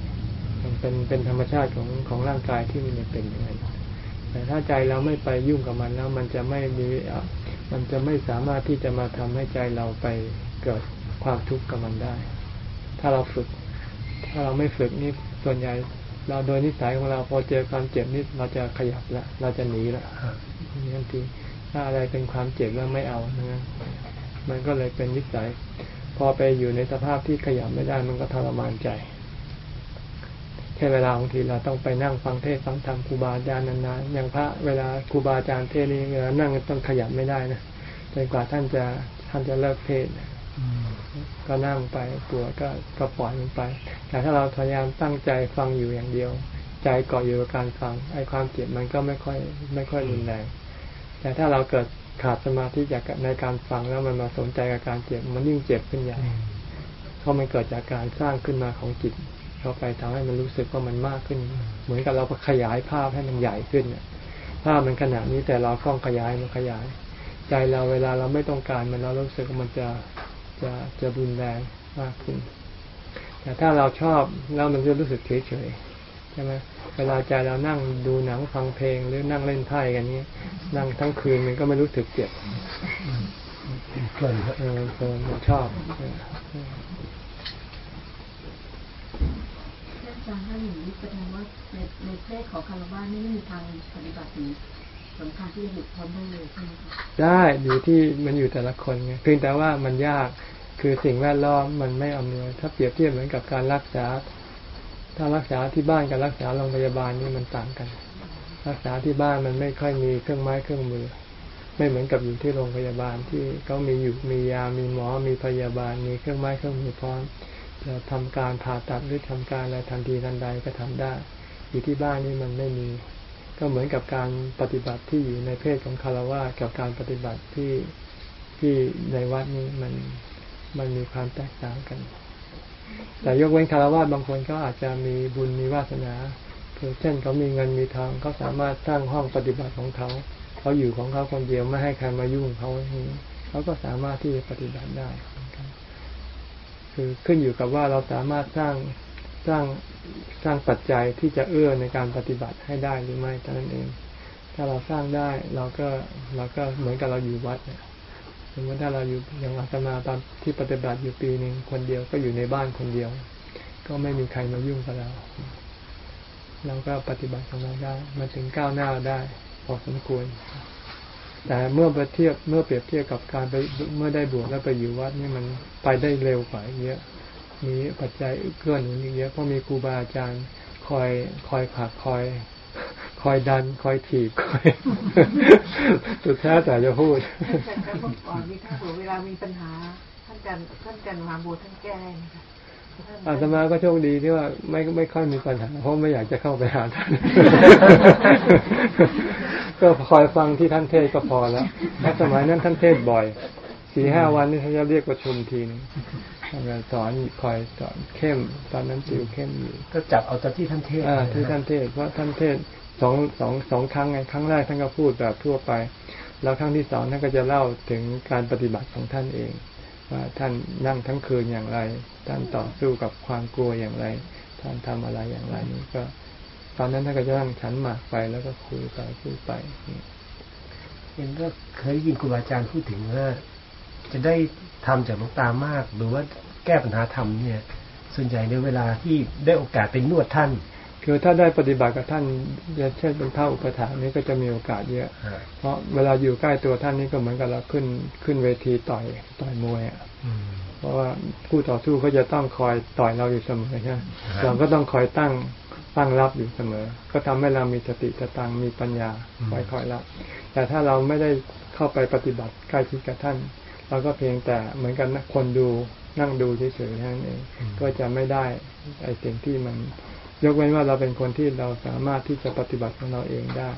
มันเป็นเป็นธรรมชาติของของร่างกายที่มันเป็นอย่างนั้นแต่ถ้าใจเราไม่ไปยุ่งกับมันแล้วมันจะไม่มีอะมันจะไม่สามารถที่จะมาทำให้ใจเราไปเกิดความทุกข์กับมันได้ ถ้าเราฝึก ถ้าเราไม่ฝึกนี่ส่วนใหญ่ เราโดยนิสัยของเราพอเจอความเจ็บนี่เราจะขยับละเราจะหนีละครับนี่ทันทีถ้าอะไรเป็นความเจ็บแล้วไม่เอานะ มันก็เลยเป็นนิสัย พอไปอยู่ในสภาพที่ขยับไม่ได้มันก็ทรมานใจแค่เวลาบางทีเราต้องไปนั่งฟังเทศฟังธรรมครูบาอาจารย์นานๆอย่างพระเวลาครูบาอาจารย์เทศนี่เวลานั่งต้องขยับไม่ได้นะจนกว่าท่านจะท่านจะเลิกเทศก็นั่งไปปวดก็ก็ปล่อยมันไป แต่ถ้าเราพยายามตั้งใจฟังอยู่อย่างเดียว ใจเกาะอยู่กับการฟังไอ้ความเจ็บมันก็ไม่ค่อย ไม่ค่อยรุนแรงแต่ถ้าเราเกิด ขาดสมาธิจากในการฟังแล้วมันมาสนใจกับการเจ็บมันยิ่งเจ็บขึ้นใหญ่เพราะมันเกิดจากการสร้างขึ้นมาของจิตเข้าไปทำให้มันรู้สึกว่ามันมากขึ้น เหมือนกับเราขยายภาพให้มันใหญ่ขึ้นน่ะภาพมันขนาดนี้แต่เราต้องขยายมันขยาย ใจเราเวลาเราไม่ต้องการมันเรารู้สึกว่ามันจะจะจะรุนแรงมากขึ้น แต่ถ้าเราชอบแล้วมันจะรู้สึกเฉยเฉย ช่ไหมเวลาใจเรานั่งดูหนังฟังเพลงหรือนั่งเล่นไพ่กันนี้นั่งทั้งคืนมันก็ไม่รู้สึกเจ็บเพลินครับเออเออมันชอบเออท่านอาจารย์ถ้าอย่างนี้แสดงว่าในในเพศของคารวะนี่ไม่มีทางปฏิบัตินี้สำคัญที่จะหลุดพ้นได้เลยใช่ไหมคะได้อยู่ที่มันอยู่แต่ละคนไงเพียงแต่ว่ามันยากคือสิ่งแวดล้อมมันไม่อำนวย ถ้าเปรียบเทียบเหมือนกับการรักษา ถ้ารักษาที่บ้านกับรักษาโรงพยาบาลนี่มันต่างกัน รักษาที่บ้านมันไม่ค่อยมีเครื่องไม้เครื่องมือ ไม่เหมือนกับอยู่ที่โรงพยาบาลที่เขามีอยู่มียา มีหมอ มีพยาบาล มีเครื่องไม้เครื่องมือพร้อมจะทำการผ่าตัดหรือทำการอะไรทันทีทันใดก็ทำได้ อยู่ที่บ้านนี่มันไม่มี ก็เหมือนกับการปฏิบัติที่อยู่ในเพศของคารวะกับการปฏิบัติที่ที่ในวัดนี้มันมันมีความแตกต่างกัน แต่ยกเว้นคารวะบางคนก็อาจจะมีบุญมีวาสนาคือเช่นเขามีเงินมีทองเขาสามารถสร้างห้องปฏิบัติของเขาเขาอยู่ของเขาคนเดียวไม่ให้ใครมายุ่งเขาเขาก็สามารถที่จะปฏิบัติได้คือขึ้นอยู่กับว่าเราสามารถสร้างสร้างสร้างปัจจัยที่จะเอื้อในการปฏิบัติให้ได้หรือไม่เท่านั้นเอง ถ้าเราสร้างได้เราก็เราก็เหมือนกับเราอยู่วัดเนี่ย มมติถ้าเราอยู่อย่างอาตมาตอนที่ปฏิบัติอยู่ปีหนึ่งคนเดียวก็อยู่ในบ้านคนเดียว ก็ไม่มีใครมายุ่งกับเรา เราก็ปฏิบัติของเราได้มาถึงก้าวหน้าได้พอสมควร แต่เมื่อไปเทียบเมื่อเปรียบเทียบกับการไปเมื่อได้บวชแล้วไปอยู่วัดนี่มันไปได้เร็วกว่าเยอะมีปัจจัยเกื้อหนุนเยอะเพราะมีครูบาอาจารย์คอยคอยผลักคอย คอยดัน คอยถีบคอยสุดแท้แต่จะพูดแต่ก็เมื่อก่อนมีถ้าเผื่อเวลามีปัญหาท่านกันท่านกันมหาบัวท่านแก้ให้นะคะท่านอาตมาก็โชคดีที่ว่าไม่ไม่ค่อยมีปัญหาเพราะไม่อยากจะเข้าไปหาท่าน ก็คอยฟังที่ท่านเทศก็พอแล้วถ้าสมัยนั้นท่านเทศบ่อยสี่ห้าวันนี่ท่านจะเรียกประชุมทีนึงท่านจะสอนคอยสอนเข้ม ตอนนั้นติวเข้มอยู่ก็จับเอาตอนที่ท่านเทศน์อ่านะที่ท่านเทศเพราะท่านเทศ สองสองสองครั้งไงครั้งแรกท่านก็พูดแบบทั่วไป แล้วครั้งที่สองท่านก็จะเล่าถึงการปฏิบัติของท่านเอง ว่าท่านนั่งทั้งคืนอย่างไร ท่านต่อสู้กับความกลัวอย่างไร ท่านทำอะไรอย่างไรนี่ก็ ตอนนั้นท่านก็จะนั่งฉันหมากไปแล้วก็คุยไปคุยไปเองก็เคยได้ยินครูบาอาจารย์พูดถึงว่าจะได้ทำจากหลวงตามาก หรือว่าแก้ปัญหาธรรมเนี่ย ส่วนใหญ่ในเวลาที่ได้โอกาสเป็นนวดท่าน คือถ้าได้ปฏิบัติกับท่านเช่นเป็นพระอุปถานี่ก็จะมีโอกาสเยอะ เพราะเวลาอยู่ใกล้ตัวท่านนี่ก็เหมือนกับเราขึ้นขึ้นเวทีต่อยต่อยมวยอะอืมเพราะว่าคู่ต่อสู้เขาจะต้องคอยต่อยเราอยู่เสมอใช่ไหมครับเราก็ต้องคอยตั้งตั้งรับอยู่เสมอ ก็ทำให้เรามีสติสตังมีปัญญาคอยคอยรับ แต่ถ้าเราไม่ได้เข้าไปปฏิบัติใกล้ชิดกับท่าน เราก็เพียงแต่เหมือนกันนะคนดูนั่งดูเฉยๆนั่นเองก็จะไม่ได้ไอ้สิ่งที่มัน ยกเว้นว่าเราเป็นคนที่เราสามารถที่จะปฏิบัติของเราเองได้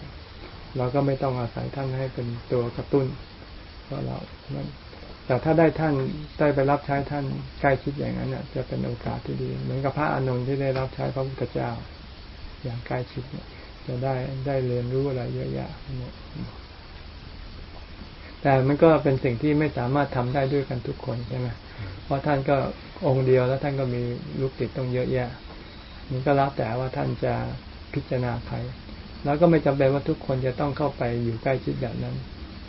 เราก็ไม่ต้องอาศัยท่านให้เป็นตัวกระตุ้นเพราะเราแต่ถ้าได้ท่านได้ไปรับใช้ท่านใกล้ชิดอย่างนั้นเนี่ยจะเป็นโอกาสที่ดี เหมือนกับพระอานนที่ได้รับใช้พระพุทธเจ้า อย่างใกล้ชิดเนี่ย จะได้ได้เรียนรู้อะไรเยอะแยะแต่มันก็เป็นสิ่งที่ไม่สามารถทำได้ด้วยกันทุกคนใช่ไหมเพราะท่านก็องค์เดียวแล้วท่านก็มีลูกติดต้องเยอะแยะ นี่ก็แล้วแต่ว่าท่านจะพิจารณาใคร แล้วก็ไม่จำเป็นว่าทุกคนจะต้องเข้าไปอยู่ใกล้ชิดแบบนั้น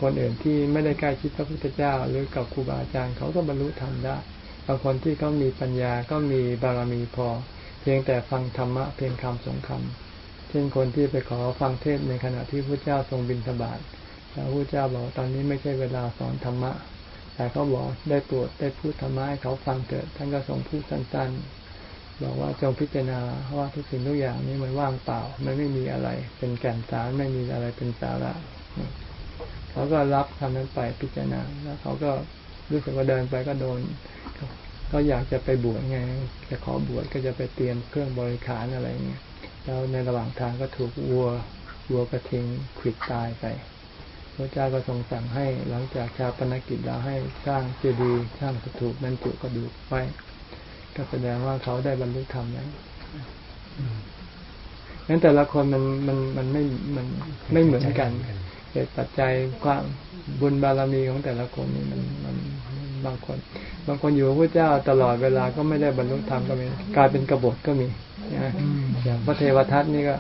คนอื่นที่ไม่ได้ใกล้ชิดพระพุทธเจ้า หรือกับครูบาอาจารย์เขาก็บรรลุธรรมได้บางคนที่เขามีปัญญาก็มีบารมีพอ เพียงแต่ฟังธรรมะเพียงคำสงคำเช่นคนที่ไปขอฟังเทศในขณะที่พระเจ้าทรงบิณฑบาตแล้วพระเจ้าบอกตอนนี้ไม่ใช่เวลาสอนธรรมะ แต่เขาบอกได้โปรดได้พูดธรรมะให้เขาฟังเถิดท่านก็ทรงพูดสั้นๆ บอกว่าจงพิจารณาว่าทุกสิ่งทุกอย่างนี้มันว่างเปล่า มันไม่มีอะไร เป็นแก่นสารไม่มีอะไรเป็นสาระเขาก็รับคำนั้นไปพิจารณาแล้วเขาก็รู้สึกว่าเดินไปก็โดน ก็อยากจะไปบวชไง จะขอบวชก็จะไปเตรียมเครื่องบริขารอะไรเงี้ยแล้วในระหว่างทางก็ถูกวัววัวกระทิงขวิดตายไปพระเจ้าก็ทรงสั่งให้หลังจากชาปนกิจแล้วให้สร้างเจดีย์สร้างสถูปบรรจุกระดูกไว้ ก็แสดงว่าเขาได้บรรลุธรรมแล้วนั้นแต่ละคนมันมันมันไม่มันไม่เหมือนกันเหตุปัจจัยความบุญบารมีของแต่ละคนนี่มันมันบางคน บางคนอยู่กับพระเจ้าตลอดเวลาก็ไม่ได้บรรลุธรรมก็มีกลายเป็นกบฏก็มีอย่างพระเทวทัตนี่ก็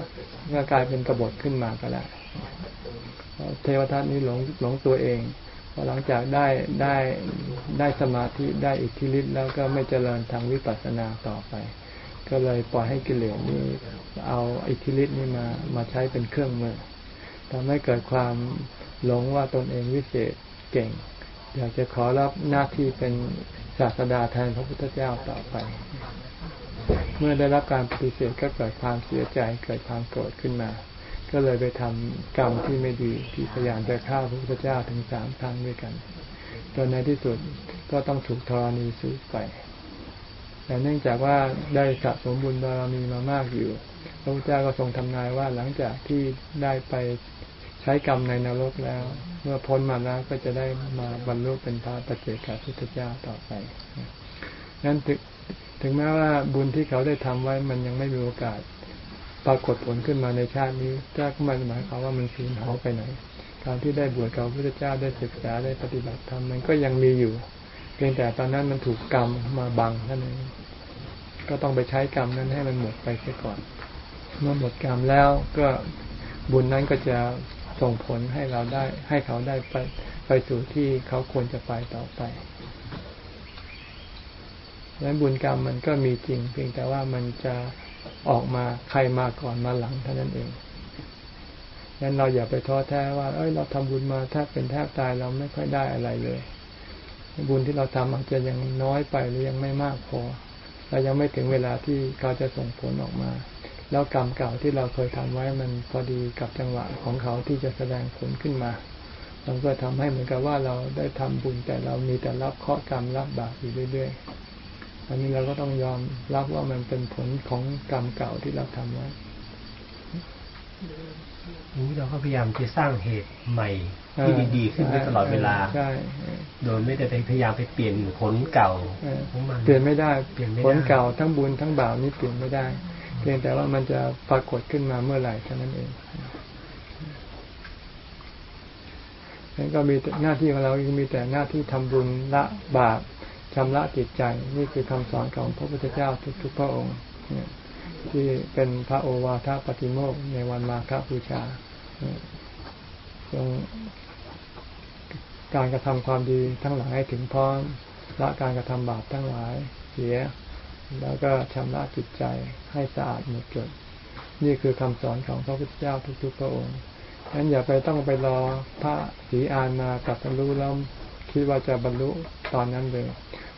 ก็กลายเป็นกบฏขึ้นมาก็ได้เทวทัตนี่หลงหลงตัวเอง พอหลังจากได้ได้ได้สมาธิได้อิทธิฤทธิ์แล้วก็ไม่เจริญทางวิปัสสนาต่อไป ก็เลยปล่อยให้กิเลสนี่เอาอิทธิฤทธิ์นี่มามาใช้เป็นเครื่องมือทำให้เกิดความหลงว่าตนเองวิเศษเก่ง อยากจะขอรับหน้าที่เป็นศาสดาแทนพระพุทธเจ้าต่อไป เมื่อได้รับการปฏิเสธก็เกิดความเสียใจเกิดความโกรธขึ้นมา ก็เลยไปทำกรรมที่ไม่ดีที่พยายามจะฆ่าพระพุทธเจ้าถึงสามครั้งด้วยกันจนในที่สุดก็ต้องถูกธรณีสูบไปแต่เนื่องจากว่าได้สะสมบุญบารมีมามากอยู่ พระพุทธเจ้าก็ทรงทำนายว่าหลังจากที่ได้ไปใช้กรรมในนรกแล้ว เมื่อพ้นมาแล้วก็จะได้มาบรรลุเป็นพระปัจเจกพุทธเจ้าต่อไปนั้นถึงถึงแม้ว่าบุญที่เขาได้ทำไว้มันยังไม่มีโอกาส ปรากฏผลขึ้นมาในชาตินี้ก็ไม่หมายความว่ามันสูญหายไปไหน การที่ได้บวชกับพระพุทธเจ้าได้ศึกษาได้ปฏิบัติธรรมมันก็ยังมีอยู่ เพียงแต่ตอนนั้นมันถูกกรรมมาบังเท่านั้นเองก็ต้องไปใช้กรรมนั้นให้มันหมดไปเสียก่อน เมื่อหมดกรรมแล้วก็บุญนั้นก็จะส่งผลให้เราได้ ให้เขาได้ไปไปสู่ที่เขาควรจะไปต่อไปและบุญกรรมมันก็มีจริง เพียงแต่ว่ามันจะ ออกมาใครมาก่อนมาหลังเท่านั้นเองงั้นเราอย่าไปท้อแท้ว่า เอ้ย เราทำบุญมาแทบเป็นแทบตายเราไม่ค่อยได้อะไรเลย บุญที่เราทำอาจจะยังน้อยไปหรือยังไม่มากพอเรายังไม่ถึงเวลาที่เขาจะส่งผลออกมา แล้วกรรมเก่าที่เราเคยทำไว้มันพอดีกับจังหวะของเขาที่จะแสดงผลขึ้นมามันก็ทำให้เหมือนกับว่าเราได้ทำบุญแต่เรามีแต่รับเคราะห์กรรมรับบาปอยู่เรื่อยๆ อันนี้เราก็ต้องยอมรับว่ามันเป็นผลของกรรมเก่าที่เราทำไว้ทีนี้เราก็พยายามจะสร้างเหตุใหม่ที่ดีๆขึ้นไปตลอดเวลาใช่โดยไม่ได้ไปพยายามไปเปลี่ยนผลเก่าเออของมันเปลี่ยนไม่ได้เปลี่ยนไม่ได้ผลเก่าทั้งบุญทั้งบาปนี่เปลี่ยนไม่ได้ เพียงแต่ว่ามันจะปรากฏขึ้นมาเมื่อไหร่เท่านั้นเองนั้นก็มีหน้าที่ของเรามีแต่หน้าที่ทำบุญละบาป ชำระจิตใจนี่คือคำสอนของพระพุทธเจ้าทุกๆพระองค์เนี่ยที่เป็นพระโอวาทปฏิโมกข์ในวันมาฆบูชาเนี่ยทรงการกระทำความดีทั้งหลายให้ถึงพร้อมละการกระทำบาปทั้งหลายเสีย แล้วก็ชำระจิตใจให้สะอาดหมดจด นี่คือคำสอนของพระพุทธเจ้าทุกๆพระองค์งั้นอย่าไปต้องไปรอพระศรีอานมากับบรรลุแล้วคิดว่าจะบรรลุตอนนั้นเลย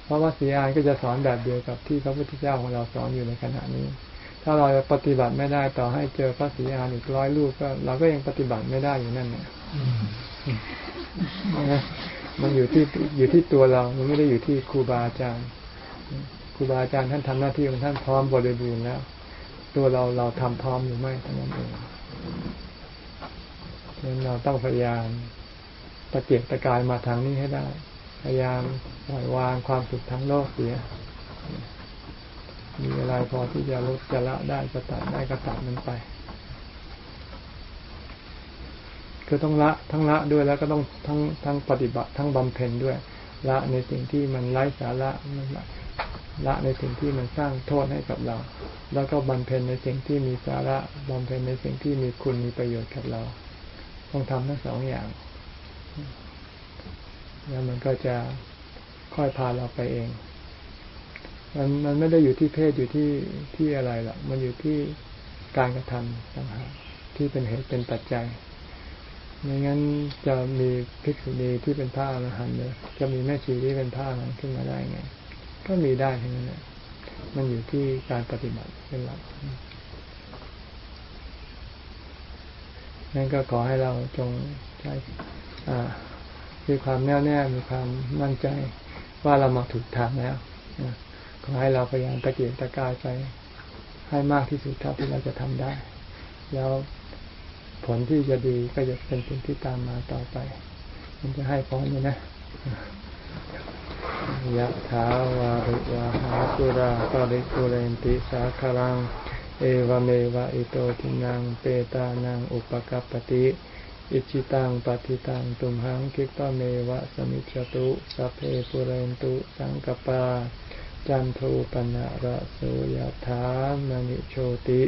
เพราะว่าศรีอานก็จะสอนแบบเดียวกับที่พระพุทธเจ้าของเราสอนอยู่ในขณะนี้ ถ้าเราปฏิบัติไม่ได้ต่อให้เจอพระศรีอานอีกร้อยลูกก็ เราก็ยังปฏิบัติไม่ได้อยู่นั่นแหละนะมันอยู่ที่อยู่ที่ตัวเรา มันไม่ได้อยู่ที่ครูบาอาจารย์ครูบาอาจารย์ท่านทำหน้าที่ของท่านพร้อมบริบูรณ์แล้ว ตัวเราเราทำพร้อมหรือไม่เท่านั้นเองฉะนั้นเราต้องพยายามตะเกียกตะกายมาทางนี้ให้ได้ พยายามปล่อยวางความสุขทั้งโลกเสีย มีอะไรพอที่จะลดจะละได้จะตัดได้ก็ตัดมันไป คือต้องละทั้งละด้วยแล้วก็ต้องทั้งทั้งปฏิบัติทั้งบำเพ็ญด้วย ละในสิ่งที่มันไร้สาระมันละละในสิ่งที่มันสร้างโทษให้กับเรา แล้วก็บำเพ็ญในสิ่งที่มีสาระบำเพ็ญในสิ่งที่มีคุณมีประโยชน์กับเรา ต้องทำทั้งสองอย่าง แล้วมันก็จะค่อยพาเราไปเอง มันมันไม่ได้อยู่ที่เพศอยู่ที่ที่อะไรหรอก มันอยู่ที่การกระทำต่างหากที่เป็นเหตุเป็นปัจจัยไม่งั้นจะมีภิกษุณีที่เป็นพระอรหันต์เลยจะมีแม่ชีที่เป็นพระอรหันต์ขึ้นมาได้ไง ก็มีได้ทั้งนั้นแหละมันอยู่ที่การปฏิบัติเป็นหลักนั่นก็ขอให้เราจงใช้อ่า มีความแน่วแน่มีความมั่นใจว่าเรามาถูกทางแล้วขอให้เราพยายามตะเกียกตะกายไปให้มากที่สุดเท่าที่เราจะทำได้ แล้วผลที่จะดีก็จะเป็นสิ่งที่ตามมาต่อไป มันจะให้พรนี่นะยะถาวาริวาหาปุราปริปุเรนติสาคารัง เอวะเมวะอิโตทินนังเปตานังอุปะกัปปะติ อิจฉิตังปัตถิตังตุมหัง ขิปปะเมวะ สะมิชฌะตุสัพเพปูเรนตุสังกัปปา จันโทปัณณะระโส ยะถา มะณิโชติ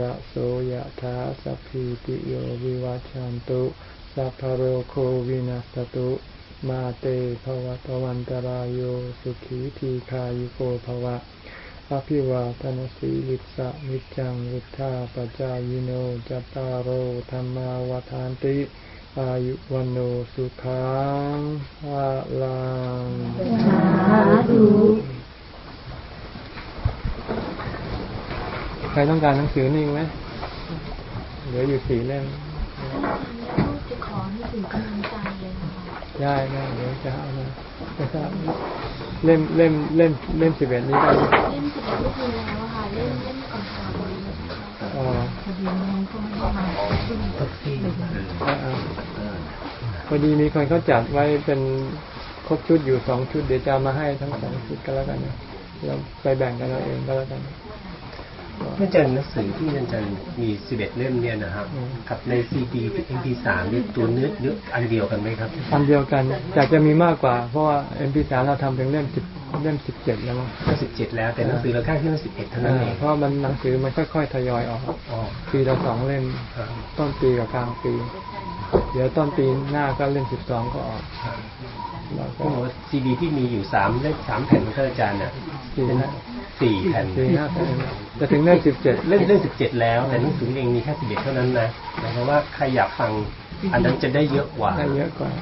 ระโส ยะถาสัพพีติโยวิวัชชันตุสัพพะโรโควินัสสะตุมาเต ภะวัตวันตะราโยสุขีทีขายุโกภวะ อภิวาทนสีลิสะนิจจังวุธาปจายโนจตารโอธรรมาวทานติ อายุวันโนสุขังภาลังสาธุใครต้องการหนังสือนี่ไหมเหลืออยู่สี่เล่มจะขอให้ถึงกำ ได้ได้เดี๋ยวจะเอามาจะทราบเล่มเล่มเล่มเล่มสิบเอ็ดนี้ได้เล่มสิบเอ็ดก็คือแล้วค่ะเล่มเล่มก่อนๆเลยนะคะอ๋อพอดีน้องก็ไม่ได้มาพอดีมีคนเขาจัดไว้เป็นครบชุดอยู่สองชุด เดี๋ยวจะมาให้ทั้งสองชุดก็แล้วกันนะเราไปแบ่งกันเราเองก็แล้วกัน อาจารย์หนังสือที่ท่านอาจารย์มี11เล่มเนี่ยนะครับอืมกับในซีดีที่ MP3 นี่ตัวเนื้อเนื้ออันเดียวกันไหมครับอันเดียวกันอยากจะมีมากกว่า เพราะว่า MP3 เราทำเป็นเล่มสิบเล่มสิบเจ็ดแล้วมั้งก็17แล้วแต่หนังสือเราแค่ที่11เท่านั้นเองเพราะมันหนังสือมันค่อยๆทยอยออกอ๋อปีละสองเล่มครับต้นปีกับกลางปี เดี๋ยวต้นปีหน้าก็เล่มสิบสองก็ออกครับแล้วก็ก็บอกว่าซีดีที่มีอยู่3เล่ม3แผ่นของท่านอาจารย์น่ะสี่เป็นนะ สี่แผ่นสี่ห้าแผ่นจะถึงเรื่องสิบเจ็ดเล่นเรื่องสิบเจ็ดแล้ว แต่หนังสือเองมีแค่สิบเอ็ดเท่านั้นนะหมายความว่าใครอยากฟังอันนั้นจะได้เยอะกว่าได้เยอะกว่า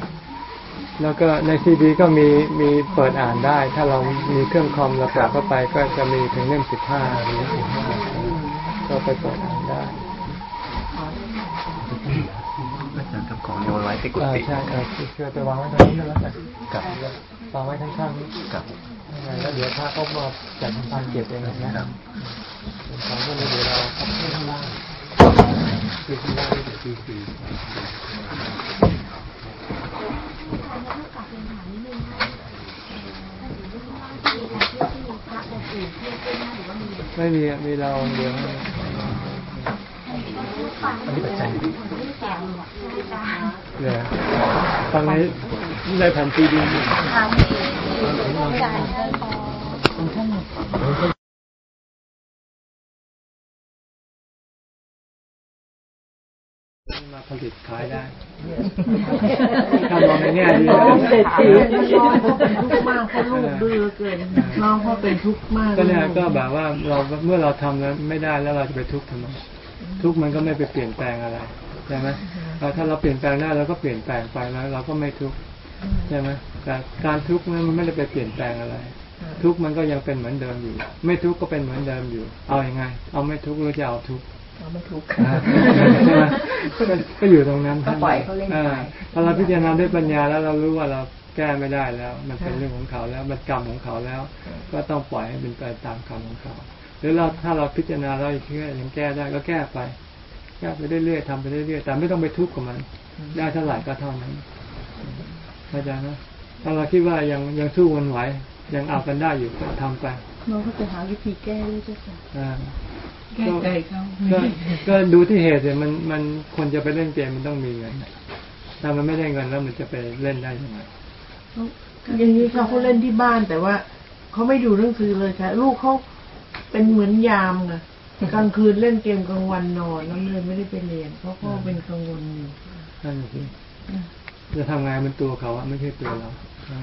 แล้วก็ในซีดีก็มีมีเปิดอ่านได้ ถ้าเรามีเครื่องคอมเรากลับเข้าไปก็จะมีถึงเล่มสิบห้าก็ไปเปิดอ่านได้อาจารย์กับของโยนไว้ที่กุอ่าฏิใช่เออเชื่อไปวางไว้ตรงนี้ก็แล้วกันกับวางไว้ข้างๆนี้กับ ยังไงแล้วเดี๋ยวพระเขามาจัดทำการเก็บเองนะครับส่วนของก็เลยเดี๋ยวเราเข้าไปข้างล่างคือข้างล่างเป็นซีซีไม่มีมีเราเดียว อันนี้ปัจจัยเนี่ยฟังในในแผ่นซีดีมาผลิตขายได้ถ้ามองในแง่ดีน้องนะเศรษฐีน้องเขาเป็นทุกข์มากเพราะลูกดื้อเหลือเกินน้องเขาเป็นทุกข์มากก็เนี่ยก็แบบว่าเราเมื่อเราทำแล้วไม่ได้แล้วเราจะไปทุกข์ทำไม ทุกข์มันก็ไม่ไปเปลี่ยนแปลงอะไรใช่ไหมเราถ้าเราเปลี่ยนแปลงได้เราก็เปลี่ยนแปลงไปแล้ว เราก็ไม่ทุกข์ใช่ไหมแต่การทุกข์นั้นมันไม่ได้ไปเปลี่ยนแปลงอะไร ทุกข์มันก็ยังเป็นเหมือนเดิมอยู่ ไม่ทุกข์ก็เป็นเหมือนเดิมอยู่ เอาอยัางไง เอาไม่ทุกข์หรือจะเอาทุกข์เราไม่ทุกข์อ่าใช่ไหมก็ก็อยู่ตรงนั้นก็ปล่อยเขาเล่นไปอ่าพอเราพิจารณาด้วยปัญญาแล้วเรารู้ว่าเราแก้ไม่ได้แล้ว มันเป็นเรื่องของเขาแล้วมันกรรมของเขาแล้ว ก็ต้องปล่อยให้เป็นไปตามกรรมของเขา หรือเราถ้าเราพิจารณาแล้วเชื่อยังแก้ได้ก็แก้ไปแก้ไปเรื่อยๆทำไปเรื่อยๆแต่ไม่ต้องไปทุกข์กับมัน ได้เท่าไหร่ก็เท่านั้นเข้าใจไหมถ้าเราคิดว่ายังยังสู้มันไหวยังเอากันได้อยู่ก็ทำไปน้องเขาจะหาวิธีแก้ด้วยเจ้าค่ะอ่าแก้ใจเขาก็ก็ดูที่เหตุเลยมันมันคนจะไปเล่นเกมมันต้องมีเงินถ้ามันไม่ได้เงินแล้วมันจะไปเล่นได้ยังไงอย่างนี้เขาเขาเล่นที่บ้านแต่ว่าเขาไม่ดูหนังสือเลยค่ะ ลูกเขา เป็นเหมือนยามค่ะกลางคืนเล่นเกมกลางวันนอนน้องเลยไม่ได้ไปเรียน เพราะพ่อเป็นกังวลอยู่นั่นสิจะทำงานเป็นตัวเขาอะไม่ใช่ตัวเราอ่า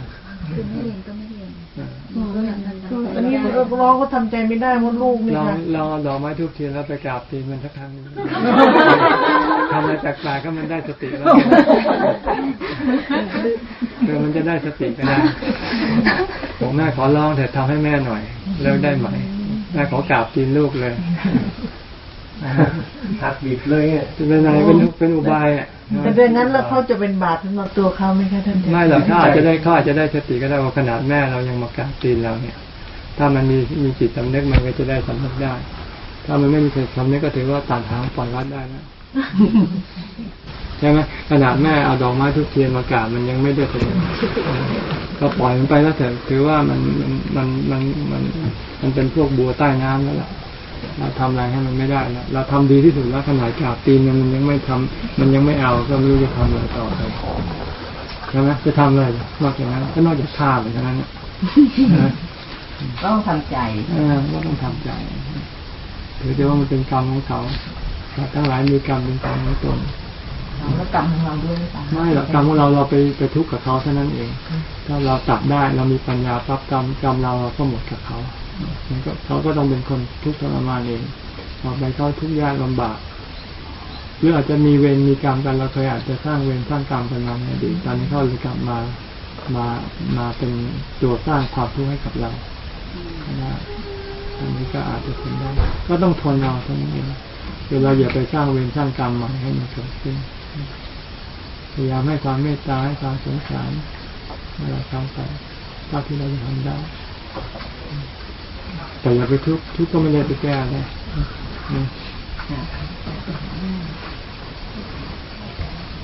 คือไม่เรียนก็ไม่เรียนอ่าหนูก็อยากทำอันนี้น้องก็ทำใจไม่ได้เพราะลูกนี่ลองค่ะลองเอาดอกไม้ทุกทีแล้วไปกราบตีนมันสักครั้งหนึ่งทำอะไรแปลกๆก็มันได้สติแล้วเดี๋ยวมันจะได้สติก็ได้ผมแม่ขอร้องเถอะทำให้แม่หน่อย แล้วได้ไหม แม่ขอกราบตีนลูกเลยหักบีบเลยเนี่ยจะเป็นอะไรเป็นเป็นอุบายอะแต่ดังนั้นแล้วเขาจะเป็นบาปสำหรับตัวเขาไหมคะท่านไม่หรอกถ้าอาจจะได้เขาอาจจะได้สติก็ได้ว่าขนาดแม่เรายังมากราบตีนเราเนี่ย ถ้ามันมีมีจิตสำนึกมันก็จะได้สำนึกได้ ถ้ามันไม่มีจิตสำนึกก็ถือว่าตัดทางปล่อยวัดได้แล้ว ใช่ไหมขนาดแม่เอาดอกไม้ทุกเทียนมากราบมันยังไม่ได้สติก็ปล่อยมันไปแล้วเถอะถือว่ามันมันมันมันมันมันเป็นพวกบัวใต้น้ำแล้วล่ะเราทำอะไรให้มันไม่ได้แล้วเราทำดีที่สุดแล้วขนาดกราบตีนมันยังไม่ทำมันยังไม่เอาก็ไม่รู้จะทำอะไรต่อไปใช่ไหมจะทำอะไรนอกจากนั้นก็นอกจากฆ่าไปเท่านั้นนะนะต้องทำใจเออก็ต้องทำใจถือได้ว่ามันเป็นกรรมของเขา สัตว์ทั้งหลายมีกรรมเป็นกรรมของตนแล้วกรรมของเราด้วยหรือเปล่าไม่หรอกกรรมของเราเราไปไปทุกข์กับเขาเท่านั้นเอง ถ้าเราตัดได้เรามีปัญญาปั๊บกรรมกรรมเราเราก็หมดกับเขามันก็เขาก็ต้องเป็นคนทุกข์ทรมานเองต่อไปเขาทุกข์ยากลำบากหรืออาจจะมีเวรมีกรรมกันเราเคยอาจจะสร้างเวรสร้างกรรมกันมาในอดีตตอนนี้เขาเลยกลับมามามาเป็นตัวสร้างความทุกข์ให้กับเรานะอันนี้ก็อาจจะเป็นได้ ก็ต้องทนเอาเท่านั้นเอง เวลาอย่าไปสร้างเวรสร้างกรรมใหม่ให้มันเกิดขึ้น พยายามให้ความเมตตาให้ความสงสารเวลาทำไปเท่าที่เราจะทำได้ แต่อย่าไปทุกข์ทุกข์ก็ไม่ได้ไปแก้เลย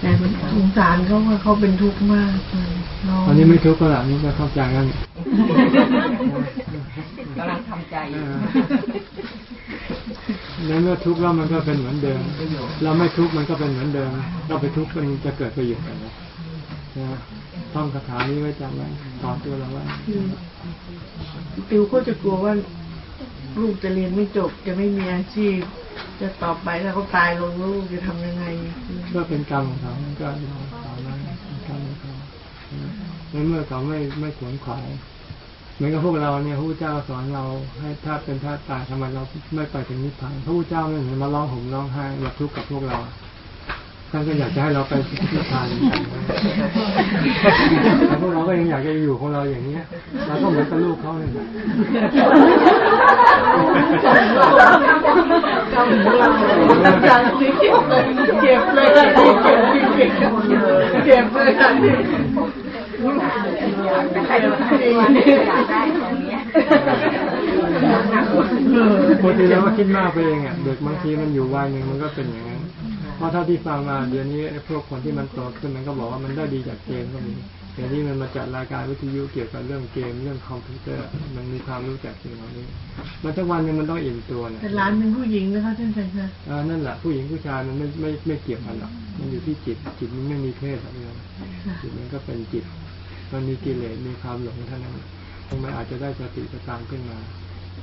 นะแต่สงสารเขาว่าเขาเป็นทุกข์มากเลยน้องอันนี้ไม่ทุกข์ก็ละนี่ก็เข้าใจกันกำลังทำใจเออแล้วเมื่อทุกข์แล้วมันก็เป็นเหมือนเดิม เราไม่ทุกข์มันก็เป็นเหมือนเดิม เราไปทุกข์มันจะเกิดประโยชน์อะไรนะท่องคาถานี้ไว้จำไว้สอนตัวเราไว้ติวก็จะกลัวว่า ลูกจะเรียนไม่จบ จะไม่มีอาชีพ จะต่อไปถ้าเขาตายลงลูกจะทำยังไงก็เป็นกรรมของเขาก็เราสอนไว้เป็นกรรมของเขาในเมื่อเขาไม่ไม่ขวนขวายเหมือนกับพวกเราเนี่ยพระพุทธเจ้าสอนเราให้ถ้าเป็นถ้าตุตายทำไมเราไม่ไปถึงนิพพานพระพุทธเจ้าไม่เห็นมาร้องห่มร้องไห้แบบทุกข์กับพวกเรา ท่านก็อยากจะให้เราไปนิพพานกันแต่พวกเราก็ยังอยากจะอยู่ของเราอย่างนี้ยเราก็เหมือนกับลูกเขาเนี่ยเจ็บเลยเจ็บเลยเจ็บเจ็บเจ็บเจ็บเลยค่ะนี่ใครรู้ใครว่าอยากได้ตรงเนี้ยบางทีเราก็คิดมากไปเองอะเด็กบางทีมันอยู่วัยหนึ่งมันก็เป็นอย่างนั้ ราะเท่าที่ฟังมาเดี๋ยวนี้ไอ้พวกคนที่มันโตขึ้นมันก็บอกว่ามันได้ดีจากเกมก็มีเดี๋ยวนี้มันมาจัดรายการวิทยุเกี่ยวกับเรื่องเกมเรื่องคอมพิวเตอร์ มันมีความรู้จักสิ่งเหล่านี้มันสักวันหนึงมันต้องอิ่มตัวนะแต่ร้านเป็นผู้หญิงนะคะท่านอาจารย์คะอ่านั่นแหละผู้หญิงผู้ชายมันไม่ไม่ไม่เกี่ยวกันหรอกมันอยู่ที่จิต จิตมันไม่มีเพศหรอกเนี่ยจิตมันก็เป็นจิต มันมีกิเลสมีความหลงเท่านั้นมันอาจจะได้สติสตางค์ขึ้นมา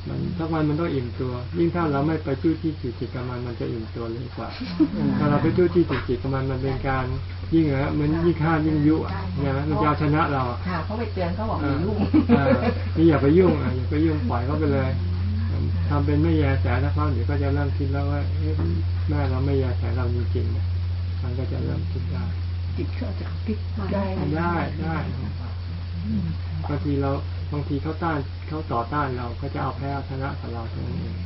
มันสักวันมันต้องอิ่มตัว ยิ่งถ้าเราไม่ไปจู้จี้จุกจิกกับมันมันจะอิ่มตัวเลยกว่าถ้าเราไปจู้จี้จุกจิกกับมันมันเป็นการ ยิ่งเหรอเหมือนยิ่งฆ่ายิ่งยุอะใช่ไหมมันจะเอาชนะเราอะค่ะเขาไปเตือนเขาบอกเอมีอลูกเออนี่อย่าไปยุ่งอะอย่าไปยุ่งปล่อยเขาไปเลยทำเป็นไม่แยแสถ้าเขาเดี๋ยวก็จะเริ่มคิดแล้วว่าเอ๊ะแม่เราไม่แยแสเราจริงๆนะมันก็จะเริ่มคิดได้จิตเขาจะพลิกได้ได้ได้บางทีเรา บางทีเขาต้านเขาต่อต้านเราเขาจะเอาแพ้ชนะกับเราตรงนี้นเอง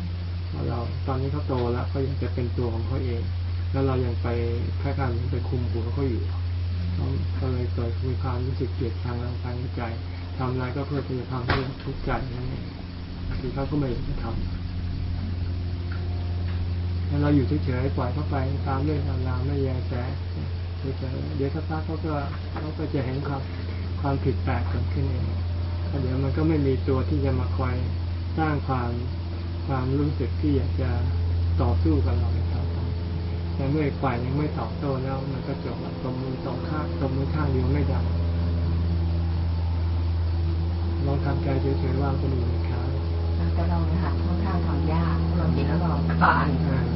เพราะเราตอนนี้เขาโตแล้วเขายังจะเป็นตัวของเขาเอง แล้วเรายังไปแค่การไปคุมหัวเขาอยู่เขาเลยเกิดมีความรู้สึกเกลียดชังเราภายในใจทำอะไรก็เพื่อที่จะทำให้ทุกข์ใจนั่นเองบางทีเขาก็ไม่ทำแล้วเราอยู่เฉยๆปล่อยเขาไปตามเรื่องตามราวไม่แยแสเฉยๆเดี๋ยวสักพักเขาก็เขาก็จะเห็นความความผิดแปลกเกิดขึ้นเอง เดี๋ยวมันก็ไม่มีตัวที่จะมาคอยสร้างความความรู้สึกที่อยากจะต่อสู้กับเราในคราวต่อไปแต่เมื่ออีกฝ่ายยังไม่ตอบโต้แล้วมันก็จบละตบมือสองข้างตบมือข้างเดียวไม่ดังลองทำใจเฉยๆวางคนอื่นในขาแต่เราหัดค่อนข้างทำยากเราเห็นแล้วเราตาน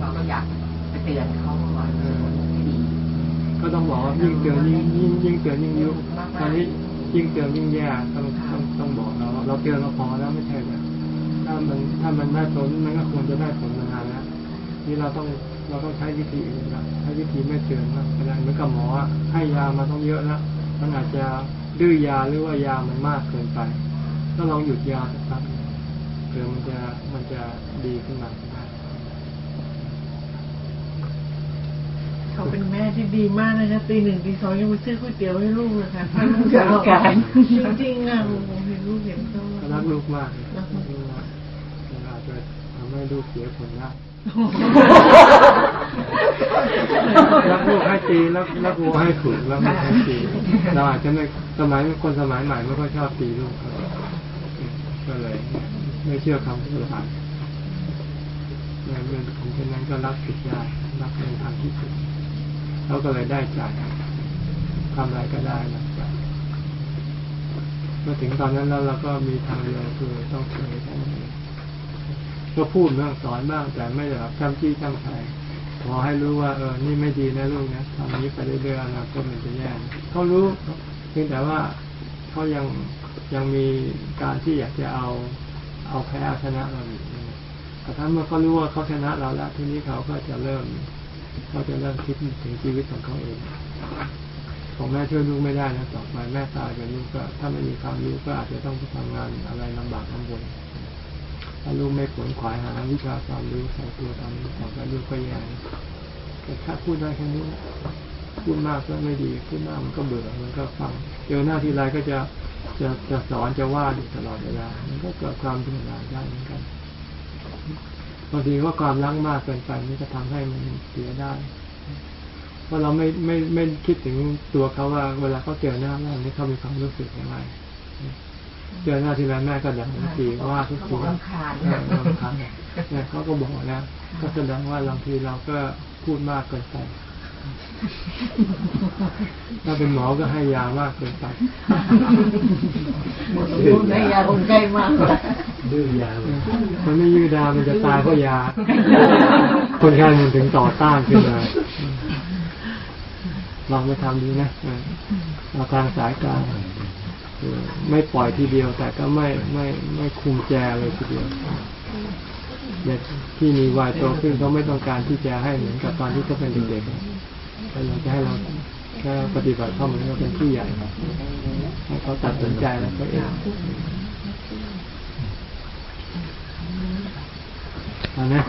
เราก็อยากไปเตือนเขาว่าไม่ดีก็ต้องบอกว่ายิ่งเตือนยิ่งยิ่งยิ่งเตือนยิ่งยุตอนนี้ ยิ่งเตือนยิ่งแย่ต้องต้องต้องบอกเราเราเตือนเราพอแล้วไม่ใช่เหรอถ้ามันถ้ามันได้ผลมันก็ควรจะได้ผลมานานแล้วนี่เราต้องเราต้องใช้วิธีอื่นละใช้วิธีไม่เตือนมากก็ได้เหมือนกับหมอให้ยามาต้องเยอะแล้วมันอาจจะดื้อยาหรือว่ายามันมากเกินไปก็ลองหยุดยาสักพักเผื่อมันจะมันจะดีขึ้นมาก็ได้ เขาเป็นแม่ที่ดีมากนะคะตีหนึ่งตีสองยังไปซื้อก๋วยเตี๋ยวให้ลูกเลยค่ะถ้าลูกจะเอาจริงๆอะผมเห็นลูกเห็นเขาก็รักลูกมากเลยรักลูกลูกมากมันอาจจะทำให้ลูกเสียผลได้รักลูกให้ตีรักรักวัวให้ขุนรักลูกให้ตีเราอาจจะไม่สมัยคนสมัยใหม่ไม่ค่อยชอบตีลูกครับก็เลย ไม่เชื่อคำพูดหลานในเรื่องของเช่นนั้นก็รักผิดได้รักในทางที่ผิด เขาก็เลยได้ใจทำอะไรก็ได้รักใจเมื่อถึงตอนนั้นแล้วเราก็มีทางเดียวคือต้องเฉยแค่นั้นเองก็พูดบ้างสอนบ้างแต่ไม่ได้แบบจำจี้จำชัยขอให้รู้ว่าเออ นี่ไม่ดีนะลูกนะทำนี้ไปเรื่อยๆอนาคตมันจะแย่เขารู้เพียงแต่ว่าเขายังยังมีการที่อยากจะเอาเอาแพ้เอาชนะเราอยู่แต่ถ้าเมื่อเขารู้ว่าเขาชนะเราแล้วทีนี้เขาก็จะเริ่ม เขาจะเริ่มคิดถึงชีวิตของเขาเองของแม่ช่วยลูกไม่ได้นะต่อไปแม่ตายไปลูกก็ถ้าไม่มีความรู้ก็อาจจะต้องไปทำงานอะไรลำบากลำบนถ้าลูกไม่ขวนขวายหาวิชาความรู้ใส่ตัวทำต่อไปลูกก็แย่แต่ถ้าพูดได้แค่นี้พูดมากก็ไม่ดีพูดมากมันก็เบื่อมันก็ฟังเจอหน้าทีไรก็จะจะจะสอนจะว่าอยู่ตลอดเวลามันก็เกิดความเบื่อหน่ายได้เหมือนกัน บางทีว่าความรักมากเกินไปนี่จะทำให้มันเสียได้เพราะเราไม่ไม่ไม่คิดถึงตัวเขาว่า เวลาเขาเจอหน้าแม่นี่เขามีความรู้สึกอย่างไรเจอหน้าทีไรแม่ก็ดังทุกทีว่าทุกทีรำคาญเออรำคาญเนี่ยเขาก็บอกนะก็แสดงว่าบางทีเราก็พูดมากเกินไป ถ้าเป็นหมอก็ให้ยามากเกินไปในยาคนใกล้มากดื้อยา มันไม่ยืดดา มันจะตายเพราะยา คนไข้มันถึงต่อต้านขึ้นมาลองไปทำดูนะเออเอาทางสายกลางคือไม่ปล่อยทีเดียว แต่ก็ไม่ไม่ไม่คุมแจเลยทีเดียวเด็กที่มีวัยโตขึ้นเขาไม่ต้องการที่จะให้เหมือนกับตอนที่เขาเป็นเด็กๆ เขาอยากจะให้เราถ้าปฏิบัติเข้ามาเนกับเป็นผู้ใหญ่ให้เขาตัดสินใจแล้วก็เองเอานะ